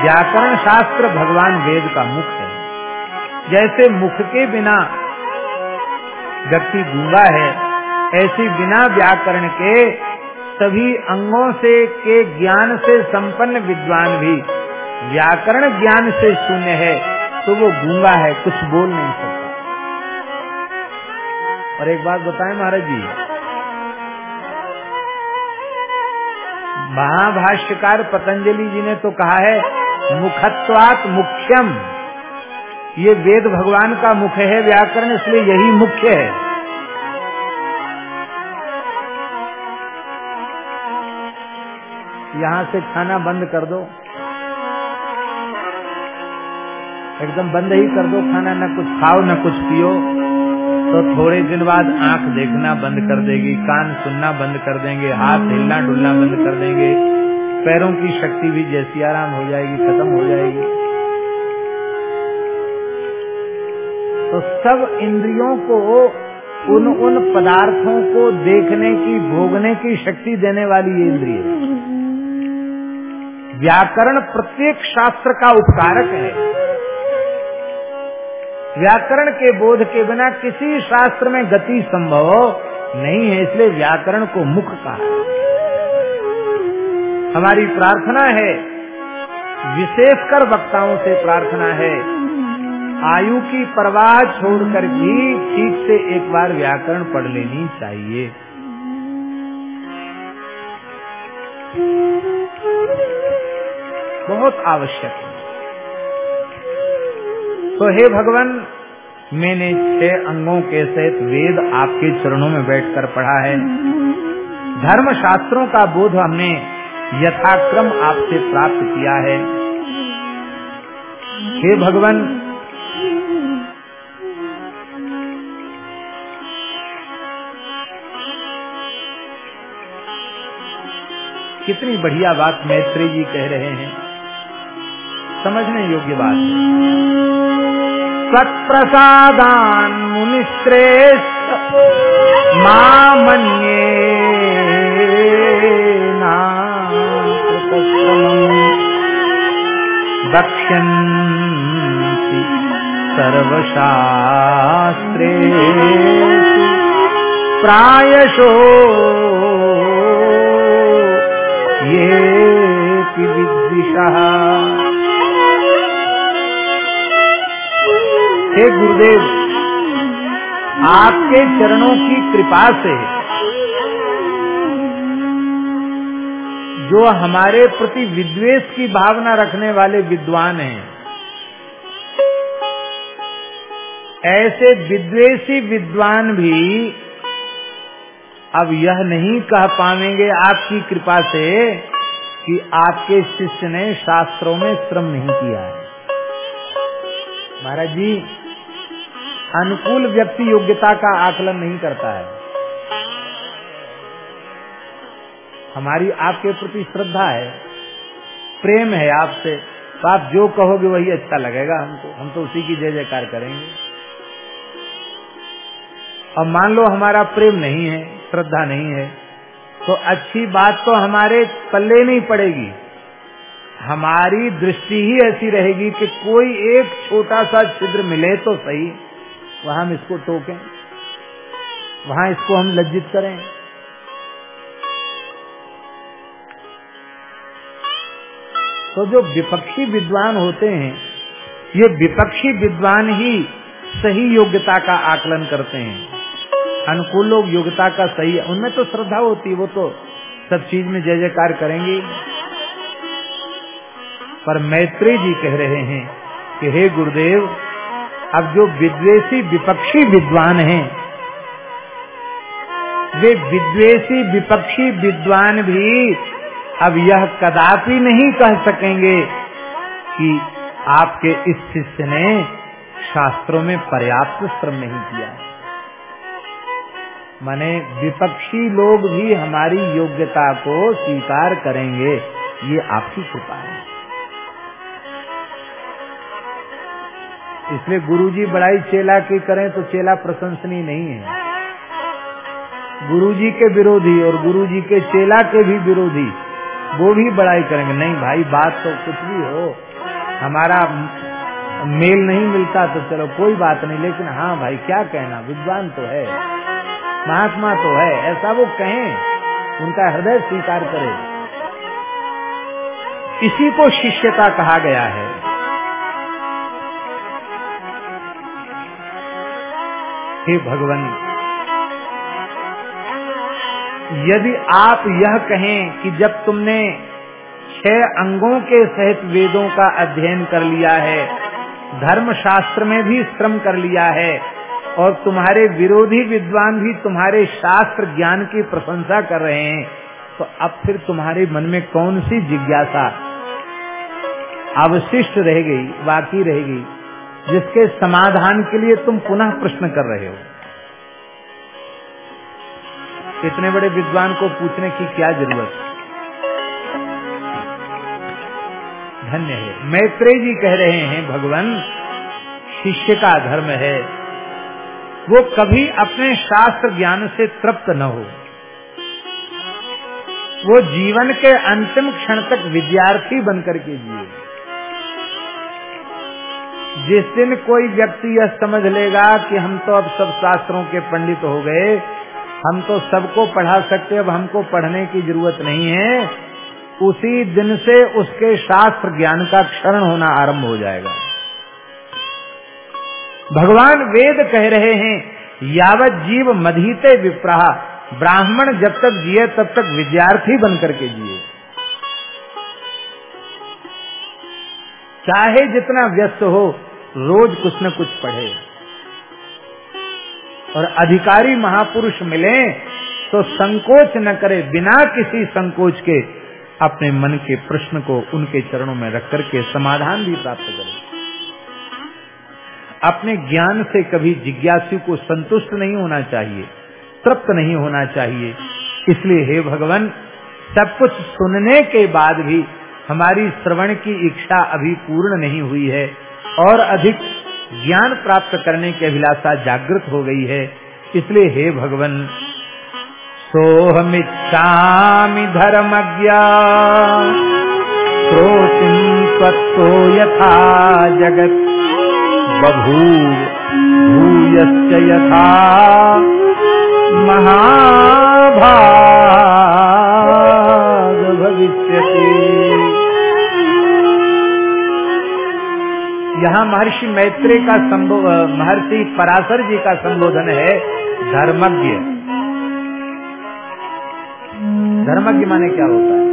व्याकरण शास्त्र भगवान वेद का मुख है। जैसे मुख के बिना व्यक्ति गूँगा है, ऐसी बिना व्याकरण के सभी अंगों से के ज्ञान से संपन्न विद्वान भी व्याकरण ज्ञान से शून्य है तो वो गूँगा है, कुछ बोल नहीं सकता। और एक बात बताएँ महाराज जी, महाभाष्यकार पतंजलि जी ने तो कहा है, मुखत्वात मुख्यम। ये वेद भगवान का मुख है, व्याकरण इसलिए यही मुख्य है। यहाँ से खाना बंद कर दो। एकदम बंद ही कर दो खाना, न कुछ खाओ, न कुछ पियो। तो थोड़े दिन बाद आँख देखना बंद कर देगी, कान सुनना बंद कर देंगे, हाथ हिलना डुलना बंद कर देंगे। पैरों की शक्ति भी जैसी आराम हो जाएगी, खत्म हो जाएगी। तो सब इंद्रियों को, उन उन पदार्थों को देखने की, भोगने की शक्ति देने वाली ये इंद्रिय। व्याकरण प्रत्येक शास्त्र का उपकारक है। व्याकरण के बोध के बिना किसी शास्त्र में गति संभव नहीं है, इसलिए व्याकरण को मुख कहा। हमारी प्रार्थना है विशेषकर वक्ताओं से प्रार्थना है आयु की परवाह छोड़कर भी ठीक से एक बार व्याकरण पढ़ लेनी चाहिए। बहुत आवश्यक है। तो हे भगवान, मैंने छह अंगों के सहित वेद आपके चरणों में बैठकर पढ़ा है। धर्म शास्त्रों का बोध हमने यथाक्रम आपसे प्राप्त किया है। हे भगवान कितनी बढ़िया बात मैत्री जी कह रहे हैं। समझने योग्य बात सत्प्रसादान मुनिश्रेष्ठ मामन्ये वक्ष्यन्ति सर्वशास्त्रे प्रायशो ये विद्विषः। हे गुरुदेव, आपके चरणों की कृपा से जो हमारे प्रति विद्वेष की भावना रखने वाले विद्वान हैं, ऐसे विद्वेषी विद्वान भी अब यह नहीं कह पाएँगे आपकी कृपा से कि आपके शिष्य ने शास्त्रों में श्रम नहीं किया है। महाराज जी, अनुकूल व्यक्ति योग्यता का आकलन नहीं करता है। हमारी आपके प्रति श्रद्धा है, प्रेम है आपसे। तो आप जो कहोगे वही अच्छा लगेगा हमको। हम तो उसी की जय जयकार करेंगे। और मान लो हमारा प्रेम नहीं है श्रद्धा नहीं है। तो अच्छी बात तो हमारे पल्ले नहीं पड़ेगी। हमारी दृष्टि ही ऐसी रहेगी कि कोई एक छोटा सा छिद्र मिले तो सही। वहाँ हम इसको टोकें। वहाँ इसको हम लज्जित करें। तो जो विपक्षी विद्वान होते हैं, ये विपक्षी विद्वान ही सही योग्यता का आकलन करते हैं। अनुकूल लोग, योग्यता का सही है। उनमें तो श्रद्धा होती है, वो तो सब चीज़ में जय जयकार करेंगे। पर मैत्री जी कह रहे हैं कि, हे गुरुदेव, अब जो विद्वेषी विपक्षी विद्वान हैं, वे विद्वेषी विपक्षी विद्वान भी अब यह कदापि नहीं कह सकेंगे कि आपके इस शिष्य ने शास्त्रों में पर्याप्त श्रम नहीं किया माने विपक्षी लोग भी हमारी योग्यता को स्वीकार करेंगे। ये आपकी कृपा है। इसलिए गुरुजी बड़ाई चेला की करें तो चेला प्रशंसनीय नहीं है। गुरुजी के विरोधी और गुरुजी के चेला के भी विरोधी, वो भी बड़ाई करेंगे। नहीं भाई, बात तो कुछ भी हो, हमारा मेल नहीं मिलता तो चलो कोई बात नहीं, लेकिन हाँ भाई, क्या कहना, विद्वान तो है। महात्मा तो है, ऐसा वो कहें, उनका हृदय स्वीकार करे। इसी को शिष्यता कहा गया है। हे भगवान, यदि आप यह कहें कि जब तुमने छह अंगों के सहित वेदों का अध्ययन कर लिया है धर्म शास्त्र में भी श्रम कर लिया है और तुम्हारे विरोधी विद्वान भी तुम्हारे शास्त्र ज्ञान की प्रशंसा कर रहे हैं तो अब फिर तुम्हारे मन में कौन सी जिज्ञासा अवशिष्ट रह गई, बाकी रह गई, जिसके समाधान के लिए तुम पुनः प्रश्न कर रहे हो? इतने बड़े विद्वान को पूछने की क्या ज़रूरत? धन्य है। मैत्रेय जी कह रहे हैं, भगवान, शिष्य का धर्म है। वो कभी अपने शास्त्र ज्ञान से तृप्त न हो। वो जीवन के अंतिम क्षण तक विद्यार्थी बनकर के जिए। जिस दिन कोई व्यक्ति यह समझ लेगा कि हम तो अब सब शास्त्रों के पंडित हो गए, हम तो सबको पढ़ा सकते, अब हमको पढ़ने की ज़रूरत नहीं है, उसी दिन से उसके शास्त्र ज्ञान का क्षरण होना आरंभ हो जाएगा। भगवान वेद कह रहे हैं, यावत जीव मधीते विप्राह। ब्राह्मण जब तक जिए, तब तक विद्यार्थी बन करके जिए। चाहे जितना व्यस्त हो, रोज कुछ न कुछ पढ़े। और अधिकारी महापुरुष मिले तो संकोच न करे, बिना किसी संकोच के अपने मन के प्रश्न को उनके चरणों में रख करके समाधान भी प्राप्त करे। अपने ज्ञान से कभी जिज्ञासु को संतुष्ट नहीं होना चाहिए, तृप्त नहीं होना चाहिए। इसलिए हे भगवान, सब कुछ सुनने के बाद भी हमारी श्रवण की इच्छा अभी पूर्ण नहीं हुई है और अधिक ज्ञान प्राप्त करने की अभिलाषा जागृत हो गई है। इसलिए हे भगवान, सोहमिच्छामि प्रोचिं त्वत्तो यथा जगत्। बभूव भूयश्च यथा महाभाग भविष्यति। यहाँ महर्षि मैत्री का महर्षि पराशर जी का संबोधन है धर्मज्ञ। धर्मज्ञ माने क्या होता है?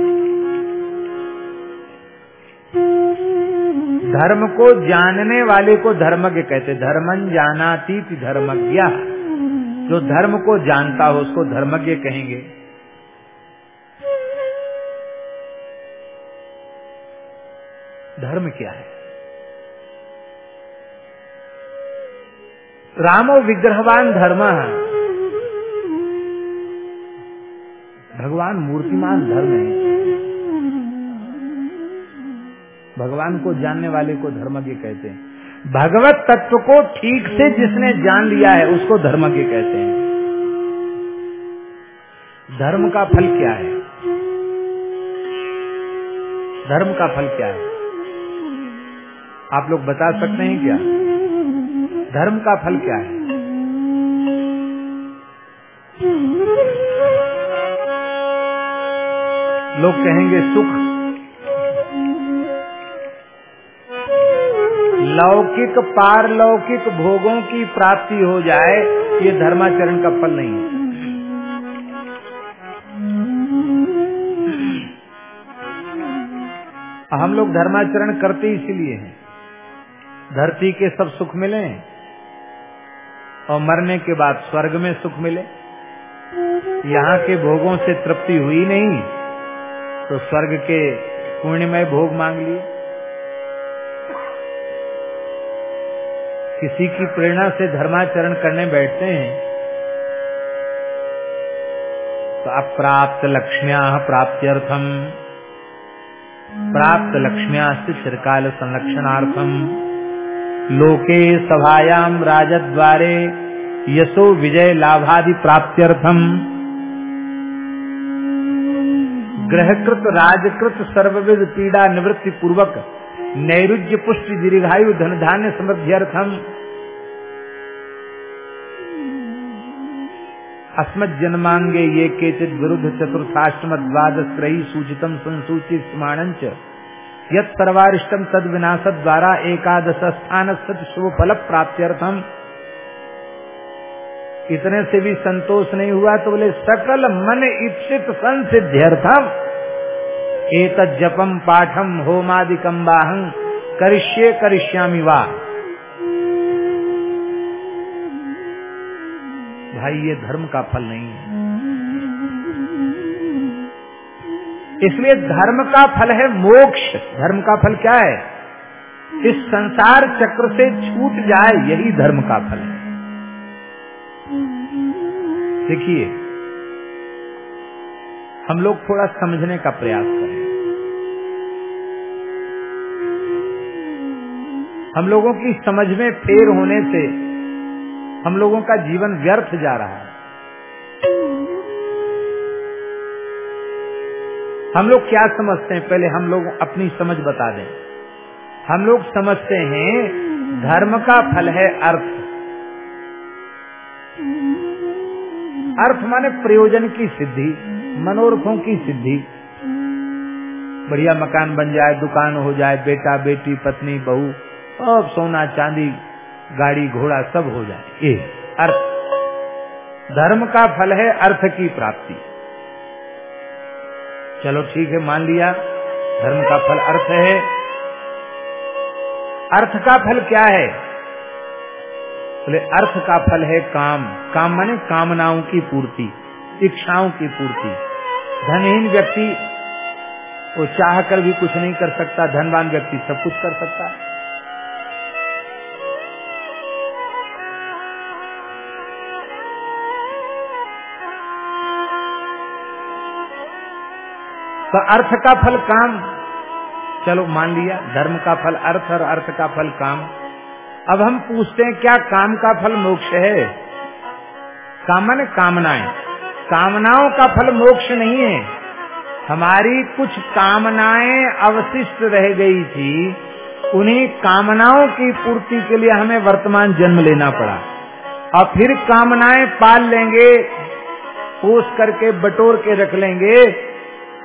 धर्म को जानने वाले को धर्मज्ञ कहते धर्मन जानाती धर्मज्ञ। जो धर्म को जानता हो उसको धर्मज्ञ कहेंगे। धर्म क्या है? रामो विग्रहवान धर्म। है भगवान मूर्तिमान धर्म है। भगवान को जानने वाले को धर्मज्ञ कहते हैं। भगवत तत्व को ठीक से जिसने जान लिया है, उसको धर्मज्ञ कहते हैं। धर्म का फल क्या है? धर्म का फल क्या है? आप लोग बता सकते हैं क्या? धर्म का फल क्या है? लोग कहेंगे, सुख लौकिक पारलौकिक भोगों की प्राप्ति हो जाए, ये धर्माचरण का फल नहीं है। हम लोग धर्माचरण करते इसीलिए हैं। धरती के सब सुख मिले और मरने के बाद स्वर्ग में सुख मिले। यहाँ के भोगों से तृप्ति हुई नहीं तो स्वर्ग के पुण्यमय भोग मांग लिए। किसी की प्रेरणा से धर्माचरण करने बैठते हैं तो अप्राप्त लक्ष्म्या प्राप्त्यर्थम। प्राप्त लक्ष्म्या चिरकाल संरक्षणार्थम। लोके सभायाम राजद्वारे यशो विजय लाभादि प्राप्त्यर्थम। ग्रहकृत, राजकृत सर्वविध पीड़ा निवृत्ति पूर्वक नैरुज्य पुष्टि दीर्घायु धन धान्य समृद्ध्यर्थम अस्मत् जन्मांगे ये केचित विरुद्ध चतुर्थाष्टम द्वादश त्रयी सूचितम संसूचित स्माणंच यत सर्वारिष्टम तद विनाश द्वारा एकादश स्थान सत शुभ फल प्राप्त्यर्थम इतने से भी संतोष नहीं हुआ तो बोले, सकल मन इप्सित संसिध्यर्थम एक जपम पाठम होमादिकम बाहं, करिष्ये करिष्यामि वा। भाई, ये धर्म का फल नहीं है। इसलिए धर्म का फल है मोक्ष। धर्म का फल क्या है? इस संसार चक्र से छूट जाए, यही धर्म का फल है। देखिए हम लोग थोड़ा समझने का प्रयास करें। हम लोगों की समझ में फेर होने से हम लोगों का जीवन व्यर्थ जा रहा है। हम लोग क्या समझते हैं? पहले हम लोग अपनी समझ बता दें। हम लोग समझते हैं, धर्म का फल है अर्थ। अर्थ माने प्रयोजन की सिद्धि। मनोरथों की सिद्धि। बढ़िया मकान बन जाए, दुकान हो जाए, बेटा, बेटी, पत्नी, बहू, अब सोना, चांदी, गाड़ी, घोड़ा सब हो जाए। ये अर्थ। धर्म का फल है अर्थ की प्राप्ति। चलो ठीक है, मान लिया। धर्म का फल अर्थ है। अर्थ का फल क्या है? बोले, अर्थ का फल है काम। काम माने कामनाओं की पूर्ति। इच्छाओं की पूर्ति। धनहीन व्यक्ति वो चाह कर भी कुछ नहीं कर सकता, धनवान व्यक्ति सब कुछ कर सकता है। तो अर्थ का फल काम। चलो मान लिया, धर्म का फल अर्थ और अर्थ का फल काम। अब हम पूछते हैं, क्या काम का फल मोक्ष है? कामन कामनाएँ। कामनाओं का फल मोक्ष नहीं है। हमारी कुछ कामनाएँ अवशिष्ट रह गई थी। उन्हीं कामनाओं की पूर्ति के लिए हमें वर्तमान जन्म लेना पड़ा। और फिर कामनाएँ पाल लेंगे पोष करके बटोर के रख लेंगे।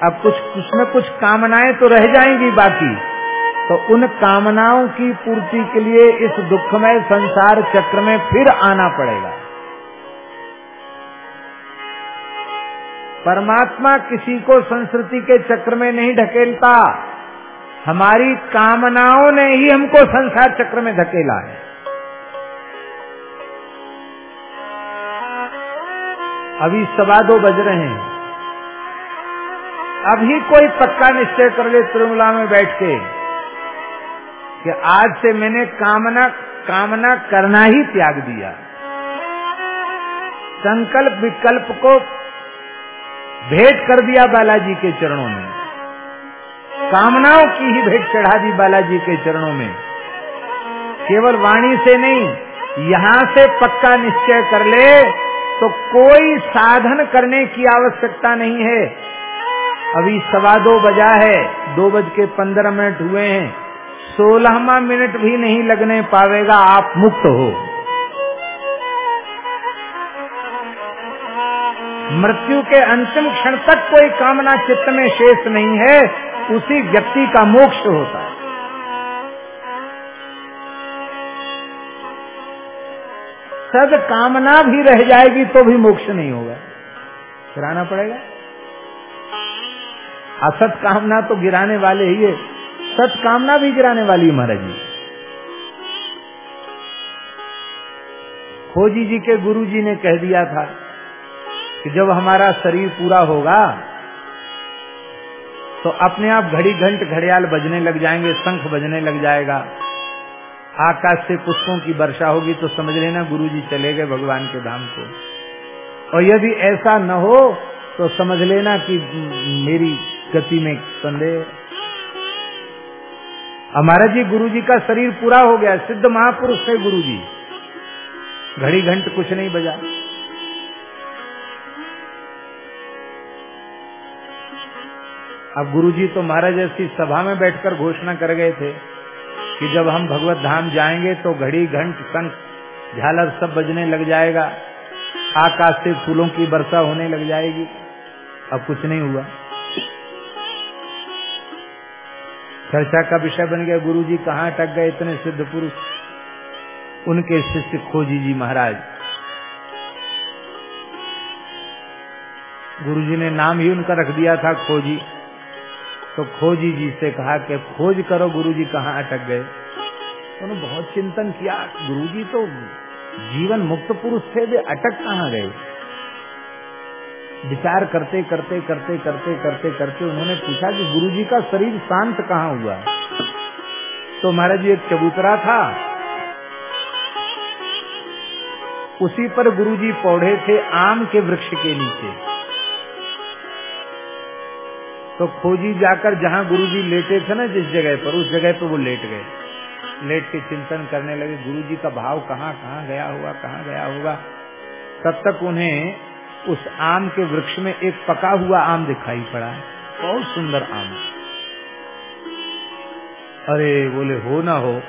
अब कुछ उसमें कुछ कामनाएँ तो रह जाएँगी बाकी। तो उन कामनाओं की पूर्ति के लिए इस दुखमय संसार चक्र में फिर आना पड़ेगा। परमात्मा किसी को संस्कृति के चक्र में नहीं ढकेलता हमारी कामनाओं ने ही हमको संसार चक्र में धकेला है। अभी सवा दो बज रहे हैं। अभी कोई पक्का निश्चय कर ले त्रिमुला में बैठ के कि आज से मैंने कामना कामना करना ही त्याग दिया। संकल्प विकल्प को भेंट कर दिया बालाजी के चरणों में। कामनाओं की ही भेंट चढ़ा दी बालाजी के चरणों में। केवल वाणी से नहीं, यहाँ से पक्का निश्चय कर ले तो कोई साधन करने की आवश्यकता नहीं है। अभी सवा दो बजा है, दो बज के पंद्रह मिनट हुए हैं। सोलहवा मिनट भी नहीं लगने पावेगा, आप मुक्त हो। मृत्यु के अंतिम क्षण तक कोई कामना चित्त में शेष नहीं है, उसी व्यक्ति का मोक्ष होता है। सद कामना भी रह जाएगी तो भी मोक्ष नहीं होगा। गिराना पड़ेगा। असत कामना तो गिराने वाले ही है। सत कामना भी गिराने वाली है महाराज जी। खोजी जी के गुरु जी ने कह दिया था कि जब हमारा शरीर पूरा होगा तो अपने आप घड़ी घंट घड़ियाल बजने लग जाएँगे, शंख बजने लग जाएगा। आकाश से पुष्पों की वर्षा होगी तो समझ लेना गुरु जी चले गए भगवान के धाम को। और यदि ऐसा न हो तो समझ लेना कि मेरी गति में संदेह हमारा जी गुरु जी का शरीर पूरा हो गया, सिद्ध महापुरुष थे गुरु जी घड़ी घंट कुछ नहीं बजा। अब गुरु जी तो महाराज ऐसी सभा में बैठकर घोषणा कर गए थे कि जब हम भगवत धाम जाएँगे तो घड़ी, घंट शंख झालर सब बजने लग जाएगा। आकाश से फूलों की वर्षा होने लग जाएगी। अब कुछ नहीं हुआ। चर्चा का विषय बन गया। गुरु जी कहाँ अटक गए इतने सिद्ध पुरुष? उनके शिष्य खोजी जी महाराज। गुरु जी ने नाम ही उनका रख दिया था खोजी। तो खोजी जी से कहा कि खोज करो गुरु जी कहाँ अटक गए? उन्होंने बहुत चिंतन किया गुरु जी तो जीवन मुक्त पुरुष थे, वे अटक कहाँ गए? विचार करते करते करते करते करते करते उन्होंने पूछा कि गुरु जी का शरीर शांत कहाँ हुआ? तो महाराज जी, एक चबूतरा था। उसी पर गुरु जी पौधे थे आम के वृक्ष के नीचे। तो खोजी जाकर जहाँ गुरु जी लेटे थे ना जिस जगह पर, उस जगह पर वो लेट गए। लेट के चिंतन करने लगे गुरु जी का भाव कहाँ कहाँ गया होगा, कहाँ गया होगा? तब तक उन्हें उस आम के वृक्ष में एक पका हुआ आम दिखाई पड़ा। बहुत सुंदर आम। अरे, बोले, हो ना हो।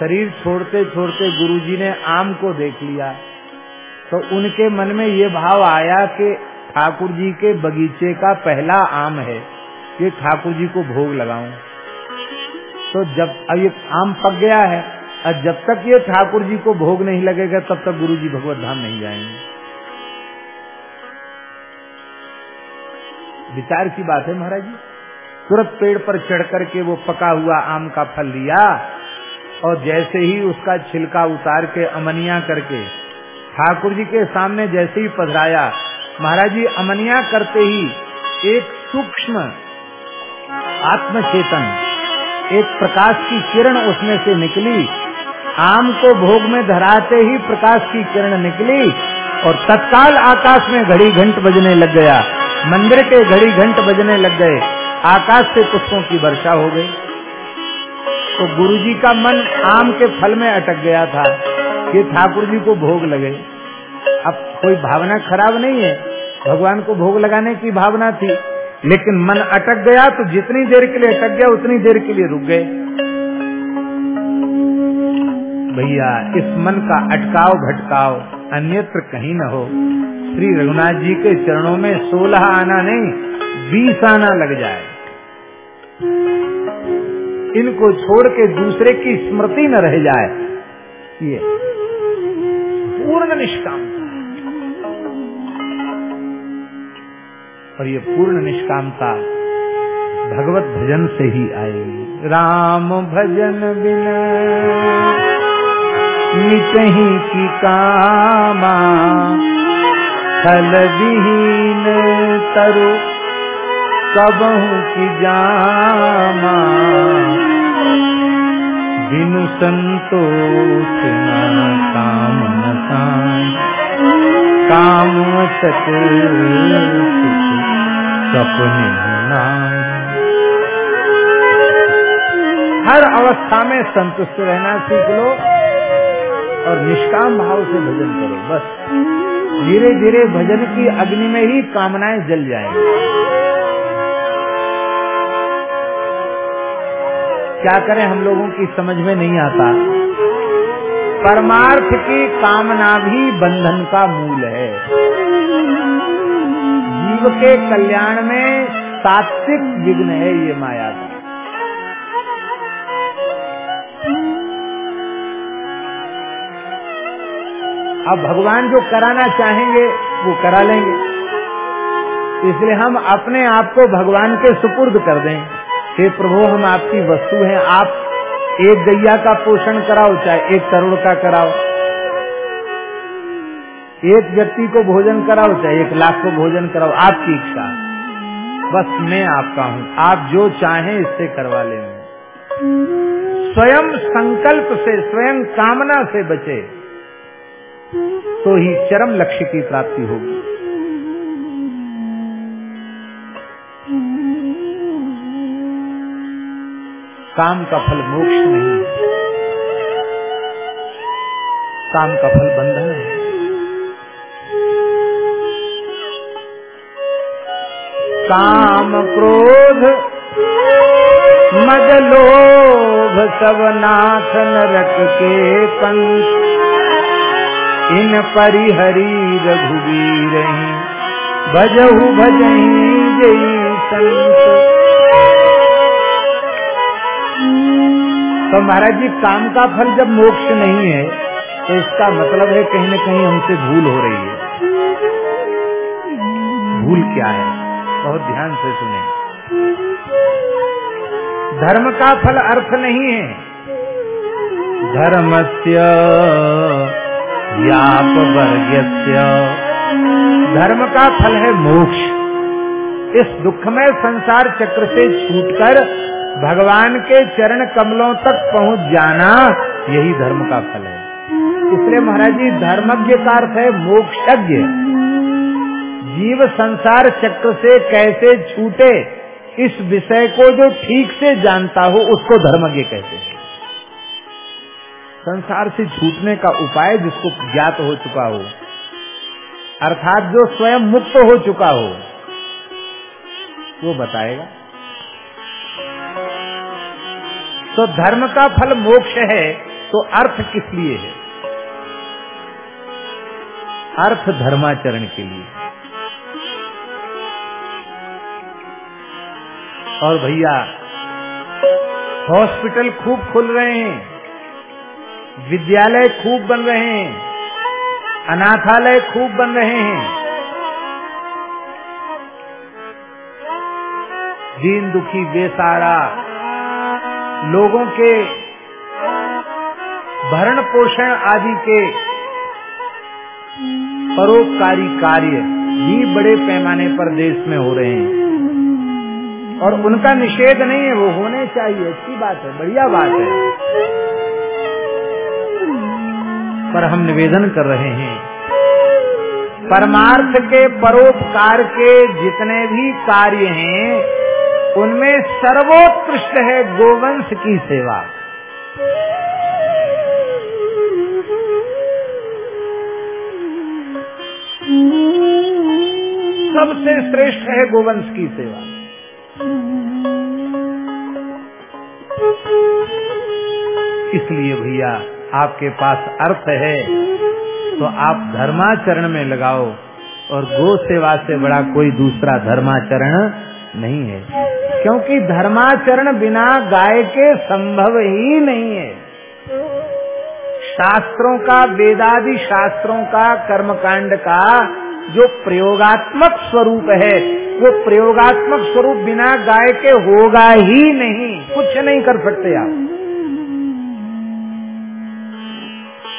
शरीर छोड़ते छोड़ते गुरुजी ने आम को देख लिया। तो उनके मन में ये भाव आया कि ठाकुर जी के बगीचे का पहला आम है। ये ठाकुर जी को भोग लगाऊँ। तो जब अब ये आम पक गया है और जब तक ये ठाकुर जी को भोग नहीं लगेगा, तब तक गुरु जी भगवत धाम नहीं जाएँगे। विचार की बात है महाराज जी। तुरंत पेड़ पर चढ़ करके वो पका हुआ आम का फल लिया और जैसे ही उसका छिलका उतार के अमनिया करके ठाकुर जी के सामने जैसे ही पधराया महाराज जी अमनिया करते ही एक सूक्ष्म आत्मचेतन, एक प्रकाश की किरण उसमें से निकली। आम को भोग में धराते ही प्रकाश की किरण निकली और तत्काल आकाश में घड़ी घंट बजने लग गया। मंदिर के घड़ी घंट बजने लग गए। आकाश से पुष्पों की वर्षा हो गई। तो गुरुजी का मन आम के फल में अटक गया था। कि ठाकुर जी को भोग लगे। अब कोई भावना खराब नहीं है। भगवान को भोग लगाने की भावना थी। लेकिन मन अटक गया तो जितनी देर के लिए अटक गया, उतनी देर के लिए रुक गए। भैया, इस मन का अटकाव भटकाव अन्यत्र कहीं न हो। श्री रघुनाथ जी के चरणों में सोलह आना नहीं, बीस आना लग जाए। इनको छोड़ के दूसरे की स्मृति न रह जाए। ये पूर्ण निष्कामता और ये पूर्ण निष्कामता भगवत भजन से ही आएगी। राम भजन बिना की कामा, फल विहीन तरु कबहू की जामा। बिनु संतोष काम न काम सपने हर अवस्था में संतुष्ट रहना सीख लो और निष्काम भाव से भजन करो, बस। धीरे धीरे भजन की अग्नि में ही कामनाएँ जल जाएँगी। क्या करें हम लोगों की समझ में नहीं आता। परमार्थ की कामना भी बंधन का मूल है। जीव के कल्याण में सात्विक विघ्न है ये माया का। अब भगवान जो कराना चाहेंगे, वो करा लेंगे। इसलिए हम अपने आप को भगवान के सुपुर्द कर दें। हे प्रभु, हम आपकी वस्तु हैं, आप एक गैया का पोषण कराओ, चाहे एक करोड़ का कराओ। एक व्यक्ति को भोजन कराओ, चाहे एक लाख को भोजन कराओ, आपकी इच्छा बस मैं आपका हूँ। आप जो चाहें, इससे करवा लेंगे। स्वयं संकल्प से, स्वयं कामना से बचे तो ही चरम लक्ष्य की प्राप्ति होगी। काम का फल मोक्ष नहीं। काम का फल बंधन है। काम क्रोध, मद लोभ, सब नाथ नरक के पंथ इन परिहरी रघुवीर भजहु भजही जई संत। तो महाराज जी, काम का फल जब मोक्ष नहीं है तो इसका मतलब है कहीं न कहीं हमसे भूल हो रही है। भूल क्या है? बहुत ध्यान से सुने। धर्म का फल अर्थ नहीं है। धर्मस्य याप वर्ग्य धर्म का फल है मोक्ष। इस दुखमय संसार चक्र से छूटकर भगवान के चरण कमलों तक पहुँच जाना यही धर्म का फल है। इसलिए महाराज जी, धर्मज्ञ का अर्थ है मोक्षज्ञ। जीव संसार चक्र से कैसे छूटे, इस विषय को जो ठीक से जानता हो, उसको धर्मज्ञ कहते हैं। संसार से छूटने का उपाय जिसको ज्ञात हो चुका हो, अर्थात जो स्वयं मुक्त हो चुका हो वो बताएगा। तो धर्म का फल मोक्ष है तो अर्थ किस लिए है? अर्थ धर्माचरण के लिए। और भैया, हॉस्पिटल खूब खुल रहे हैं, विद्यालय खूब बन रहे हैं, अनाथालय खूब बन रहे हैं दीन दुखी बेसारा। लोगों के भरण पोषण आदि के परोपकारी कार्य भी बड़े पैमाने पर देश में हो रहे हैं। और उनका निषेध नहीं है, वो होने चाहिए। अच्छी बात है, बढ़िया बात है। पर हम निवेदन कर रहे हैं, परमार्थ के परोपकार के जितने भी कार्य हैं उनमें सर्वोत्कृष्ट है गोवंश की सेवा। सबसे श्रेष्ठ है गोवंश की सेवा। इसलिए भैया, आपके पास अर्थ है तो आप धर्माचरण में लगाओ, और गो सेवा से बड़ा कोई दूसरा धर्माचरण नहीं है। क्योंकि धर्माचरण बिना गाय के संभव ही नहीं है। शास्त्रों का, वेदादि शास्त्रों का, कर्मकांड का जो प्रयोगात्मक स्वरूप है, वो प्रयोगात्मक स्वरूप बिना गाय के होगा ही नहीं। कुछ नहीं कर सकते आप।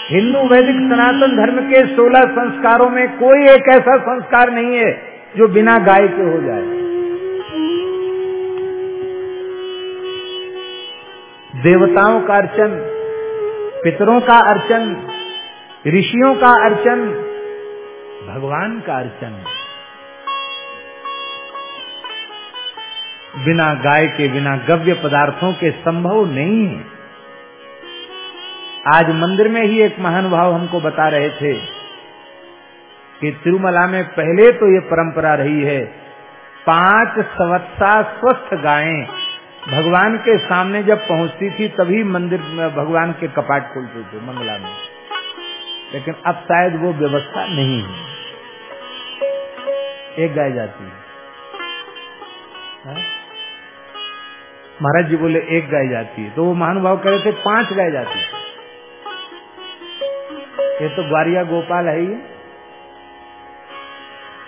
हिंदू वैदिक सनातन धर्म के सोलह संस्कारों में कोई एक ऐसा संस्कार नहीं है जो बिना गाय के हो जाए। देवताओं का अर्चन, पितरों का अर्चन, ऋषियों का अर्चन, भगवान का अर्चन। बिना गाय के, बिना गव्य पदार्थों के संभव नहीं है। आज मंदिर में ही एक महानुभाव हमको बता रहे थे कि तिरुमला में पहले तो ये परंपरा रही है, पाँच सवत्सा स्वस्थ गायें। भगवान के सामने जब पहुँचती थी, तभी मंदिर में भगवान के कपाट खुलते थे, मंगला में। लेकिन अब शायद वो व्यवस्था नहीं है। एक गाय जाती है। हाँ? महाराज जी बोले, एक गाय जाती है। तो वो महानुभाव कह रहे थे, पाँच गाय जाती है। ये तो ग्वारिया गोपाल है ही।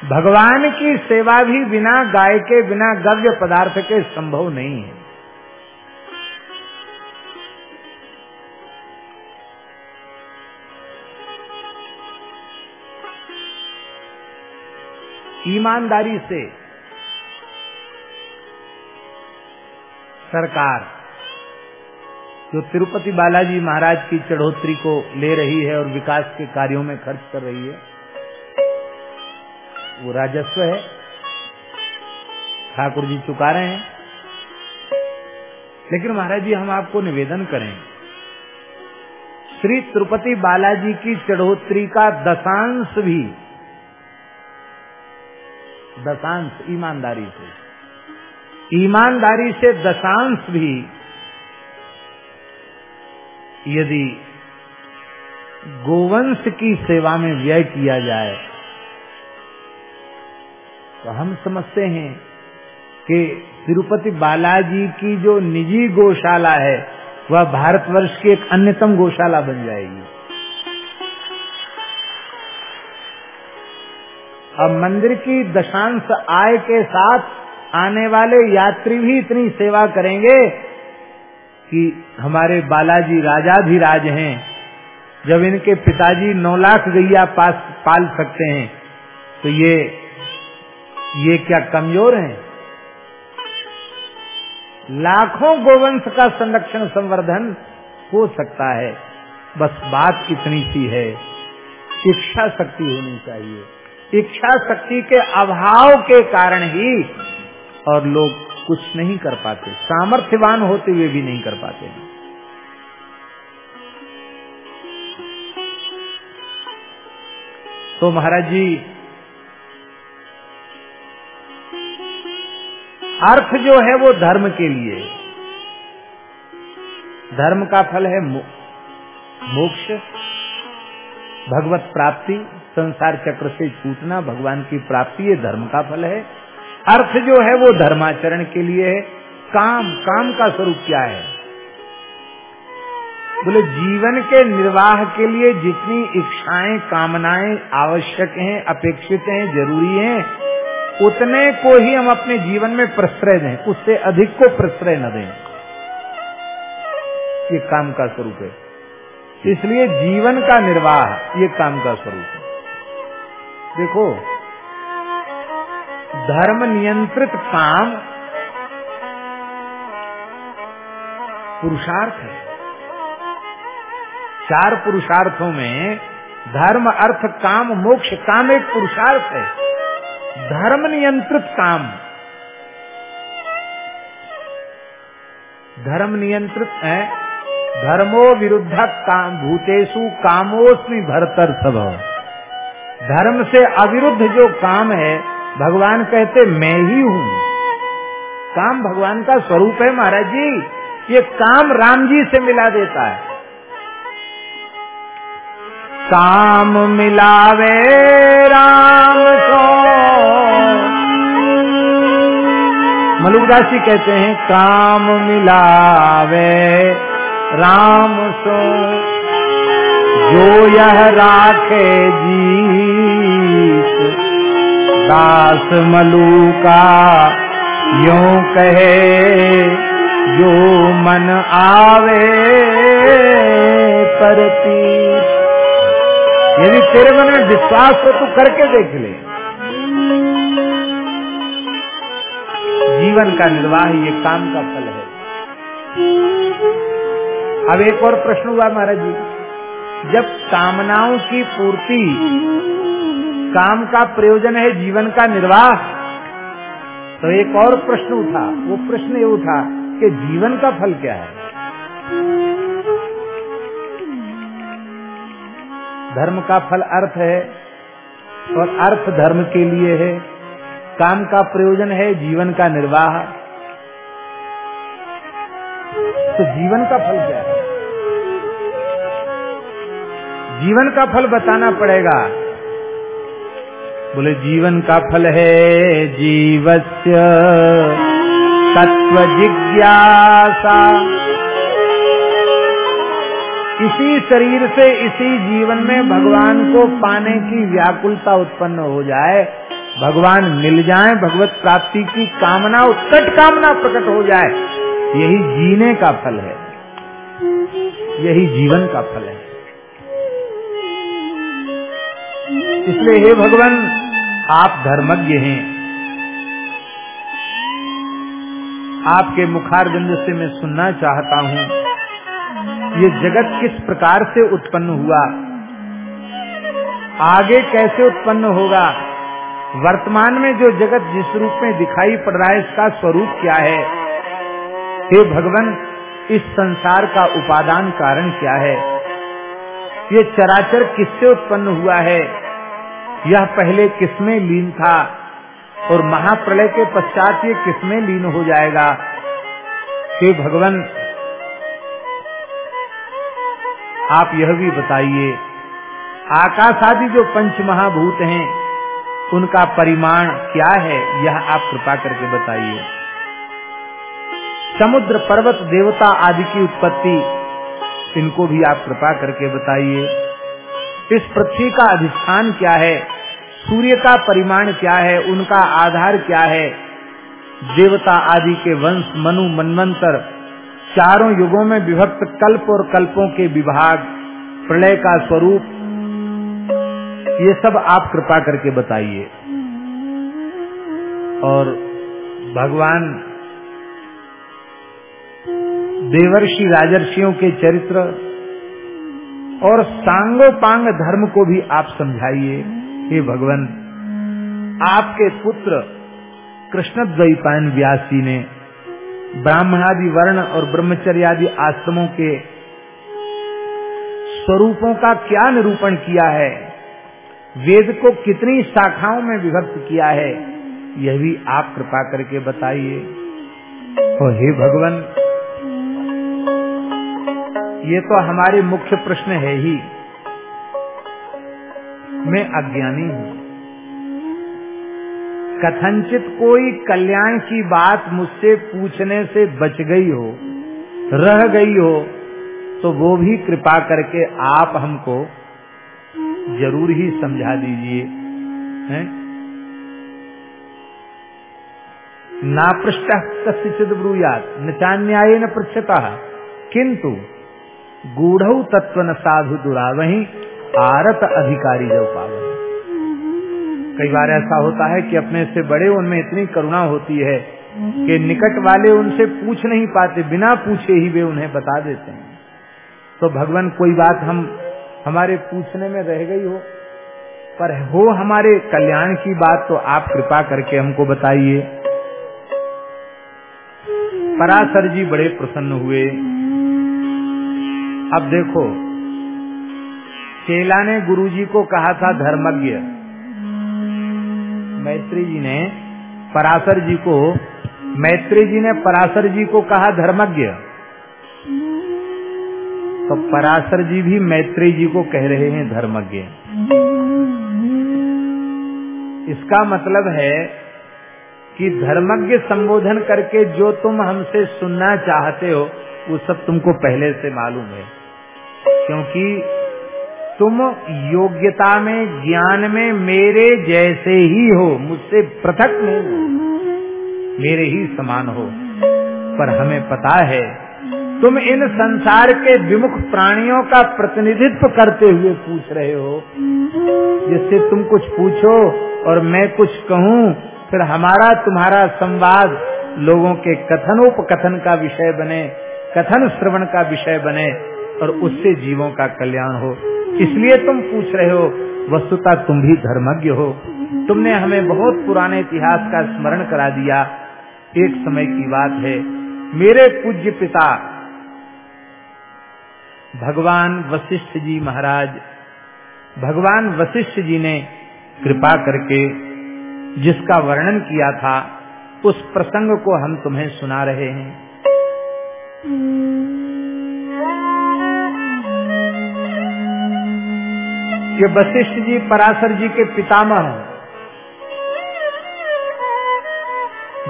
भगवान की सेवा भी बिना गाय के, बिना गव्य पदार्थ के संभव नहीं है। ईमानदारी से सरकार, जो तिरुपति बालाजी महाराज की चढ़ोतरी को ले रही है और विकास के कार्यों में खर्च कर रही है वो राजस्व है। ठाकुर जी चुका रहे हैं। लेकिन महाराज जी, हम आपको निवेदन करें। श्री तिरुपति बालाजी की चढ़ोतरी का दशांश भी, दशांश, ईमानदारी से ईमानदारी से दशांश भी, यदि गोवंश की सेवा में व्यय किया जाए तो हम समझते हैं कि तिरुपति बालाजी की जो निजी गौशाला है, वह भारतवर्ष की एक अन्यतम गौशाला बन जाएगी। अब मंदिर की दशांश आय के साथ आने वाले यात्री भी इतनी सेवा करेंगे कि हमारे बालाजी राजाधिराज हैं, जब इनके पिताजी नौ लाख गैया पास पाल सकते हैं तो ये ये क्या कमज़ोर हैं? लाखों गोवंश का संरक्षण संवर्धन हो सकता है। बस बात इतनी सी है। इच्छा शक्ति होनी चाहिए। इच्छा शक्ति के अभाव के कारण ही और लोग कुछ नहीं कर पाते। सामर्थ्यवान होते हुए भी नहीं कर पाते तो महाराज जी अर्थ जो है वो धर्म के लिए। धर्म का फल है मोक्ष, भगवत प्राप्ति, संसार चक्र से छूटना, भगवान की प्राप्ति, ये धर्म का फल है। अर्थ जो है वो धर्माचरण के लिए है। काम काम का स्वरूप क्या है? बोले, जीवन के निर्वाह के लिए जितनी इच्छाएँ, कामनाएँ आवश्यक हैं, अपेक्षित हैं, ज़रूरी हैं उतने को ही हम अपने जीवन में प्रश्रय दें, उससे अधिक को प्रश्रय न दें। ये काम का स्वरूप है। इसलिए जीवन का निर्वाह, ये काम का स्वरूप है। देखो, धर्म नियंत्रित काम पुरुषार्थ है। चार पुरुषार्थों में धर्म, अर्थ, काम, मोक्ष, काम एक पुरुषार्थ है। धर्म नियंत्रित काम। धर्म नियंत्रित है, धर्मो विरुद्ध काम, भूतेषु कामोस्मि भरतर सब धर्म से अविरुद्ध जो काम है, भगवान कहते, मैं ही हूँ। काम भगवान का स्वरूप है, महाराज जी। ये काम राम जी से मिला देता है। काम मिलावे राम को। मलुकदास जी कहते हैं, काम मिलावे, राम सो, जो यह राखे जीत, दास मलुका यो कहे, जो मन आवे परती यदि तेरे मन में विश्वास हो तो करके देख ले। जीवन का निर्वाह ये काम का फल है। अब एक और प्रश्न हुआ महाराज जी। जब कामनाओं की पूर्ति काम का प्रयोजन है, जीवन का निर्वाह तो एक और प्रश्न उठा। वो प्रश्न ये उठा कि जीवन का फल क्या है? धर्म का फल अर्थ है और अर्थ धर्म के लिए है। काम का प्रयोजन है, जीवन का निर्वाह। तो जीवन का फल क्या है? जीवन का फल बताना पड़ेगा। बोले, जीवन का फल है जीवस्य तत्व जिज्ञासा। इसी शरीर से इसी जीवन में भगवान को पाने की व्याकुलता उत्पन्न हो जाए भगवान मिल जाए, भगवत प्राप्ति की कामना, उत्कट कामना प्रकट हो जाए, यही जीने का फल है। यही जीवन का फल है। इसलिए हे भगवान, आप धर्मज्ञ हैं। आपके मुखारबिंद से मैं सुनना चाहता हूँ। ये जगत किस प्रकार से उत्पन्न हुआ? आगे कैसे उत्पन्न होगा? वर्तमान में जो जगत जिस रूप में दिखाई पड़ रहा है, इसका स्वरूप क्या है? हे भगवान, इस संसार का उपादान कारण क्या है? ये चराचर किससे उत्पन्न हुआ है? यह पहले किसमें लीन था? और महाप्रलय के पश्चात ये किसमें लीन हो जाएगा? हे भगवान, आप यह भी बताइए। आकाश आदि जो पंच महाभूत हैं उनका परिमाण क्या है, यह आप कृपा करके बताइए। समुद्र, पर्वत, देवता आदि की उत्पत्ति, इनको भी आप कृपा करके बताइए। इस पृथ्वी का अधिष्ठान क्या है, सूर्य का परिमाण क्या है, उनका आधार क्या है? देवता आदि के वंश, मनु मनमंत्र चारों युगों में विभक्त कल्प और कल्पों के विभाग, प्रलय का स्वरूप ये सब आप कृपा करके बताइए। और भगवान देवर्षि राजर्षियों के चरित्र और सांगोपांग धर्म को भी आप समझाइए। हे भगवान, आपके पुत्र कृष्ण द्वैपायन व्यास जी ने ब्राह्मणादि वर्ण और ब्रह्मचर्यादि आश्रमों के स्वरूपों का क्या निरूपण किया है? वेद को कितनी शाखाओं में विभक्त किया है, यह भी आप कृपा करके बताइए। और हे भगवान, ये तो हमारे मुख्य प्रश्न है ही। मैं अज्ञानी हूँ। कथनचित कोई कल्याण की बात मुझसे पूछने से बच गई हो, रह गई हो तो वो भी कृपा करके आप हमको ज़रूर ही समझा दीजिए, हैं? ना पृष्ठ कसिचित ब्रूयात, न चान्याय न पृछता किंतु गूढ़ तत्व न साधु दुरा वही आरत अधिकारी जो पावन। कई बार ऐसा होता है कि अपने से बड़े उनमें इतनी करुणा होती है कि निकट वाले उनसे पूछ नहीं पाते, बिना पूछे ही वे उन्हें बता देते हैं। तो भगवान, कोई बात हम हमारे पूछने में रह गई हो। पर हो हमारे कल्याण की बात तो आप कृपा करके हमको बताइए। पराशर जी बड़े प्रसन्न हुए। अब देखो चेला ने गुरुजी को कहा था धर्मज्ञ। मैत्री जी ने पराशर जी को, मैत्री जी ने पराशर जी को कहा धर्मज्ञ। तो पराशर जी भी मैत्री जी को कह रहे हैं धर्मज्ञ। इसका मतलब है कि धर्मज्ञ संबोधन करके जो तुम हमसे सुनना चाहते हो, वो सब तुमको पहले से मालूम है। क्योंकि तुम योग्यता में, ज्ञान में मेरे जैसे ही हो, मुझसे पृथक नहीं मेरे ही समान हो। पर हमें पता है तुम इन संसार के विमुख प्राणियों का प्रतिनिधित्व करते हुए पूछ रहे हो। जिससे तुम कुछ पूछो और मैं कुछ कहूँ, फिर हमारा तुम्हारा संवाद लोगों के कथनोपकथन का विषय बने, कथन श्रवण का विषय बने और उससे जीवों का कल्याण हो। इसलिए तुम पूछ रहे हो, वस्तुता तुम भी धर्मज्ञ हो। तुमने हमें बहुत पुराने इतिहास का स्मरण करा दिया। एक समय की बात है, मेरे पूज्य पिता भगवान वशिष्ठ जी महाराज, भगवान वशिष्ठ जी ने कृपा करके जिसका वर्णन किया था, उस प्रसंग को हम तुम्हें सुना रहे हैं। कि वशिष्ठ जी पराशर जी के पितामह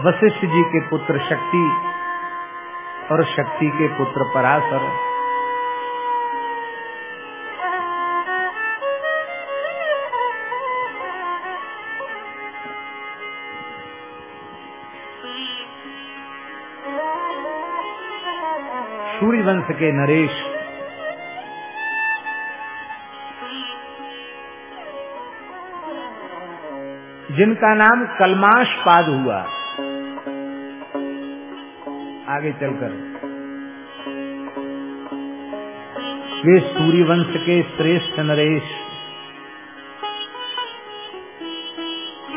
वशिष्ठ जी के पुत्र शक्ति और शक्ति के पुत्र पराशर। सूर्य वंश के नरेश। जिनका नाम कलमाश पाद हुआ। आगे चलकर। वे सूर्य वंश के श्रेष्ठ नरेश।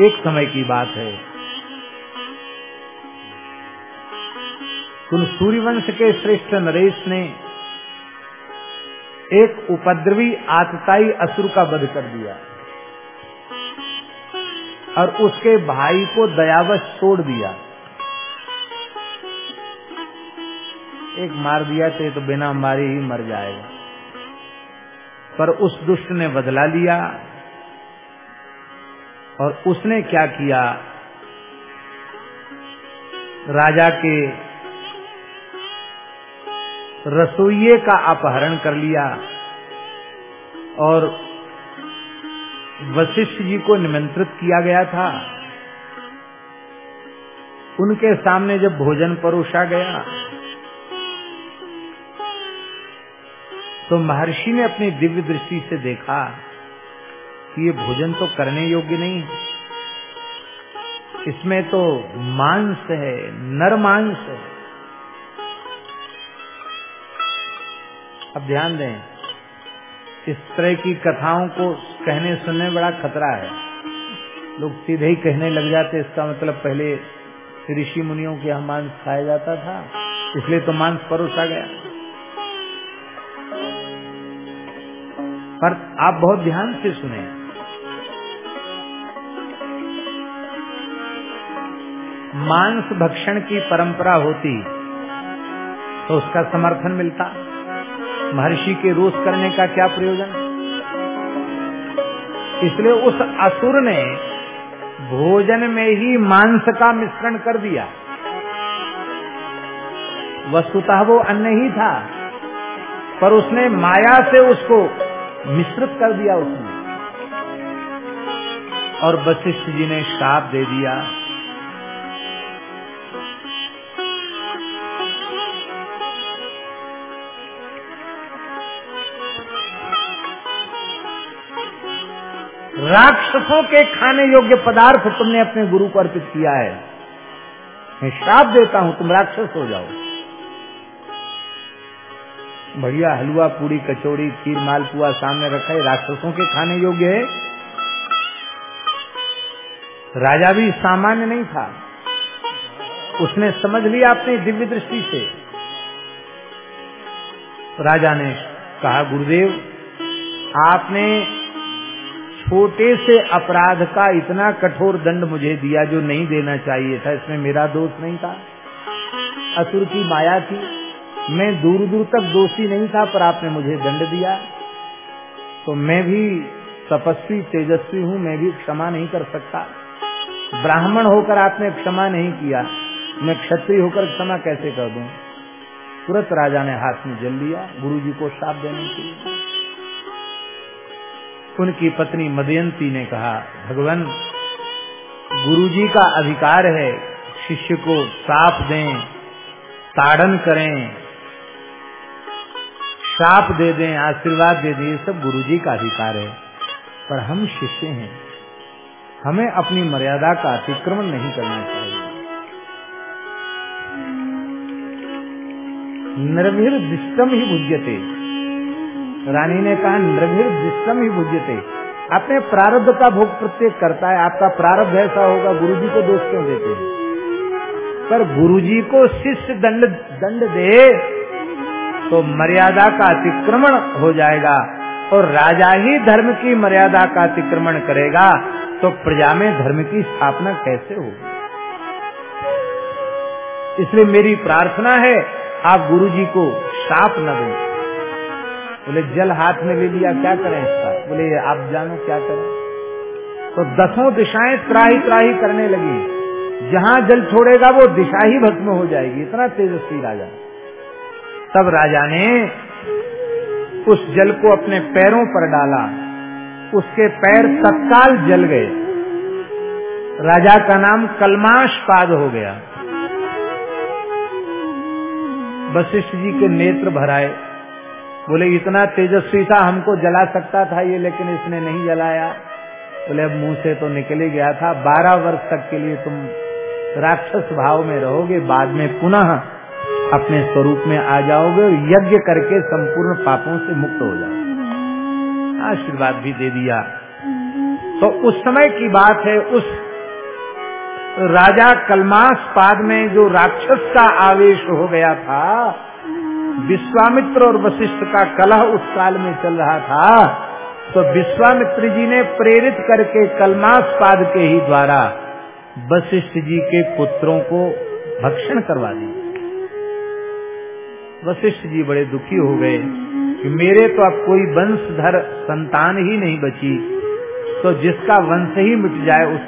एक समय की बात है। उन सूर्यवंश के श्रेष्ठ नरेश ने एक उपद्रवी आतताई असुर का वध कर दिया और उसके भाई को दयावश छोड़ दिया। एक मार दिया थे तो बिना मारे ही मर जाएगा। पर उस दुष्ट ने बदला लिया और उसने क्या किया? राजा के रसोइये का अपहरण कर लिया और वशिष्ठ जी को निमंत्रित किया गया था। उनके सामने जब भोजन परोसा गया तो महर्षि ने अपनी दिव्य दृष्टि से देखा कि ये भोजन तो करने योग्य नहीं है। इसमें तो मांस है, नर मांस है। अब ध्यान दें, इस तरह की कथाओं को कहने सुनने बड़ा खतरा है। लोग सीधे ही कहने लग जाते इसका मतलब पहले ऋषि मुनियों के यहाँ मांस खाया जाता था, इसलिए तो मांस परोसा गया। पर आप बहुत ध्यान से सुने। मांस भक्षण की परंपरा होती तो उसका समर्थन मिलता। महर्षि के रोष करने का क्या प्रयोजन? इसलिए उस असुर ने भोजन में ही मांस का मिश्रण कर दिया। वस्तुतः वो अन्न ही था, पर उसने माया से उसको मिश्रित कर दिया उसने। और वशिष्ठ जी ने श्राप दे दिया। राक्षसों के खाने योग्य पदार्थ तुमने अपने गुरु को अर्पित किया है। मैं श्राप देता हूँ, तुम राक्षस हो जाओ। बढ़िया हलवा पूरी कचौड़ी, खीर, मालपुआ सामने रखा है, राक्षसों के खाने योग्य है। राजा भी सामान्य नहीं था। उसने समझ लिया अपनी दिव्य दृष्टि से। राजा ने कहा, गुरुदेव, आपने छोटे से अपराध का इतना कठोर दंड मुझे दिया जो नहीं देना चाहिए था, इसमें मेरा दोष नहीं था। असुर की माया थी। मैं दूर दूर तक दोषी नहीं था, पर आपने मुझे दंड दिया। तो मैं भी तपस्वी, तेजस्वी हूँ, मैं भी क्षमा नहीं कर सकता। ब्राह्मण होकर आपने क्षमा नहीं किया। मैं क्षत्रिय होकर क्षमा कैसे कर दूँ? तुरंत राजा ने हाथ में जल लिया। गुरु जी को साप देने के लिए। उनकी पत्नी मदयंती ने कहा, भगवान गुरु जी का अधिकार है, शिष्य को साफ़ दें, ताड़न करें, शाप दे दें, आशीर्वाद दे दें, ये सब गुरु जी का अधिकार है। पर हम शिष्य हैं। हमें अपनी मर्यादा का अतिक्रमण नहीं करना चाहिए। निर्भीर दिष्टम ही भुज्यते। रानी ने कहा निर्भीर दिष्टम ही भुज्यते अपने प्रारब्ध का भोग प्रत्येक करता है, आपका प्रारब्ध ऐसा होगा गुरु जी को दोष क्यों देते हैं? पर गुरु जी को शिष्य दंड दंड दे तो मर्यादा का अतिक्रमण हो जाएगा, और राजा ही धर्म की मर्यादा का अतिक्रमण करेगा तो प्रजा में धर्म की स्थापना कैसे होगी? इसलिए मेरी प्रार्थना है, आप गुरु जी को शाप न दें। बोले, जल हाथ में ले लिया, क्या करें इसका? बोले, आप जानो क्या करें। तो दसों दिशाएँ त्राही त्राही करने लगी। जहाँ जल छोड़ेगा, वो दिशा ही भस्म हो जाएगी। इतना तेजस्वी राजा। तब राजा ने उस जल को अपने पैरों पर डाला। उसके पैर तत्काल जल गए। राजा का नाम कलमाश पाद हो गया। वशिष्ठ जी के नेत्र भराए। बोले, इतना तेजस्वी था, हमको जला सकता था ये, लेकिन इसने नहीं जलाया। बोले, अब मुँह से तो निकल ही गया था। बारह वर्ष तक के लिए तुम राक्षस भाव में रहोगे, बाद में पुनः अपने स्वरूप में आ जाओगे और यज्ञ करके संपूर्ण पापों से मुक्त हो जाओगे। आशीर्वाद भी दे दिया। तो उस समय की बात है, उस राजा कलमास पाद में जो राक्षस का आवेश हो गया था विश्वामित्र और वशिष्ठ का कलह उस काल में चल रहा था तो विश्वामित्र जी ने प्रेरित करके कलमास पाद के ही द्वारा वशिष्ठ जी के पुत्रों को भक्षण करवा दिया। वशिष्ठ जी बड़े दुखी हो गए कि मेरे तो अब कोई वंशधर संतान ही नहीं बची तो जिसका वंश ही मिट जाए उस,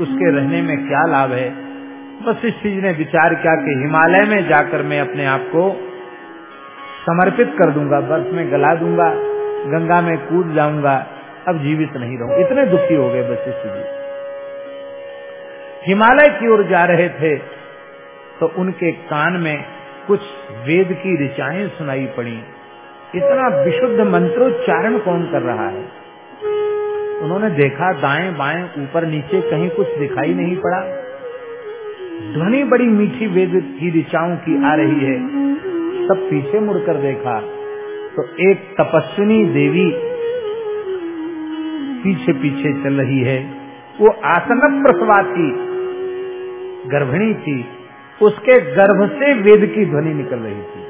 उसके रहने में क्या लाभ है? वशिष्ठ जी ने विचार किया कि हिमालय में जाकर मैं अपने आप को समर्पित कर दूँगा, बर्फ़ में गला दूँगा, गंगा में कूद जाऊँगा, अब जीवित नहीं रहूँ। इतने दुखी हो गए वशिष्ठ जी हिमालय की ओर जा रहे थे तो उनके कान में कुछ वेद की ऋचाएँ सुनाई पड़ी। इतना विशुद्ध मंत्रोच्चारण कौन कर रहा है? उन्होंने देखा, दाएँ बाएँ, ऊपर नीचे कहीं कुछ दिखाई नहीं पड़ा। ध्वनि बड़ी मीठी वेद की ऋचाओं की आ रही है। सब पीछे मुड़कर देखा तो एक तपस्विनी देवी पीछे पीछे चल रही है। वो आसन प्रसवा थी गर्भिणी थी। उसके गर्भ से वेद की ध्वनि निकल रही थी।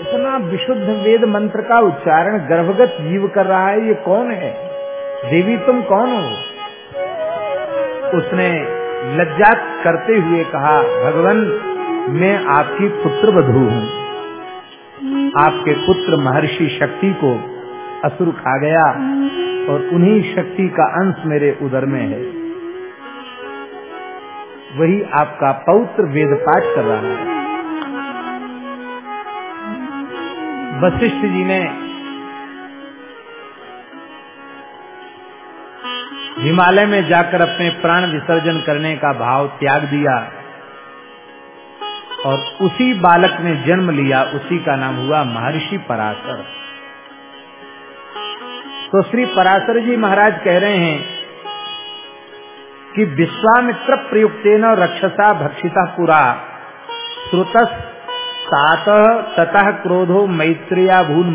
इतना विशुद्ध वेद मंत्र का उच्चारण गर्भगत जीव कर रहा है, ये कौन है? देवी तुम कौन हो? उसने लज्जा करते हुए कहा, भगवान मैं आपकी पुत्र बधु हूँ। आपके पुत्र महर्षि शक्ति को असुर खा गया और उन्हीं शक्ति का अंश मेरे उदर में है। वही आपका पौत्र वेद पाठ कर रहा है। वशिष्ठ जी ने हिमालय में जाकर अपने प्राण विसर्जन करने का भाव त्याग दिया। और उसी बालक ने जन्म लिया, उसी का नाम हुआ महर्षि पराशर। तो श्री पराशर जी महाराज कह रहे हैं कि विश्वामित्र प्रयुक्तेन रक्षसा भक्षिता पुरा, श्रुतस सात ततः क्रोधो मैत्रेया भूल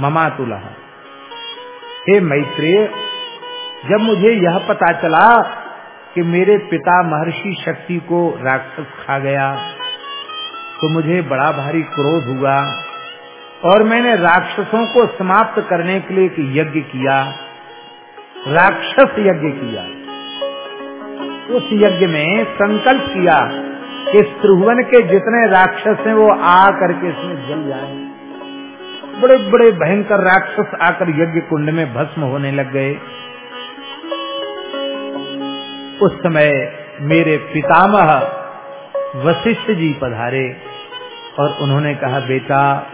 ममातुल। हे मैत्रेय, जब मुझे यह पता चला कि मेरे पिता महर्षि शक्ति को राक्षस खा गया तो मुझे बड़ा भारी क्रोध हुआ और मैंने राक्षसों को समाप्त करने के लिए एक यज्ञ किया। राक्षस यज्ञ किया। उस यज्ञ में संकल्प किया कि त्रिभुवन के जितने राक्षस हैं वो आ करके इसमें जल जाए। बड़े बड़े भयंकर राक्षस आकर यज्ञ कुंड में भस्म होने लग गए। उस समय मेरे पितामह वशिष्ठ जी पधारे। और उन्होंने कहा बेटा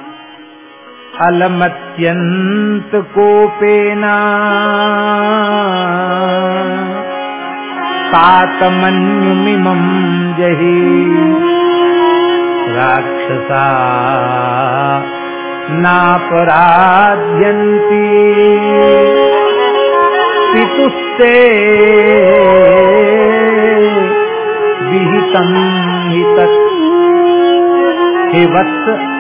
अलमत्यंत कोपेना तातमन्युमिमं जहि। राक्षसं नापराध्यन्ति। पितुस्ते विहितं हि तत्। वत्स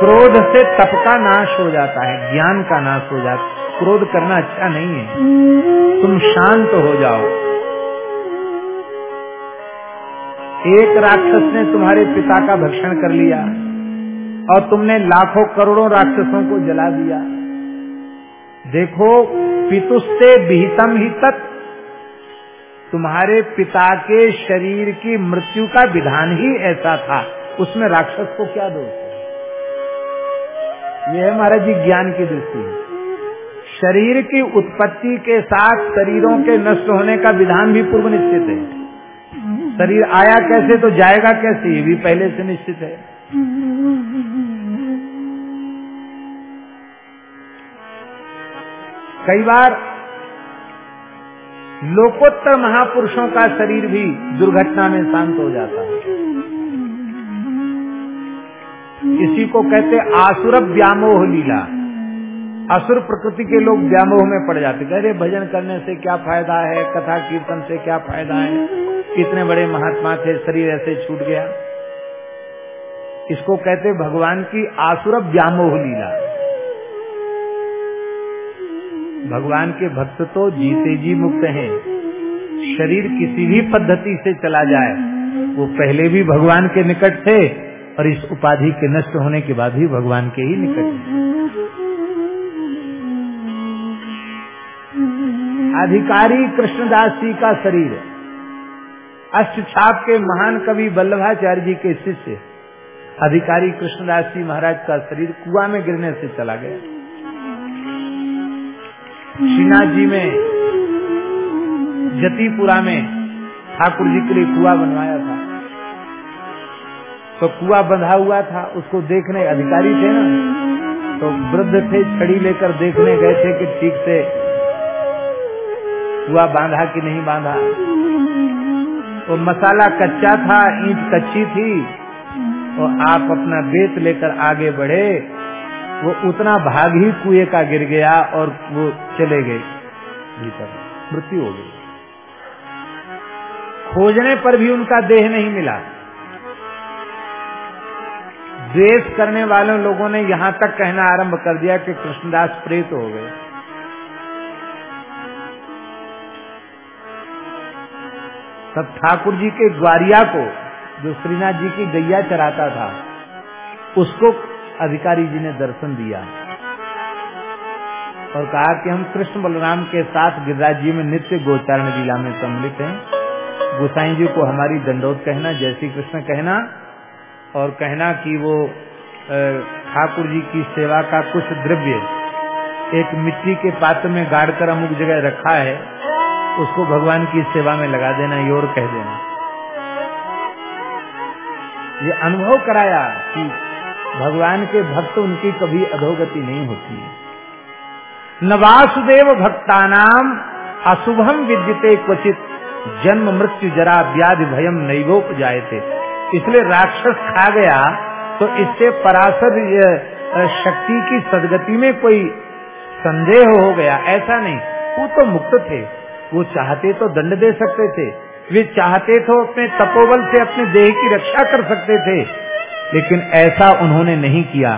क्रोध से तप का नाश हो जाता है, ज्ञान का नाश हो जाता है। क्रोध करना अच्छा नहीं है। तुम शांत हो जाओ। एक राक्षस ने तुम्हारे पिता का भक्षण कर लिया और तुमने लाखों करोड़ों राक्षसों को जला दिया। देखो, पितुस्ते विहितम ही तक तुम्हारे पिता के शरीर की मृत्यु का विधान ही ऐसा था। उसमें राक्षस को क्या दोष है? यह महाराज जी, ज्ञान की दृष्टि। है शरीर की उत्पत्ति के साथ शरीरों के नष्ट होने का विधान भी पूर्व निश्चित है। शरीर आया कैसे तो जाएगा कैसे, ये भी पहले से निश्चित है। कई बार लोकोत्तर महापुरुषों का शरीर भी दुर्घटना में शांत हो जाता है। इसी को कहते आसुर व्यामोह लीला। असुर प्रकृति के लोग व्यामोह में पड़ जाते रहे भजन करने से क्या फ़ायदा है? कथा कीर्तन से क्या फ़ायदा है? कितने बड़े महात्मा थे, शरीर ऐसे छूट गया। इसको कहते भगवान की आसुर व्यामोह लीला। भगवान के भक्त तो जीते जी मुक्त हैं। शरीर किसी भी पद्धति से चला जाए, वो पहले भी भगवान के निकट थे और इस उपाधि के नष्ट होने के बाद भी भगवान के ही निकट अधिकारी कृष्णदास जी का शरीर, अष्टछाप के महान कवि वल्लभाचार्य जी के शिष्य अधिकारी कृष्णदास जी महाराज का शरीर कुआ में गिरने से चला गया। श्रीनाथ जी में, जतीपुरा में ठाकुर जी के लिए कुआ बनवाया था। तो कुआ बंधा हुआ था, उसको देखने अधिकारी थे ना तो वृद्ध थे, छड़ी लेकर देखने गए थे कि ठीक से कुआ बांधा कि नहीं बांधा। तो मसाला कच्चा था, ईंट कच्ची थी और आप अपना बेत लेकर आगे बढ़े। वो उतना भाग ही कुएँ का गिर गया और वो चले गए भीतर। मृत्यु हो गई। खोजने पर भी उनका देह नहीं मिला। द्वेष करने वाले लोगों ने यहाँ तक कहना आरंभ कर दिया कि कृष्णदास प्रेत हो गए। तब ठाकुर जी के ग्वारिया को, जो श्रीनाथ जी की गैया चराता था, उसको अधिकारी जी ने दर्शन दिया और कहा कि हम कृष्ण बलराम के साथ गिरिराज जी में नित्य गोचारण लीला में सम्मिलित हैं। गोसाई जी को हमारी दंडोत कहना, जय श्री कृष्ण कहना और कहना कि वो ठाकुर जी की सेवा का कुछ द्रव्य एक मिट्टी के पात्र में गाड़ कर अमुक जगह रखा है, उसको भगवान की सेवा में लगा देना योर कह देना। ये अनुभव कराया कि भगवान के भक्त उनकी कभी अधोगति नहीं होती है। न वासुदेव भक्तानाम, अशुभम विद्यते क्वचित, जन्म मृत्यु जरा व्याधि भयम नैवोप जाए थे इसलिए राक्षस खा गया तो इससे पराशर शक्ति की सदगति में कोई संदेह हो गया। ऐसा नहीं, वो तो मुक्त थे। वो चाहते तो दंड दे सकते थे। वे चाहते तो अपने तपोबल से अपने देह की रक्षा कर सकते थे। लेकिन ऐसा उन्होंने नहीं किया,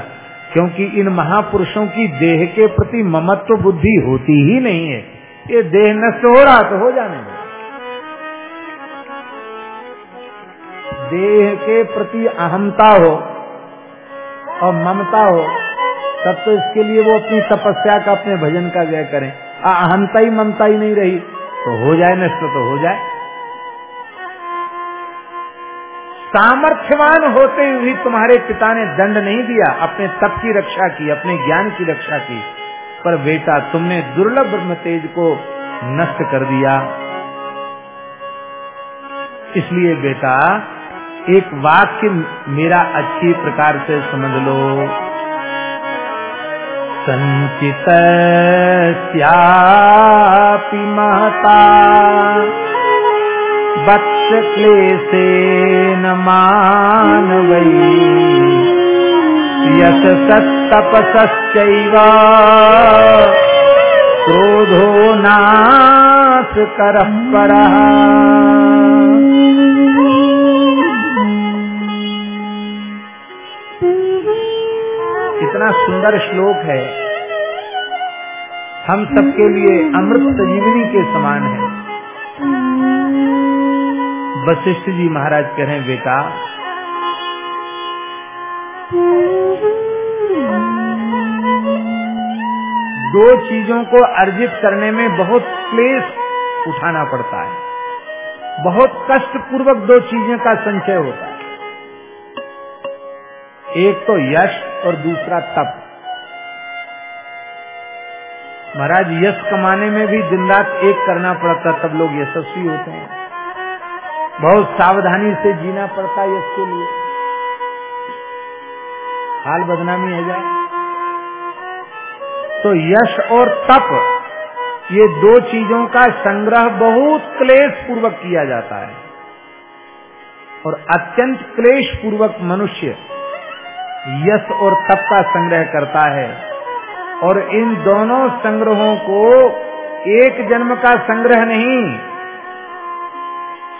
क्योंकि इन महापुरुषों की देह के प्रति ममत्व बुद्धि होती ही नहीं है। ये देह नष्ट हो रहा तो हो जाने में देह के प्रति अहमता हो और ममता हो, तब तो इसके लिए वो अपनी तपस्या का, अपने भजन का व्यय करें। अहमता ही ममता ही नहीं रही तो हो जाए नष्ट तो हो जाए। सामर्थ्यवान होते हुए तुम्हारे पिता ने दंड नहीं दिया, अपने तप की रक्षा की, अपने ज्ञान की रक्षा की, पर बेटा तुमने दुर्लभ ब्रह्म तेज को नष्ट कर दिया। इसलिए बेटा, एक वाक्य मेरा अच्छी प्रकार से समझ लो। संचित महता वत्स क्लेशेन मानवई यश सत्तपसश्चैव क्रोधो नाश करः परः। इतना सुंदर श्लोक है। हम सबके लिए अमृत संजीवनी के समान है। वशिष्ठ जी महाराज कह रहे हैं, बेटा, दो चीज़ों को अर्जित करने में बहुत क्लेश उठाना पड़ता है। बहुत कष्ट पूर्वक दो चीज़ों का संचय होता है। एक तो यश और दूसरा तप। महाराज, यश कमाने में भी दिन रात एक करना पड़ता तब लोग यशस्वी होते हैं। बहुत सावधानी से जीना पड़ता है यश के लिए। हाल बदनामी हो जाए तो यश और तप, ये दो चीज़ों का संग्रह बहुत क्लेश पूर्वक किया जाता है। और अत्यंत क्लेश पूर्वक मनुष्य यश और तप का संग्रह करता है। और इन दोनों संग्रहों को एक जन्म का संग्रह नहीं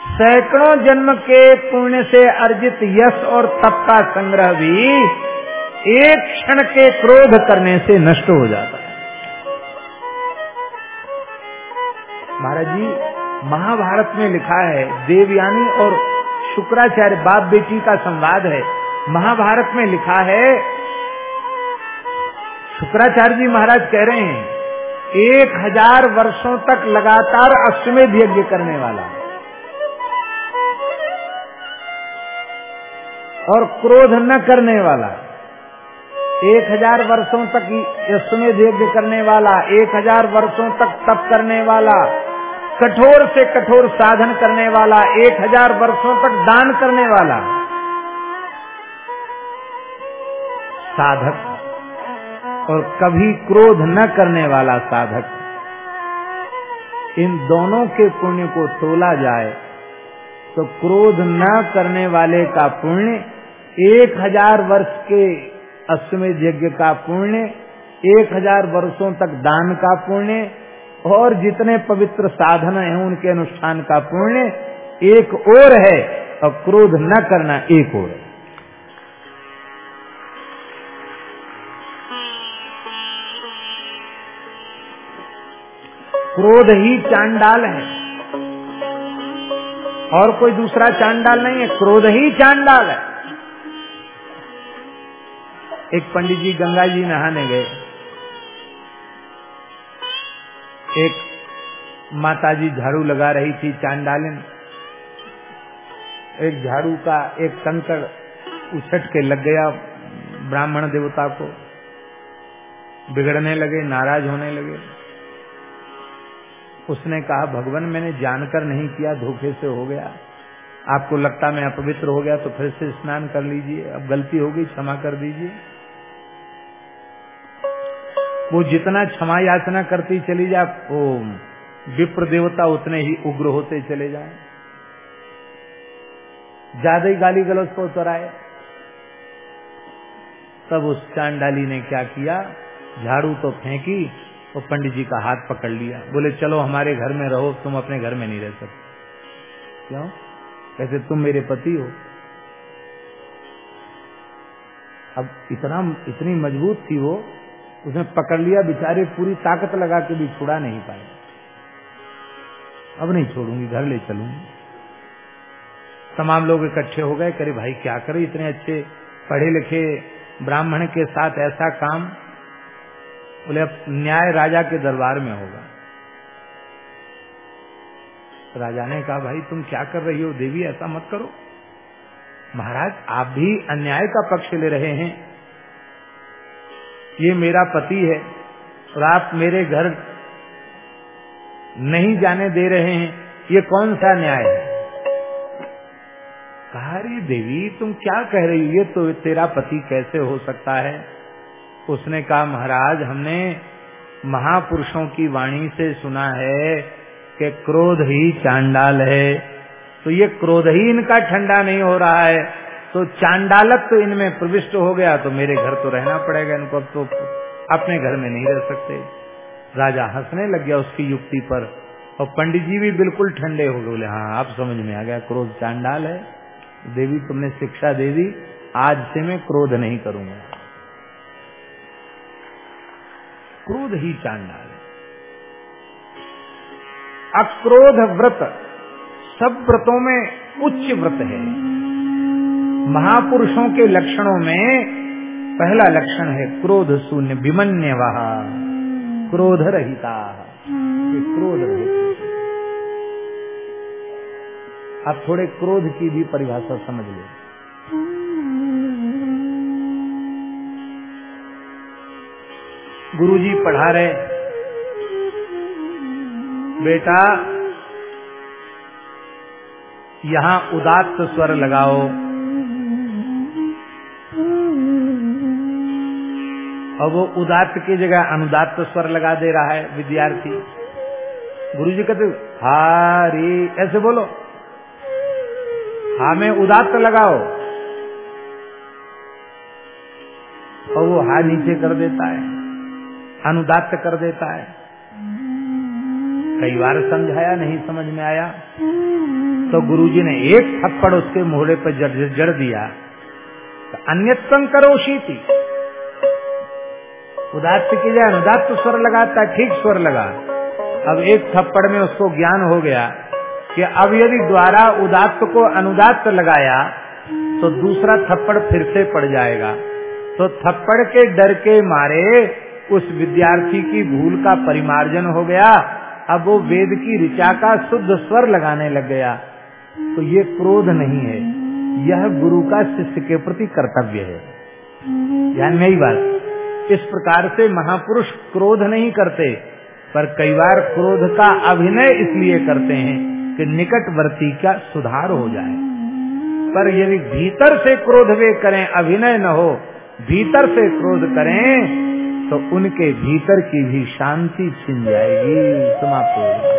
सैकड़ों जन्म के पुण्य से अर्जित यश और तप का संग्रह भी एक क्षण के क्रोध करने से नष्ट हो जाता है। महाराज जी महाभारत में लिखा है, देवयानी और शुक्राचार्य बाप बेटी का संवाद है। महाभारत में लिखा है, शुक्राचार्य जी महाराज कह रहे हैं, एक हज़ार वर्षों तक लगातार अश्वमेध यज्ञ करने वाला और क्रोध न करने वाला। एक हज़ार वर्षों तक अश्वमेध यज्ञ करने वाला, एक हज़ार वर्षों तक तप करने वाला, कठोर से कठोर साधन करने वाला, एक हज़ार वर्षों तक दान करने वाला। साधक और कभी क्रोध न करने वाला साधक। इन दोनों के पुण्य को तोला जाए तो क्रोध न करने वाले का पुण्य, एक हज़ार वर्ष के अश्वमेध यज्ञ का पुण्य, एक हज़ार वर्षों तक दान का पुण्य, और जितने पवित्र साधन हैं उनके अनुष्ठान का पुण्य, एक और है, और क्रोध न करना एक और है। क्रोध ही चांडाल है। और कोई दूसरा चांडाल नहीं है, क्रोध ही चांडाल है। एक पंडित जी गंगा जी नहाने गए। एक माताजी झाड़ू लगा रही थी चांडालिन। एक झाड़ू का एक कंकड़ उछट के लग गया ब्राह्मण देवता को। बिगड़ने लगे, नाराज़ होने लगे। उसने कहा, भगवान, मैंने जानकर नहीं किया, धोखे से हो गया। आपको लगता मैं अपवित्र हो गया तो फिर से स्नान कर लीजिए। अब गलती हो गई, क्षमा कर दीजिए। वो जितना क्षमा याचना करती चली जाए वो विप्र देवता उतने ही उग्र होते चले जाए। ज़्यादा ही गाली गलौज को उतर आए तब उस चांडाली ने क्या किया? झाड़ू तो फेंकी और पंडित जी का हाथ पकड़ लिया। बोले, चलो, हमारे घर में रहो, तुम अपने घर में नहीं रह सकते। क्यों? कैसे तुम मेरे पति हो। अब इतना, इतनी मज़बूत थी वो, उसने पकड़ लिया, बेचारे पूरी ताकत लगा के भी छुड़ा नहीं पाए अब नहीं छोड़ूँगी, घर ले चलूँगी। तमाम लोग इकट्ठे हो गए करे भाई, क्या करे? इतने अच्छे पढ़े लिखे ब्राह्मण के साथ ऐसा काम बोले अब न्याय राजा के दरबार में होगा। राजा ने कहा, भाई, तुम क्या कर रही हो? देवी, ऐसा मत करो। महाराज, आप भी अन्याय का पक्ष ले रहे हैं। ये मेरा पति है और आप मेरे घर नहीं जाने दे रहे हैं। ये कौन सा न्याय है? कहा देवी, तुम क्या कह रही हो? ये तो तेरा पति कैसे हो सकता है? उसने कहा, महाराज, हमने महापुरुषों की वाणी से सुना है कि क्रोध ही चांडाल है। तो ये क्रोध ही इनका ठंडा नहीं हो रहा है। तो चांडालक तो इनमें प्रविष्ट हो गया तो मेरे घर तो रहना पड़ेगा इनको, अब तो अपने घर में नहीं रह सकते। राजा हंसने लग गया उसकी युक्ति पर, और पंडित जी भी बिल्कुल ठंडे हो गए, बोले हाँ आप समझ में आ गया, क्रोध चांडाल है। देवी, तुमने शिक्षा दे दी, आज से मैं क्रोध नहीं करूँगा। क्रोध ही चांडाल अक्रोध व्रत, सब व्रतों में उच्च व्रत है। महापुरुषों के लक्षणों में पहला लक्षण है क्रोध शून्य विमन्य वहा क्रोध रहिता क्रोध रहित आप थोड़े क्रोध की भी परिभाषा समझ लो। गुरुजी पढ़ा रहे बेटा, यहाँ उदात्त स्वर लगाओ। और वो उदात्त की जगह अनुदात्त स्वर लगा दे रहा है विद्यार्थी। गुरुजी कहते, हारी, ऐसे बोलो। हा, में उदात्त लगाओ। और वो हा नीचे कर देता है। अनुदात्त कर देता है। कई बार समझाया नहीं, समझ में आया। तो गुरुजी ने एक थप्पड़ उसके मोहड़े पर जड़ जड़ दिया। तो अन्यत्म करोशी थी उदात्त की जाए अनुदात्त स्वर लगाता ठीक स्वर लगा। अब एक थप्पड़ में उसको ज्ञान हो गया कि अब यदि द्वारा उदात्त को अनुदात्त लगाया तो दूसरा थप्पड़ फिर से पड़ जाएगा। तो थप्पड़ के डर के मारे उस विद्यार्थी की भूल का परिमार्जन हो गया। अब वो वेद की ऋचा का शुद्ध स्वर लगाने लग गया। तो ये क्रोध नहीं है। यह गुरु का शिष्य के प्रति कर्तव्य है। ध्यान में ही बात। इस प्रकार से महापुरुष क्रोध नहीं करते, पर कई बार क्रोध का अभिनय इसलिए करते हैं कि निकटवर्ती का सुधार हो जाए। पर यदि भीतर से क्रोध वे करें, अभिनय न हो, भीतर से क्रोध करें तो उनके भीतर की भी शांति छिन जाएगी। समाप्त हो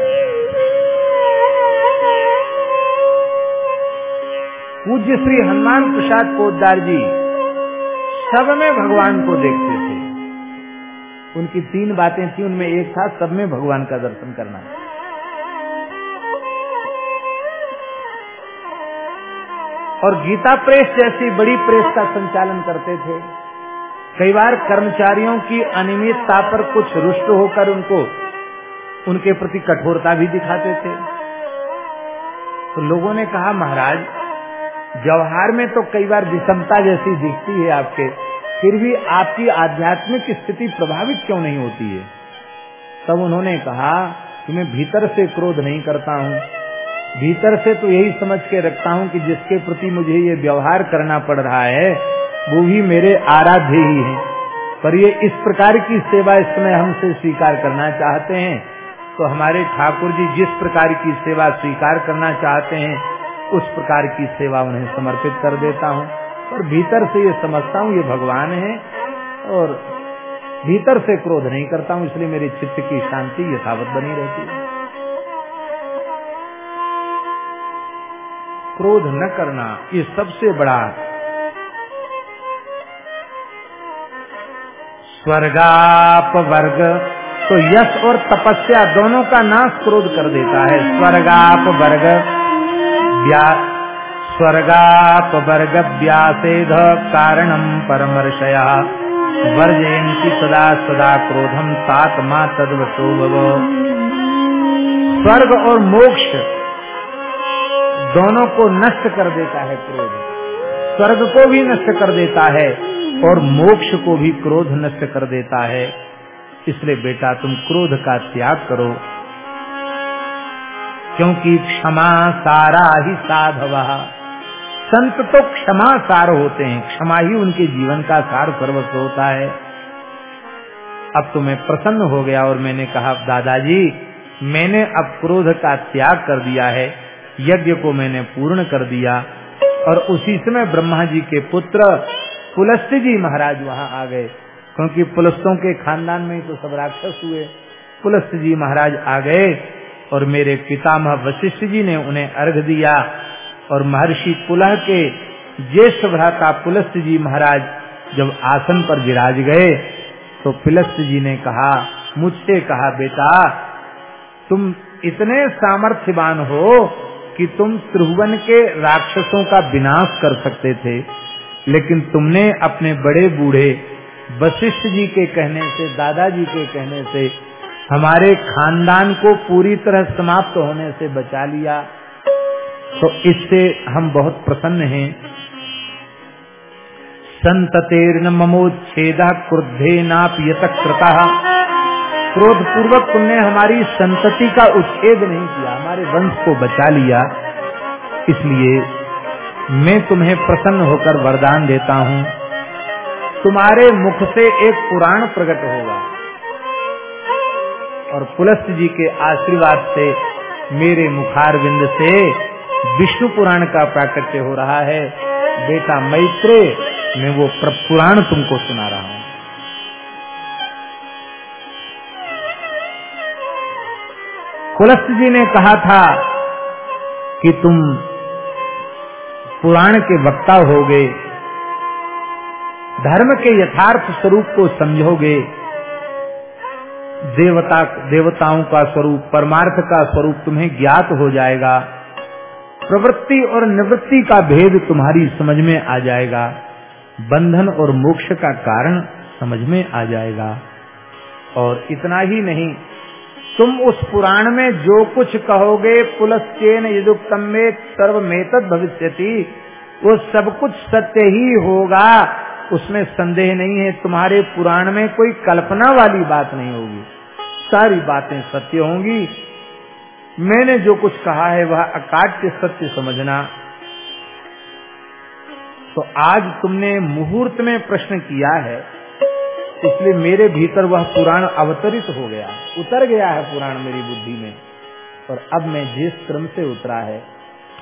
पूज्य श्री हनुमान प्रसाद पोदार जी सब में भगवान को देखते थे। उनकी तीन बातें थी, उनमें एक था, सब में भगवान का दर्शन करना। और गीता प्रेस जैसी बड़ी प्रेस का संचालन करते थे। कई बार कर्मचारियों की अनियमितता पर कुछ रुष्ट होकर उनको, उनके प्रति कठोरता भी दिखाते थे। तो लोगों ने कहा, महाराज, व्यवहार में तो कई बार विषमता जैसी दिखती है आपके, फिर भी आपकी आध्यात्मिक स्थिति प्रभावित क्यों नहीं होती है? तब उन्होंने कहा कि मैं भीतर से क्रोध नहीं करता हूँ। भीतर से तो यही समझ के रखता हूँ कि जिसके प्रति मुझे ये व्यवहार करना पड़ रहा है वो भी मेरे आराध्य ही हैं। पर ये इस प्रकार की सेवा इस समय हमसे स्वीकार करना चाहते हैं। तो हमारे ठाकुर जी जिस प्रकार की सेवा स्वीकार करना चाहते हैं, उस प्रकार की सेवा उन्हें समर्पित कर देता हूँ। और भीतर से ये समझता हूँ ये भगवान है और भीतर से क्रोध नहीं करता हूँ, इसलिए मेरी चित्त की शांति यथावत बनी रहती है। क्रोध न करना, ये सबसे बड़ा स्वर्गाप वर्ग। तो यश और तपस्या दोनों का नाश क्रोध कर देता है। स्वर्गाप वर्ग स्वर्गाप वर्ग व्यासेध कारणम परमर्शया वर्जयंती सदा सदा क्रोधम सात माँ तदवशो भव। स्वर्ग और मोक्ष दोनों को नष्ट कर देता है क्रोध। स्वर्ग को भी नष्ट कर देता है और मोक्ष को भी क्रोध नष्ट कर देता है। इसलिए बेटा, तुम क्रोध का त्याग करो। क्योंकि क्षमा सारा ही साधव संत तो क्षमा सार होते हैं। क्षमा ही उनके जीवन का सार सर्वस्व होता है। अब तो मैं प्रसन्न हो गया और मैंने कहा, दादाजी, मैंने अब क्रोध का त्याग कर दिया है। यज्ञ को मैंने पूर्ण कर दिया। और उसी समय ब्रह्मा जी के पुत्र पुलस्त जी महाराज वहाँ आ गए। क्योंकि पुलस्तों के खानदान में ही तो सब राक्षस हुए। पुलस्त जी महाराज आ गए और मेरे पितामह वशिष्ठ जी ने उन्हें अर्घ दिया और महर्षि पुलह के ज्येष्ठ भ्राता पुलस्त जी महाराज जब आसन पर विराज गए तो पुलस्त जी ने कहा, मुझसे कहा, बेटा, तुम इतने सामर्थ्यवान हो कि तुम त्रिभुवन के राक्षसों का विनाश कर सकते थे, लेकिन तुमने अपने बड़े बूढ़े, वशिष्ठ जी के कहने से, दादाजी के कहने से, हमारे खानदान को पूरी तरह समाप्त होने से बचा लिया। तो इससे हम बहुत प्रसन्न हैं। संततेर्न ममोच्छेद क्रुद्धे नाप कृता। क्रोध पूर्वक तुमने हमारी संतति का उच्छेद नहीं किया, हमारे वंश को बचा लिया। इसलिए मैं तुम्हें प्रसन्न होकर वरदान देता हूँ। तुम्हारे मुख से एक पुराण प्रकट होगा। और पुलस्त जी के आशीर्वाद से मेरे मुखारविंद से विष्णु पुराण का प्राकट्य हो रहा है। बेटा मैत्रे मैं वो पुराण तुमको सुना रहा हूँ। पुलस्त जी ने कहा था कि तुम पुराण के वक्ता होगे, धर्म के यथार्थ स्वरूप को समझोगे, देवता, देवताओं का स्वरूप, परमार्थ का स्वरूप तुम्हें ज्ञात हो जाएगा, प्रवृत्ति और निवृत्ति का भेद तुम्हारी समझ में आ जाएगा, बंधन और मोक्ष का कारण समझ में आ जाएगा। और इतना ही नहीं तुम उस पुराण में जो कुछ कहोगे पुलस्चेन यदुक्तम में सर्वमेतद भविष्यति, वो सब कुछ सत्य ही होगा। उसमें संदेह नहीं है, तुम्हारे पुराण में कोई कल्पना वाली बात नहीं होगी। सारी बातें सत्य होंगी। मैंने जो कुछ कहा है, वह अकाट्य सत्य समझना। तो आज तुमने मुहूर्त में प्रश्न किया है इसलिए मेरे भीतर वह पुराण अवतरित हो गया। उतर गया है पुराण मेरी बुद्धि में। और अब मैं जिस क्रम से उतरा है,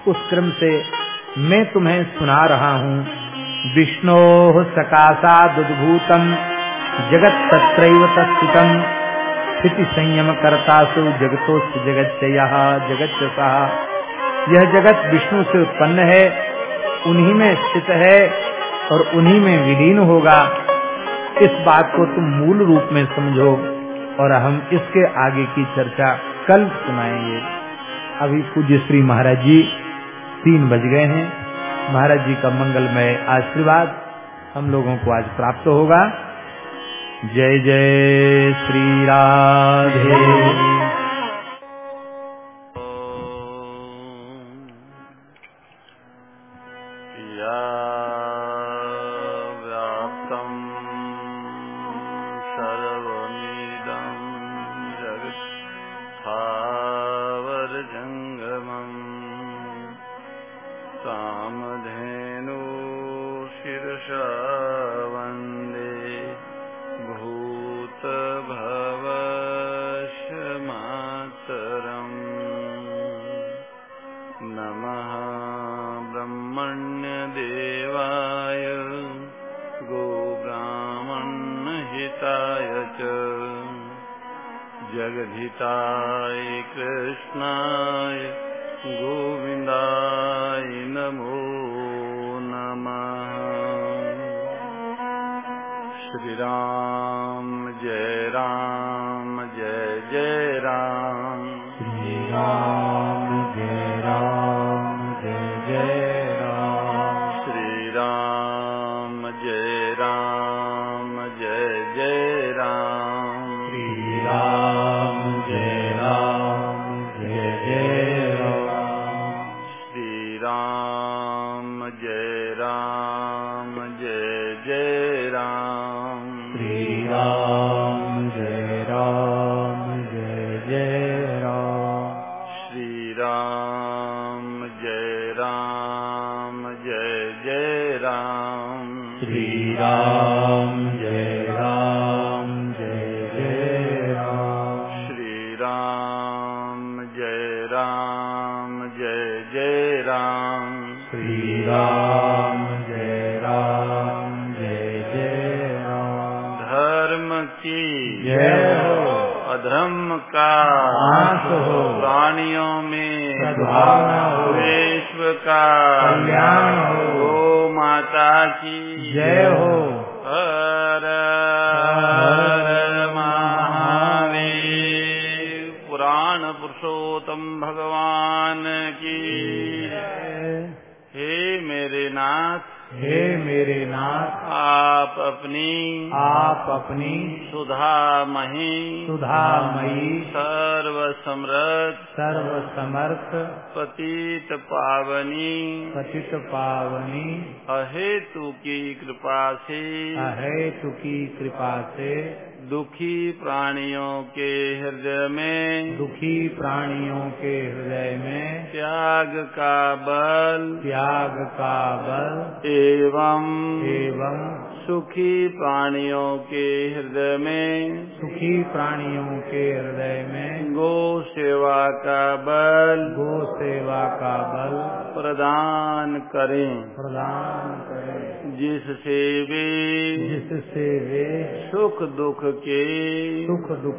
उस क्रम से मैं तुम्हें सुना रहा हूँ। विष्णो सकाशा दुद्भूतम जगत तत्रैव तत्सितम। स्थिति संयम करतासु जगतो जगत जगत यह जगत विष्णु से उत्पन्न है, उन्हीं में स्थित है और उन्हीं में विलीन होगा। इस बात को तुम मूल रूप में समझो और हम इसके आगे की चर्चा कल सुनाएँगे। अभी पूज्य श्री महाराज जी तीन बज गए हैं। महाराज जी का मंगलमय आशीर्वाद हम लोगों को आज प्राप्त होगा। जय जय श्री राधे।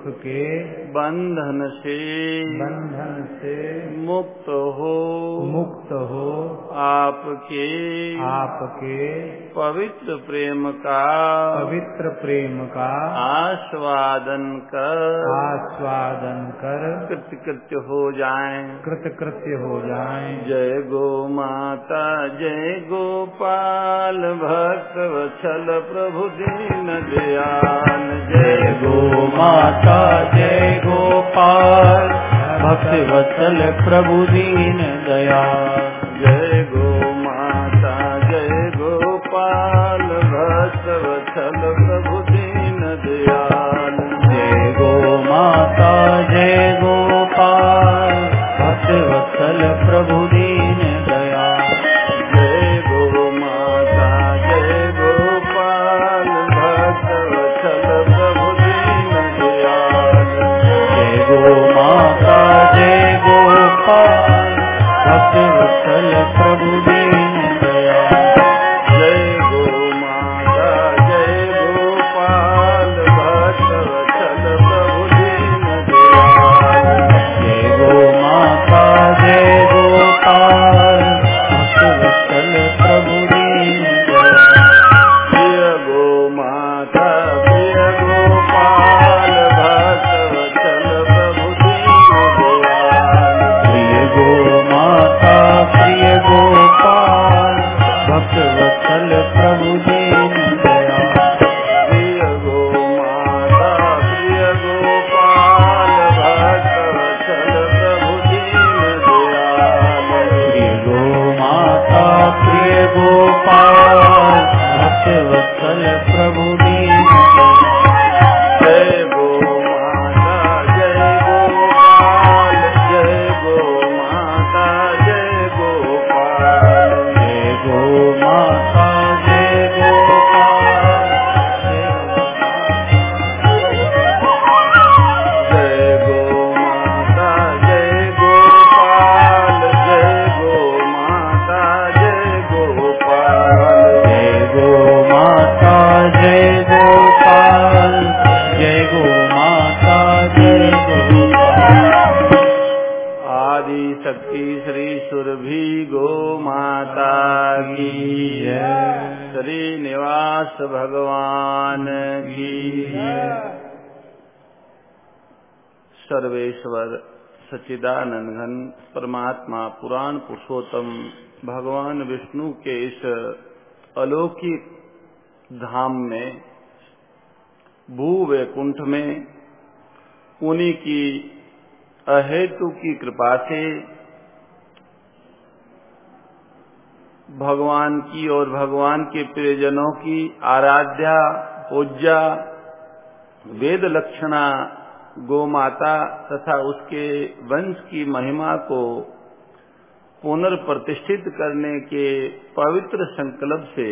दुख के बंधन से बंधन से मुक्त हो। मुक्त हो। आपके आपके पवित्र प्रेम का पवित्र प्रेम का आस्वादन कर। कृत कृत्य हो जाए। कृत कृत्य हो जाए। जय गो माता जय गोपाल भक्त वत्सल प्रभु दीन दयाल। जय गो माता जय गोपाल भक्त वत्सल प्रभु दीन दयाल। जय भगवान विष्णु के इस अलौकिक धाम में भू वैकुंठ में, उन्हीं की अहेतु की कृपा से भगवान की और भगवान के प्रियजनों की आराध्या पूजा वेद लक्षणा, गोमाता तथा उसके वंश की महिमा को पुनर्प्रतिष्ठित करने के पवित्र संकल्प से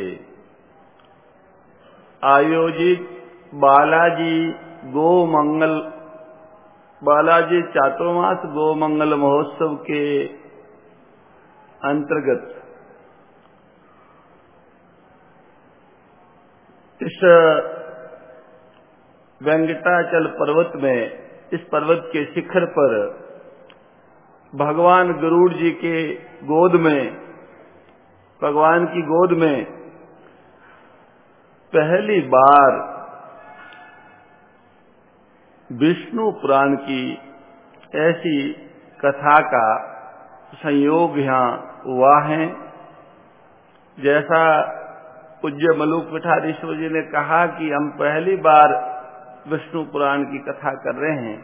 आयोजित बालाजी गो मंगल बालाजी चातुर्मास गो मंगल महोत्सव के अंतर्गत इस वेंगटाचल पर्वत में, इस पर्वत के शिखर पर भगवान गरुड़ जी के गोद में, भगवान की गोद में पहली बार विष्णु पुराण की ऐसी कथा का संयोग यहाँ हुआ है। जैसा पूज्य मलुक पिठाधीश्वर जी ने कहा कि हम पहली बार विष्णु पुराण की कथा कर रहे हैं।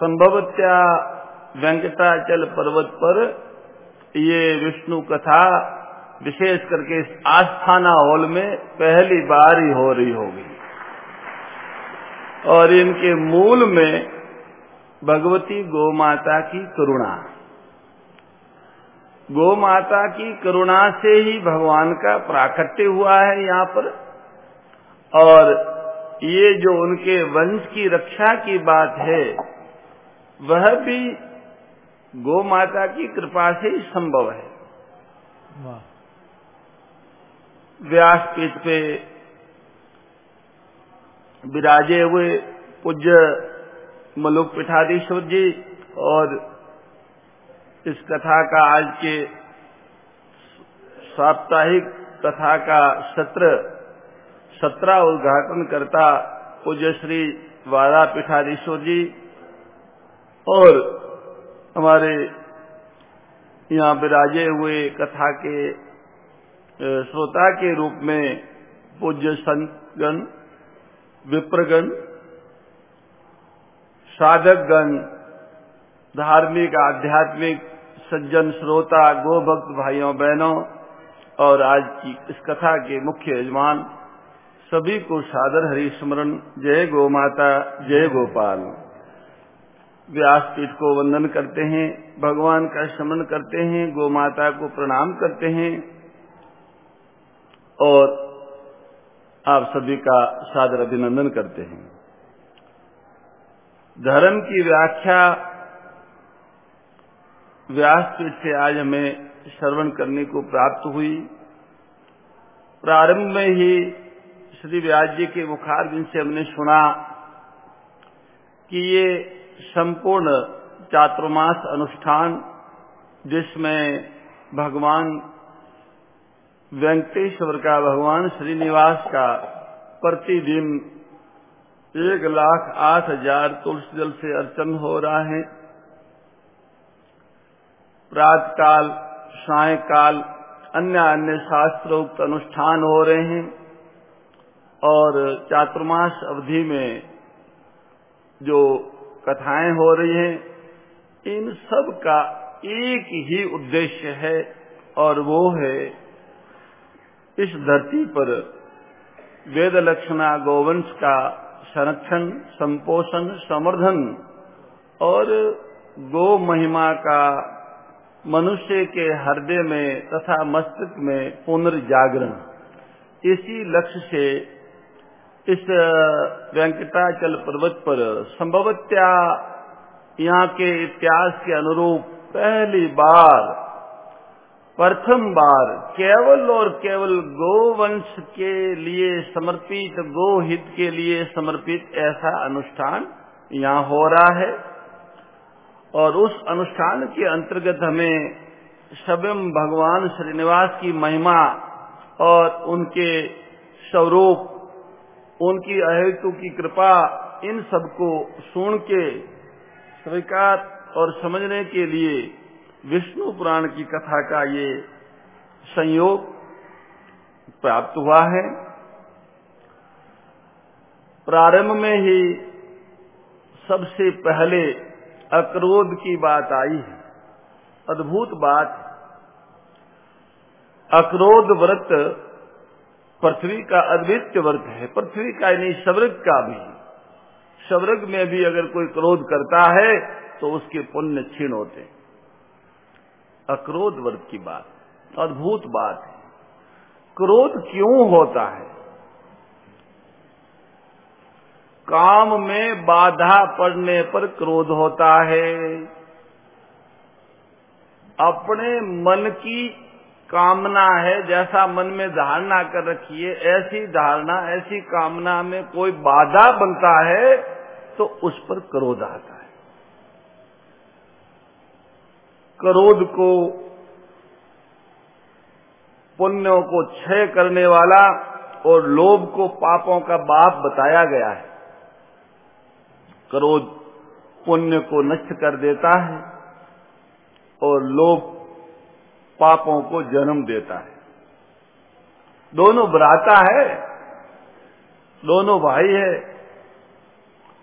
संभवत्या वेंकटाचल पर्वत पर ये विष्णु कथा विशेष करके इस आस्थाना हॉल में पहली बार ही हो रही होगी। और इनके मूल में भगवती गोमाता की करुणा। गोमाता की करुणा से ही भगवान का प्राकट्य हुआ है यहाँ पर। और ये जो उनके वंश की रक्षा की बात है, वह भी गो माता की कृपा से ही संभव है। व्यासपीठ पे विराजे हुए पूज्य मलुक पीठाधीश्वर जी और इस कथा का आज के साप्ताहिक कथा का सत्र सत्रह उद्घाटन करता पूज्य श्री वारा पीठाधीश्वर जी और हमारे यहाँ विराजे हुए कथा के श्रोता के रूप में पूज्य संतगण विप्रगण साधकगण, धार्मिक, आध्यात्मिक, सज्जन, श्रोता गो भक्त भाइयों, बहनों और आज की इस कथा के मुख्य यजमान, सभी को सादर हरि स्मरण जय गो माता, जय गोपाल। व्यासपीठ को वंदन करते हैं, भगवान का स्मरण करते हैं गो माता को प्रणाम करते हैं। और आप सभी का सादर अभिनंदन करते हैं। धर्म की व्याख्या व्यासपीठ से आज हमें श्रवण करने को प्राप्त हुई। प्रारंभ में ही श्री व्यास जी के मुखारबिंद से हमने सुना कि ये संपूर्ण चातुर्मास अनुष्ठान, जिसमें भगवान वेंकटेश्वर का भगवान श्रीनिवास का प्रतिदिन एक लाख आठ हज़ार तुलसी जल से अर्चन हो रहा है। प्रात प्रातकाल, सायकाल अन्य अन्य शास्त्रोक्त अनुष्ठान हो रहे हैं और चातुर्मास अवधि में जो कथाएँ हो रही हैं, इन सब का एक ही उद्देश्य है और वो है इस धरती पर वेद लक्षणा गोवंश का संरक्षण, संपोषण समर्धन और गो महिमा का मनुष्य के हृदय में तथा मस्तिष्क में पुनर्जागरण। इसी लक्ष्य से इस वेंकटाचल पर्वत पर संभवत्या यहाँ के इतिहास के अनुरूप पहली बार, प्रथम बार केवल और केवल गोवंश के लिए समर्पित गो हित के लिए समर्पित ऐसा अनुष्ठान यहाँ हो रहा है। और उस अनुष्ठान के अंतर्गत हमें स्वयं भगवान श्रीनिवास की महिमा और उनके स्वरूप उनकी अहेतु की कृपा इन सबको सुन के, स्वीकार और समझने के लिए विष्णु पुराण की कथा का ये संयोग प्राप्त हुआ है। प्रारंभ में ही सबसे पहले अक्रोध की बात आई है। अद्भुत बात। अक्रोध व्रत पृथ्वी का अद्वितीय व्रत है। पृथ्वी का नहीं शवृग का भी। शवृग में भी अगर कोई क्रोध करता है तो उसके पुण्य क्षीण होते अक्रोध व्रत की बात, अद्भुत बात है। क्रोध क्यों होता है? काम में बाधा पड़ने पर क्रोध होता है। अपने मन की कामना है, जैसा मन में धारणा कर रखी है, ऐसी धारणा, ऐसी कामना में कोई बाधा बनता है तो उस पर क्रोध आता है। क्रोध को, पुण्यों को क्षय करने वाला और लोभ को पापों का बाप बताया गया है। क्रोध पुण्य को नष्ट कर देता है और लोभ पापों को जन्म देता है। दोनों बराता है, दोनों भाई है।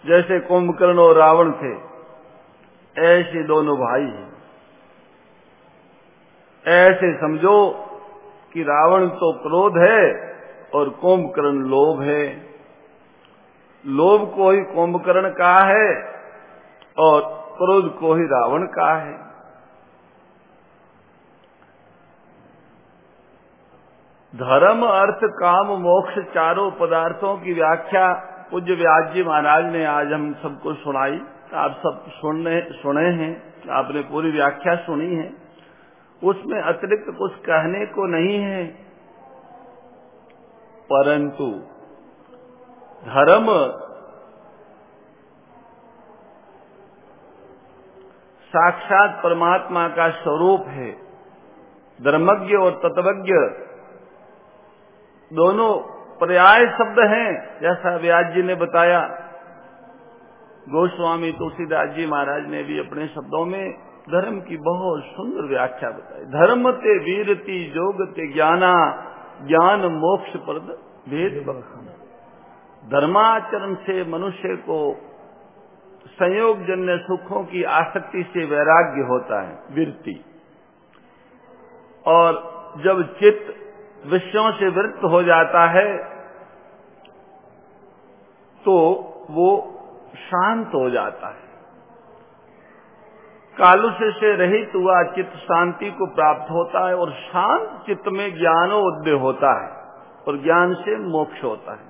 जैसे कुंभकर्ण और रावण थे, ऐसे दोनों भाई हैं। ऐसे समझो कि रावण तो क्रोध है और कुंभकर्ण लोभ है। लोभ को ही कुंभकर्ण का है और क्रोध को ही रावण का है। धर्म, अर्थ, काम, मोक्ष चारों पदार्थों की व्याख्या पूज्य व्यास जी महाराज ने आज हम सबको सुनाई। आप सब सुनने, सुने हैं, आपने पूरी व्याख्या सुनी है। उसमें अतिरिक्त कुछ कहने को नहीं है। परंतु धर्म साक्षात परमात्मा का स्वरूप है। धर्मज्ञ और तत्वज्ञ दोनों पर्याय शब्द हैं, जैसा व्यास जी ने बताया। गोस्वामी तुलसीदास जी महाराज ने भी अपने शब्दों में धर्म की बहुत सुंदर व्याख्या बताई। धर्म ते वीरति, जोग ते ज्ञाना, ज्ञान मोक्ष प्रद भेद धर्माचरण से मनुष्य को संयोग जन्य सुखों की आसक्ति से वैराग्य होता है वृत्ति और जब चित्त विषयों से वृत्त हो जाता है तो वो शांत हो जाता है। कालुष्य से रहित हुआ चित्त शांति को प्राप्त होता है और शांत चित्त में ज्ञानोदय होता है और ज्ञान से मोक्ष होता है।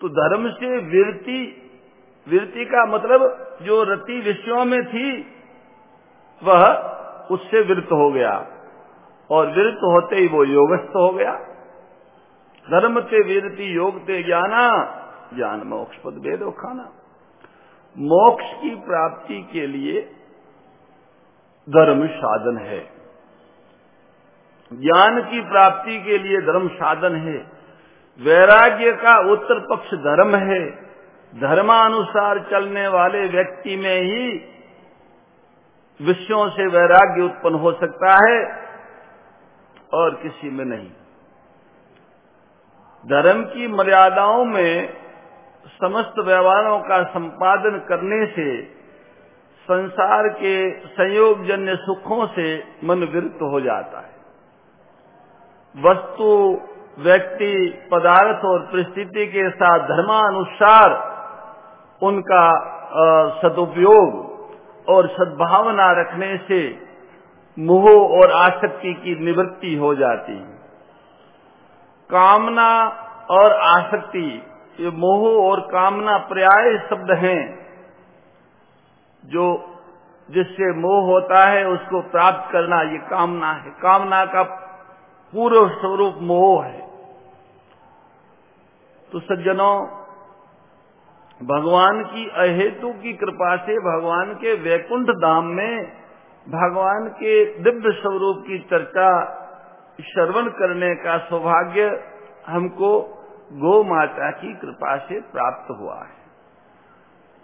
तो धर्म से विरति विरति का मतलब जो रति विषयों में थी, वह उससे विरत हो गया। और विरत होते ही वो योगस्थ हो गया। धर्म ते वीरति योग ते ज्ञाना, ज्ञान मोक्ष पद वेदो खाना। मोक्ष की प्राप्ति के लिए धर्म साधन है। ज्ञान की प्राप्ति के लिए धर्म साधन है। वैराग्य का उत्तर पक्ष धर्म है। धर्मानुसार चलने वाले व्यक्ति में ही विषयों से वैराग्य उत्पन्न हो सकता है। और किसी में नहीं। धर्म की मर्यादाओं में समस्त व्यवहारों का संपादन करने से संसार के संयोग जन्य सुखों से मन विरक्त हो जाता है। वस्तु, व्यक्ति, पदार्थ और परिस्थिति के साथ धर्मानुसार उनका सदुपयोग और सद्भावना रखने से मोह और आसक्ति की निवृत्ति हो जाती है। कामना और आसक्ति, ये मोह और कामना पर्याय शब्द हैं, जो जिससे मोह होता है, उसको प्राप्त करना ये कामना है। कामना का पूर्व स्वरूप मोह है। तो सज्जनों, भगवान की अहेतु की कृपा से भगवान के वैकुंठ धाम में भगवान के दिव्य स्वरूप की चर्चा श्रवण करने का सौभाग्य हमको गौ माता की कृपा से प्राप्त हुआ है।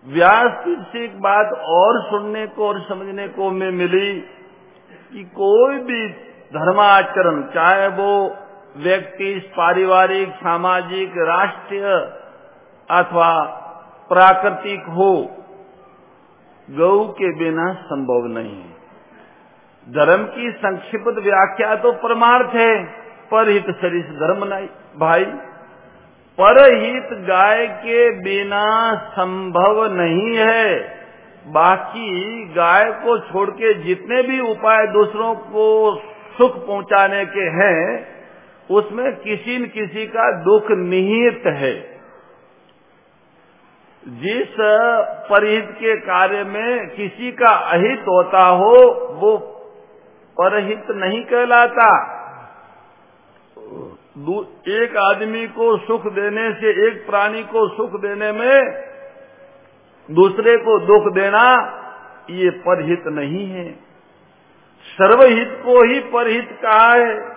व्यास से एक बात और सुनने को और समझने को में मिली कि कोई भी धर्माचरण, चाहे वो व्यक्ति, पारिवारिक, सामाजिक, राष्ट्रीय अथवा प्राकृतिक हो गऊ के बिना संभव नहीं है। धर्म की संक्षिप्त व्याख्या तो परमार्थ है, परहित शरीर धर्म नहीं। भाई, परहित गाय के बिना संभव नहीं है। बाकी गाय को छोड़ के जितने भी उपाय दूसरों को सुख पहुँचाने के हैं, उसमें किसी न किसी का दुख निहित है। जिस परहित के कार्य में किसी का अहित होता हो, वो परहित नहीं कहलाता। एक आदमी को सुख देने से, एक प्राणी को सुख देने में, दूसरे को दुख देना, ये परहित नहीं है। सर्वहित को ही परहित कहा है।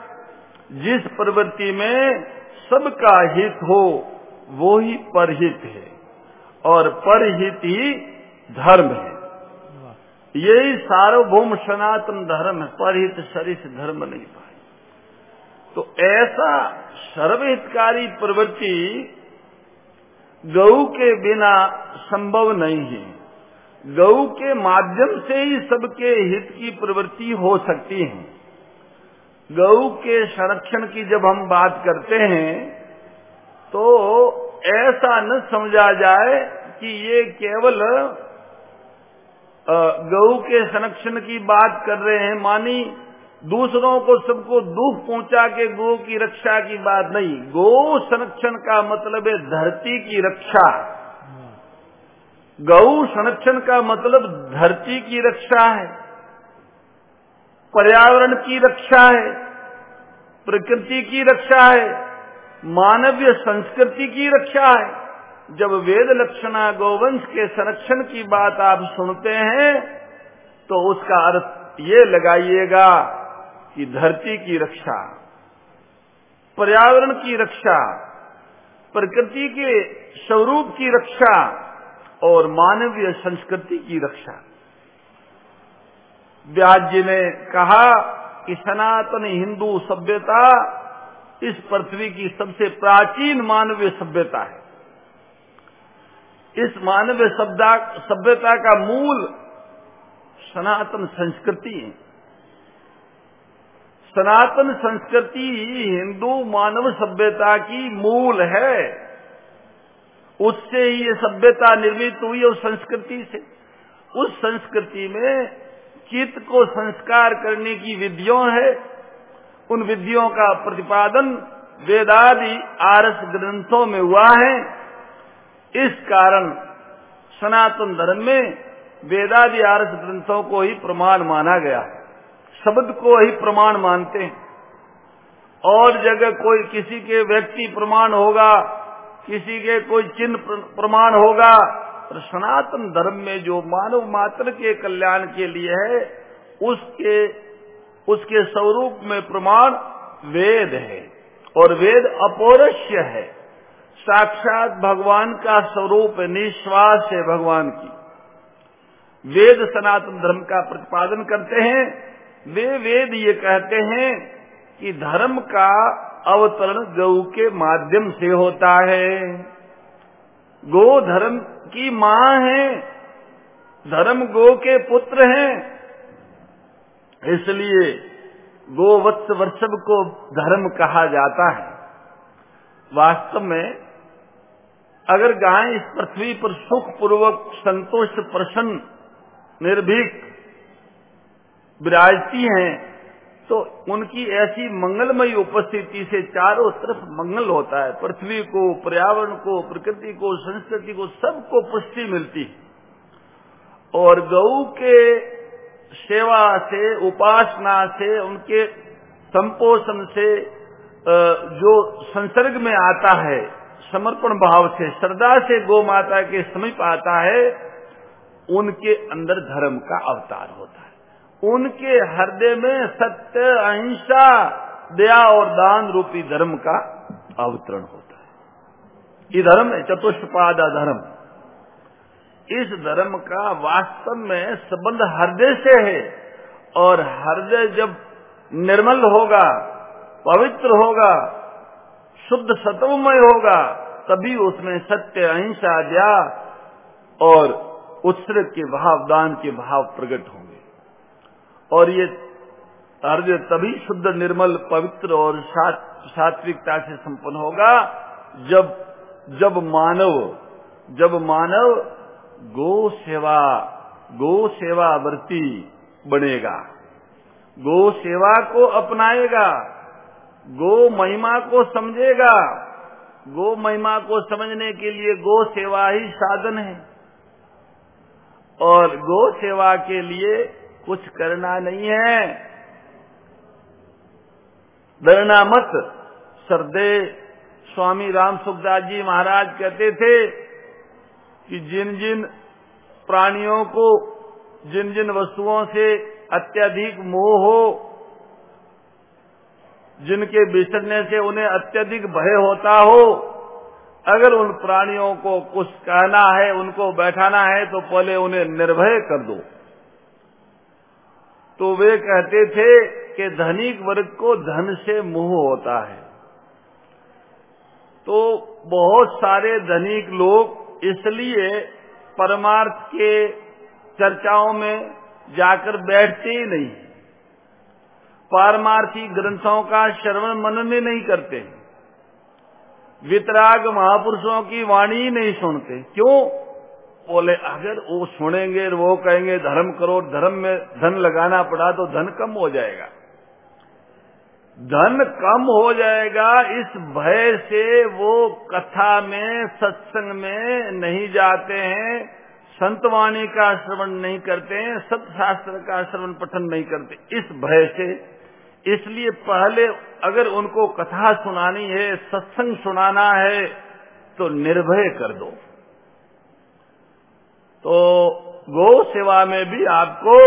जिस प्रवृत्ति में सबका हित हो, वो ही परहित है। और परहित ही धर्म है। यही सार्वभौम सनातन धर्म है, परहित सरित धर्म नहीं पाए। तो ऐसा सर्वहितकारी प्रवृत्ति गऊ के बिना संभव नहीं है। गऊ के माध्यम से ही सबके हित की प्रवृत्ति हो सकती है। गऊ के संरक्षण की जब हम बात करते हैं तो ऐसा न समझा जाए कि ये केवल गौ के संरक्षण की बात कर रहे हैं, मानी दूसरों को सबको दुख पहुँचा के गौ की रक्षा की बात नहीं। गौ संरक्षण का मतलब है धरती की रक्षा। गौ संरक्षण का मतलब धरती की रक्षा है, पर्यावरण की रक्षा है, प्रकृति की रक्षा है, मानवीय संस्कृति की रक्षा है। जब वेद लक्षणा गौवंश के संरक्षण की बात आप सुनते हैं तो उसका अर्थ ये लगाइएगा कि धरती की रक्षा, पर्यावरण की रक्षा, प्रकृति के स्वरूप की रक्षा और मानवीय संस्कृति की रक्षा। व्यास जी ने कहा कि सनातन हिंदू सभ्यता इस पृथ्वी की सबसे प्राचीन मानवीय सभ्यता है। इस मानव सभ्यता का मूल सनातन संस्कृति है। सनातन संस्कृति हिंदू मानव सभ्यता की मूल है। उससे ही ये सभ्यता निर्मित हुई उस संस्कृति से। उस संस्कृति में चित्त को संस्कार करने की विधियों है। उन विधियों का प्रतिपादन वेदादि आरस ग्रंथों में हुआ है। इस कारण सनातन धर्म में वेदादि आरस ग्रंथों को ही प्रमाण माना गया। शब्द को ही प्रमाण मानते हैं। और जगह कोई किसी के व्यक्ति प्रमाण होगा, किसी के कोई चिन्ह प्रमाण होगा और सनातन धर्म में जो मानव मात्र के कल्याण के लिए है, उसके उसके स्वरूप में प्रमाण वेद है। और वेद अपौरस्य है। साक्षात भगवान का स्वरूप, निश्वास है भगवान की। वेद सनातन धर्म का प्रतिपादन करते हैं। वे वेद ये कहते हैं कि धर्म का अवतरण गौ के माध्यम से होता है। गो धर्म की माँ है, धर्म गो के पुत्र हैं। इसलिए गोवत्स वर्षभ को धर्म कहा जाता है। वास्तव में अगर गाय इस पृथ्वी पर सुख पूर्वक संतोष, प्रसन्न, निर्भीक विराजती हैं तो उनकी ऐसी मंगलमयी उपस्थिति से चारों तरफ़ मंगल होता है। पृथ्वी को, पर्यावरण को, प्रकृति को, संस्कृति को, सबको पुष्टि मिलती है। और गौ के सेवा से, उपासना से, उनके संपोषण से जो संसर्ग में आता है समर्पण भाव से, श्रद्धा से गो माता के समीप आता है, उनके अंदर धर्म का अवतार होता है। उनके हृदय में सत्य, अहिंसा, दया और दान रूपी धर्म का अवतरण होता है। ये धर्म है, चतुष्पादा धर्म। इस धर्म का वास्तव में संबंध हृदय से है और हृदय जब निर्मल होगा, पवित्र होगा, शुद्ध सत्वमय होगा तभी उसमें सत्य, अहिंसा दया और उत्सर्ग के भाव, दान के भाव प्रकट होंगे। और ये अर्घ्य तभी शुद्ध, निर्मल, पवित्र और सात्विकता से संपन्न होगा जब जब मानव जब मानव गो सेवा गो सेवा वर्ती बनेगा। गो सेवा को अपनाएगा, गो महिमा को समझेगा गो महिमा को समझने के लिए गो सेवा ही साधन है। और गो सेवा के लिए कुछ करना नहीं है। डरना मत। सरदे स्वामी राम सुखदास जी महाराज कहते थे कि जिन जिन प्राणियों को जिन जिन वस्तुओं से अत्यधिक मोह हो जिनके बिछड़ने से उन्हें अत्यधिक भय होता हो, अगर उन प्राणियों को कुछ कहना है, उनको बैठाना है तो पहले उन्हें निर्भय कर दो। तो वे कहते थे कि धनिक वर्ग को धन से मोह होता है। तो बहुत सारे धनिक लोग इसलिए परमार्थ के चर्चाओं में जाकर बैठते ही नहीं। पारमार्थी ग्रंथों का श्रवण मनन नहीं करते। वितराग महापुरुषों की वाणी नहीं सुनते। क्यों? बोले, अगर वो सुनेंगे, वो कहेंगे, धर्म करो, धर्म में धन लगाना पड़ा तो धन कम हो जाएगा। धन कम हो जाएगा इस भय से वो कथा में, सत्संग में नहीं जाते हैं संतवाणी का श्रवण नहीं करते हैं सत्शास्त्र का श्रवण पठन नहीं करते। इस भय से इसलिए पहले अगर उनको कथा सुनानी है, सत्संग सुनाना है तो निर्भय कर दो। तो गो सेवा में भी आपको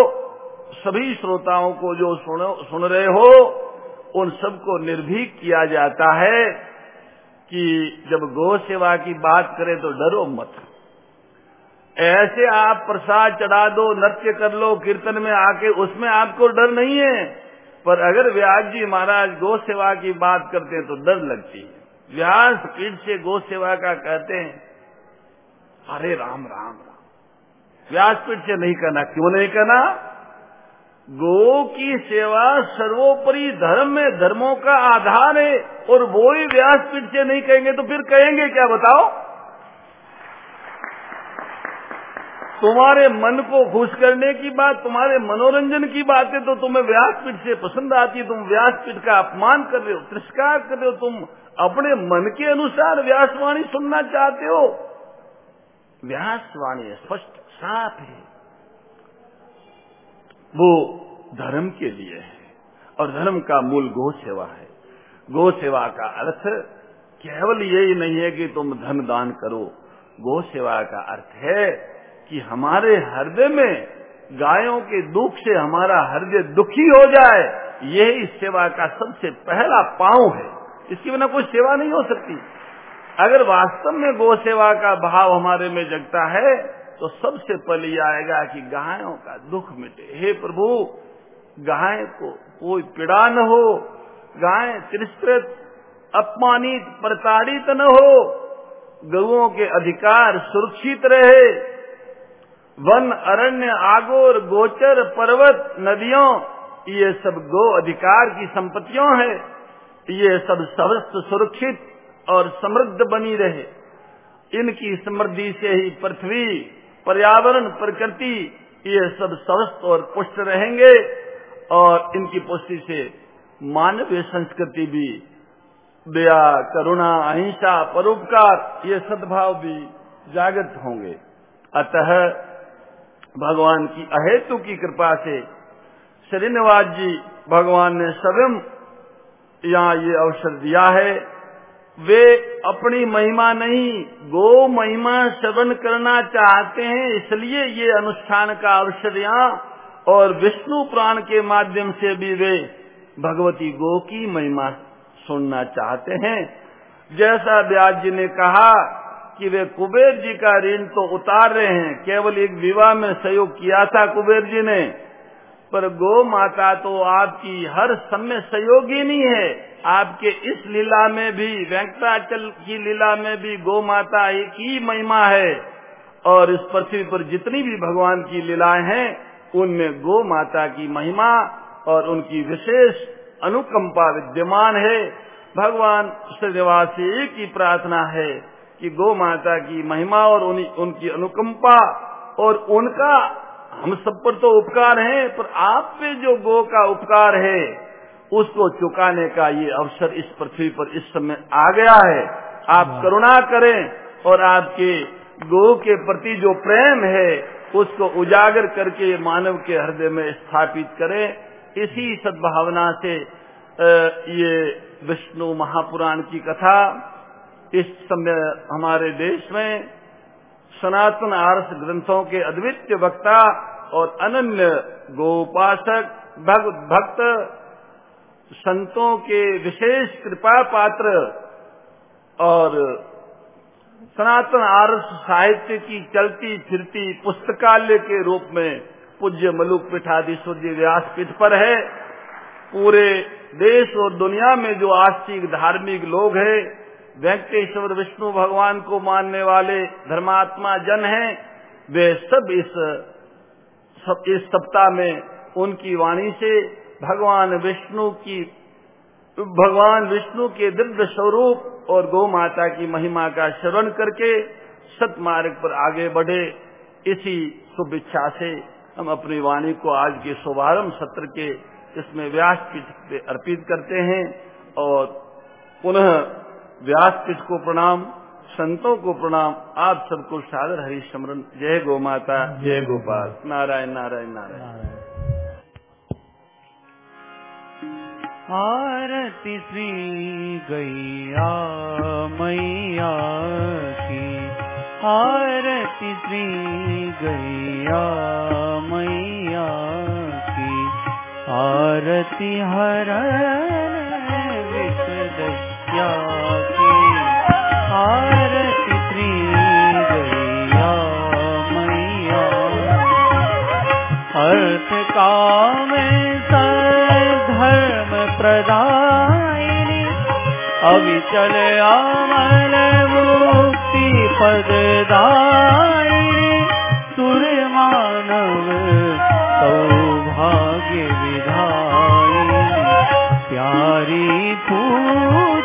सभी श्रोताओं को जो सुन सुन रहे हो, उन सबको निर्भीक किया जाता है कि जब गो सेवा की बात करें तो डरो मत। ऐसे आप प्रसाद चढ़ा दो, नृत्य कर लो, कीर्तन में आके उसमें आपको डर नहीं है। पर अगर व्यास जी महाराज गो सेवा की बात करते हैं तो डर लगती है। व्यास पीठ से गो सेवा का कहते हैं, अरे राम राम राम। व्यासपीठ से नहीं करना क्यों नहीं करना गो की सेवा सर्वोपरि धर्म में धर्मों का आधार है, और वो ही व्यासपीठ से नहीं कहेंगे तो फिर कहेंगे क्या? बताओ। तुम्हारे मन को खुश करने की बात, तुम्हारे मनोरंजन की बात है तो तुम्हें व्यासपीठ से पसंद आती है तुम व्यासपीठ का अपमान कर रहे हो, तिरस्कार कर रहे हो, तुम अपने मन के अनुसार व्यासवाणी सुनना चाहते हो। व्यासवाणी स्पष्ट, साफ़ है। वो धर्म के लिए है, और धर्म का मूल गो सेवा है। गो सेवा का अर्थ केवल यही नहीं है कि तुम धन दान करो। गो सेवा का अर्थ है कि हमारे हृदय में गायों के दुख से हमारा हृदय दुखी हो जाए, यही इस सेवा का सबसे पहला पाँव है। इसके बिना कोई सेवा नहीं हो सकती। अगर वास्तव में गो सेवा का भाव हमारे में जगता है तो सबसे पहले आएगा कि गायों का दुख मिटे। हे प्रभु, गाय को कोई पीड़ा न हो, गाय तिरस्कृत, अपमानित, प्रताड़ित न हो गौओं के अधिकार सुरक्षित रहे। वन, अरण्य, आगोर, गोचर, पर्वत, नदियों, ये सब गो अधिकार की संपत्तियों है। ये सब समस्त सुरक्षित और समृद्ध बनी रहे। इनकी समृद्धि से ही पृथ्वी, पर्यावरण, प्रकृति, ये सब स्वस्थ और पुष्ट रहेंगे और इनकी पुष्टि से मानवीय संस्कृति भी, दया, करुणा, अहिंसा, परोपकार, ये सद्भाव भी जागृत होंगे। अतः भगवान की अहेतु की कृपा से श्रीनिवास जी भगवान ने स्वयं यहाँ ये अवसर दिया है। वे अपनी महिमा नहीं, गो महिमा श्रवण करना चाहते हैं, इसलिए ये अनुष्ठान का अवसर यहाँ और विष्णु प्राण के माध्यम से भी वे भगवती गो की महिमा सुनना चाहते हैं। जैसा व्यास जी ने कहा कि वे कुबेर जी का ऋण तो उतार रहे हैं। केवल एक विवाह में सहयोग किया था कुबेर जी ने। पर गो माता तो आपकी हर समय सहयोगी नहीं है। आपके इस लीला में भी, वेंकटाचल की लीला में भी गो माता एक ही महिमा है। और इस पृथ्वी पर जितनी भी भगवान की लीलाएँ हैं, उनमें गो माता की महिमा और उनकी विशेष अनुकंपा विद्यमान है। भगवान श्रीनिवास एक ही प्रार्थना है। कि गो माता की महिमा और उन, उनकी अनुकंपा और उनका हम सब पर तो उपकार है पर आप पे जो गो का उपकार है उसको चुकाने का ये अवसर इस पृथ्वी पर इस समय आ गया है। आप करुणा करें और आपके गो के प्रति जो प्रेम है उसको उजागर करके मानव के हृदय में स्थापित करें। इसी सद्भावना से ये विष्णु महापुराण की कथा इस समय हमारे देश में सनातन आर्स ग्रंथों के अद्वितीय वक्ता और अनन्य गोपासक भक्त, संतों के विशेष कृपा पात्र और सनातन आर्स साहित्य की चलती फिरती पुस्तकालय के रूप में पूज्य मलुक पीठाधीश्वर जी व्यासपीठ पर है। पूरे देश और दुनिया में जो आस्तिक, धार्मिक लोग हैं वेंकटेश्वर विष्णु भगवान को मानने वाले धर्मात्मा जन हैं, वे सब इस सब, इस सप्ताह में उनकी वाणी से भगवान विष्णु की, भगवान विष्णु के दिव्य स्वरूप और गौ माता की महिमा का श्रवण करके सतमार्ग पर आगे बढ़े। इसी शुभ इच्छा से हम अपनी वाणी को आज के शुभारंभ सत्र के इसमें व्यास पीठ अर्पित करते हैं और पुनः व्यासपीठ को प्रणाम संतों को प्रणाम आप सबको सागर हरि स्मरण जय गो माता जय गोपाल। नारायण नारायण नारायण। आरती श्री गैया मैया की। आरती श्री गैया मैया की। आरती हरण विषदस्या की आरती मैया। अर्थ काम धर्म अविचल अमल मुक्ति पददायिनी, सुर मानव सौभाग्य विधायिनी, प्यारी पूज्य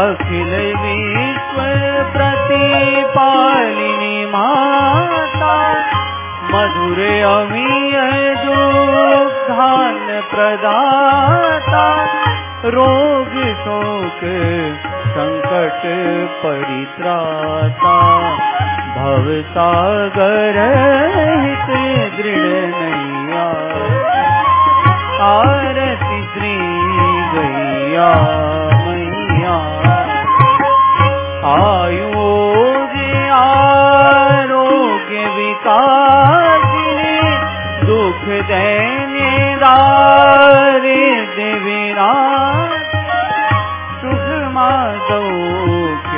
अखिल विश्व माता, मधुर अमीय दुग्धान प्रदाता, रोग शोक संकट परित्राता। भव सागर हित दृढ़ आरती श्री गैया मैया। आयुज आरोग्य विकासिनी दुख दैन्य दारिद्र विनाश सुख माधोक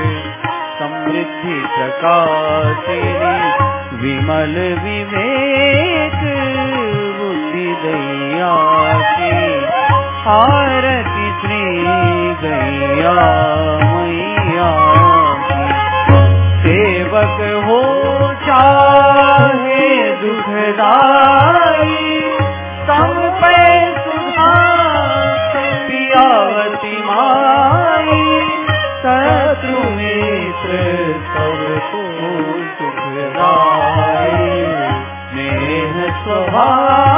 समृद्धि प्रकाशिनी विमल विवेक बुद्धि दैया की आरती श्री गैया मैया सेवक हो चाहे दुखदाई तम पे सुधा पियावती माई। शत्रु मित्र सबको सुखदाई स्नेह स्वभाव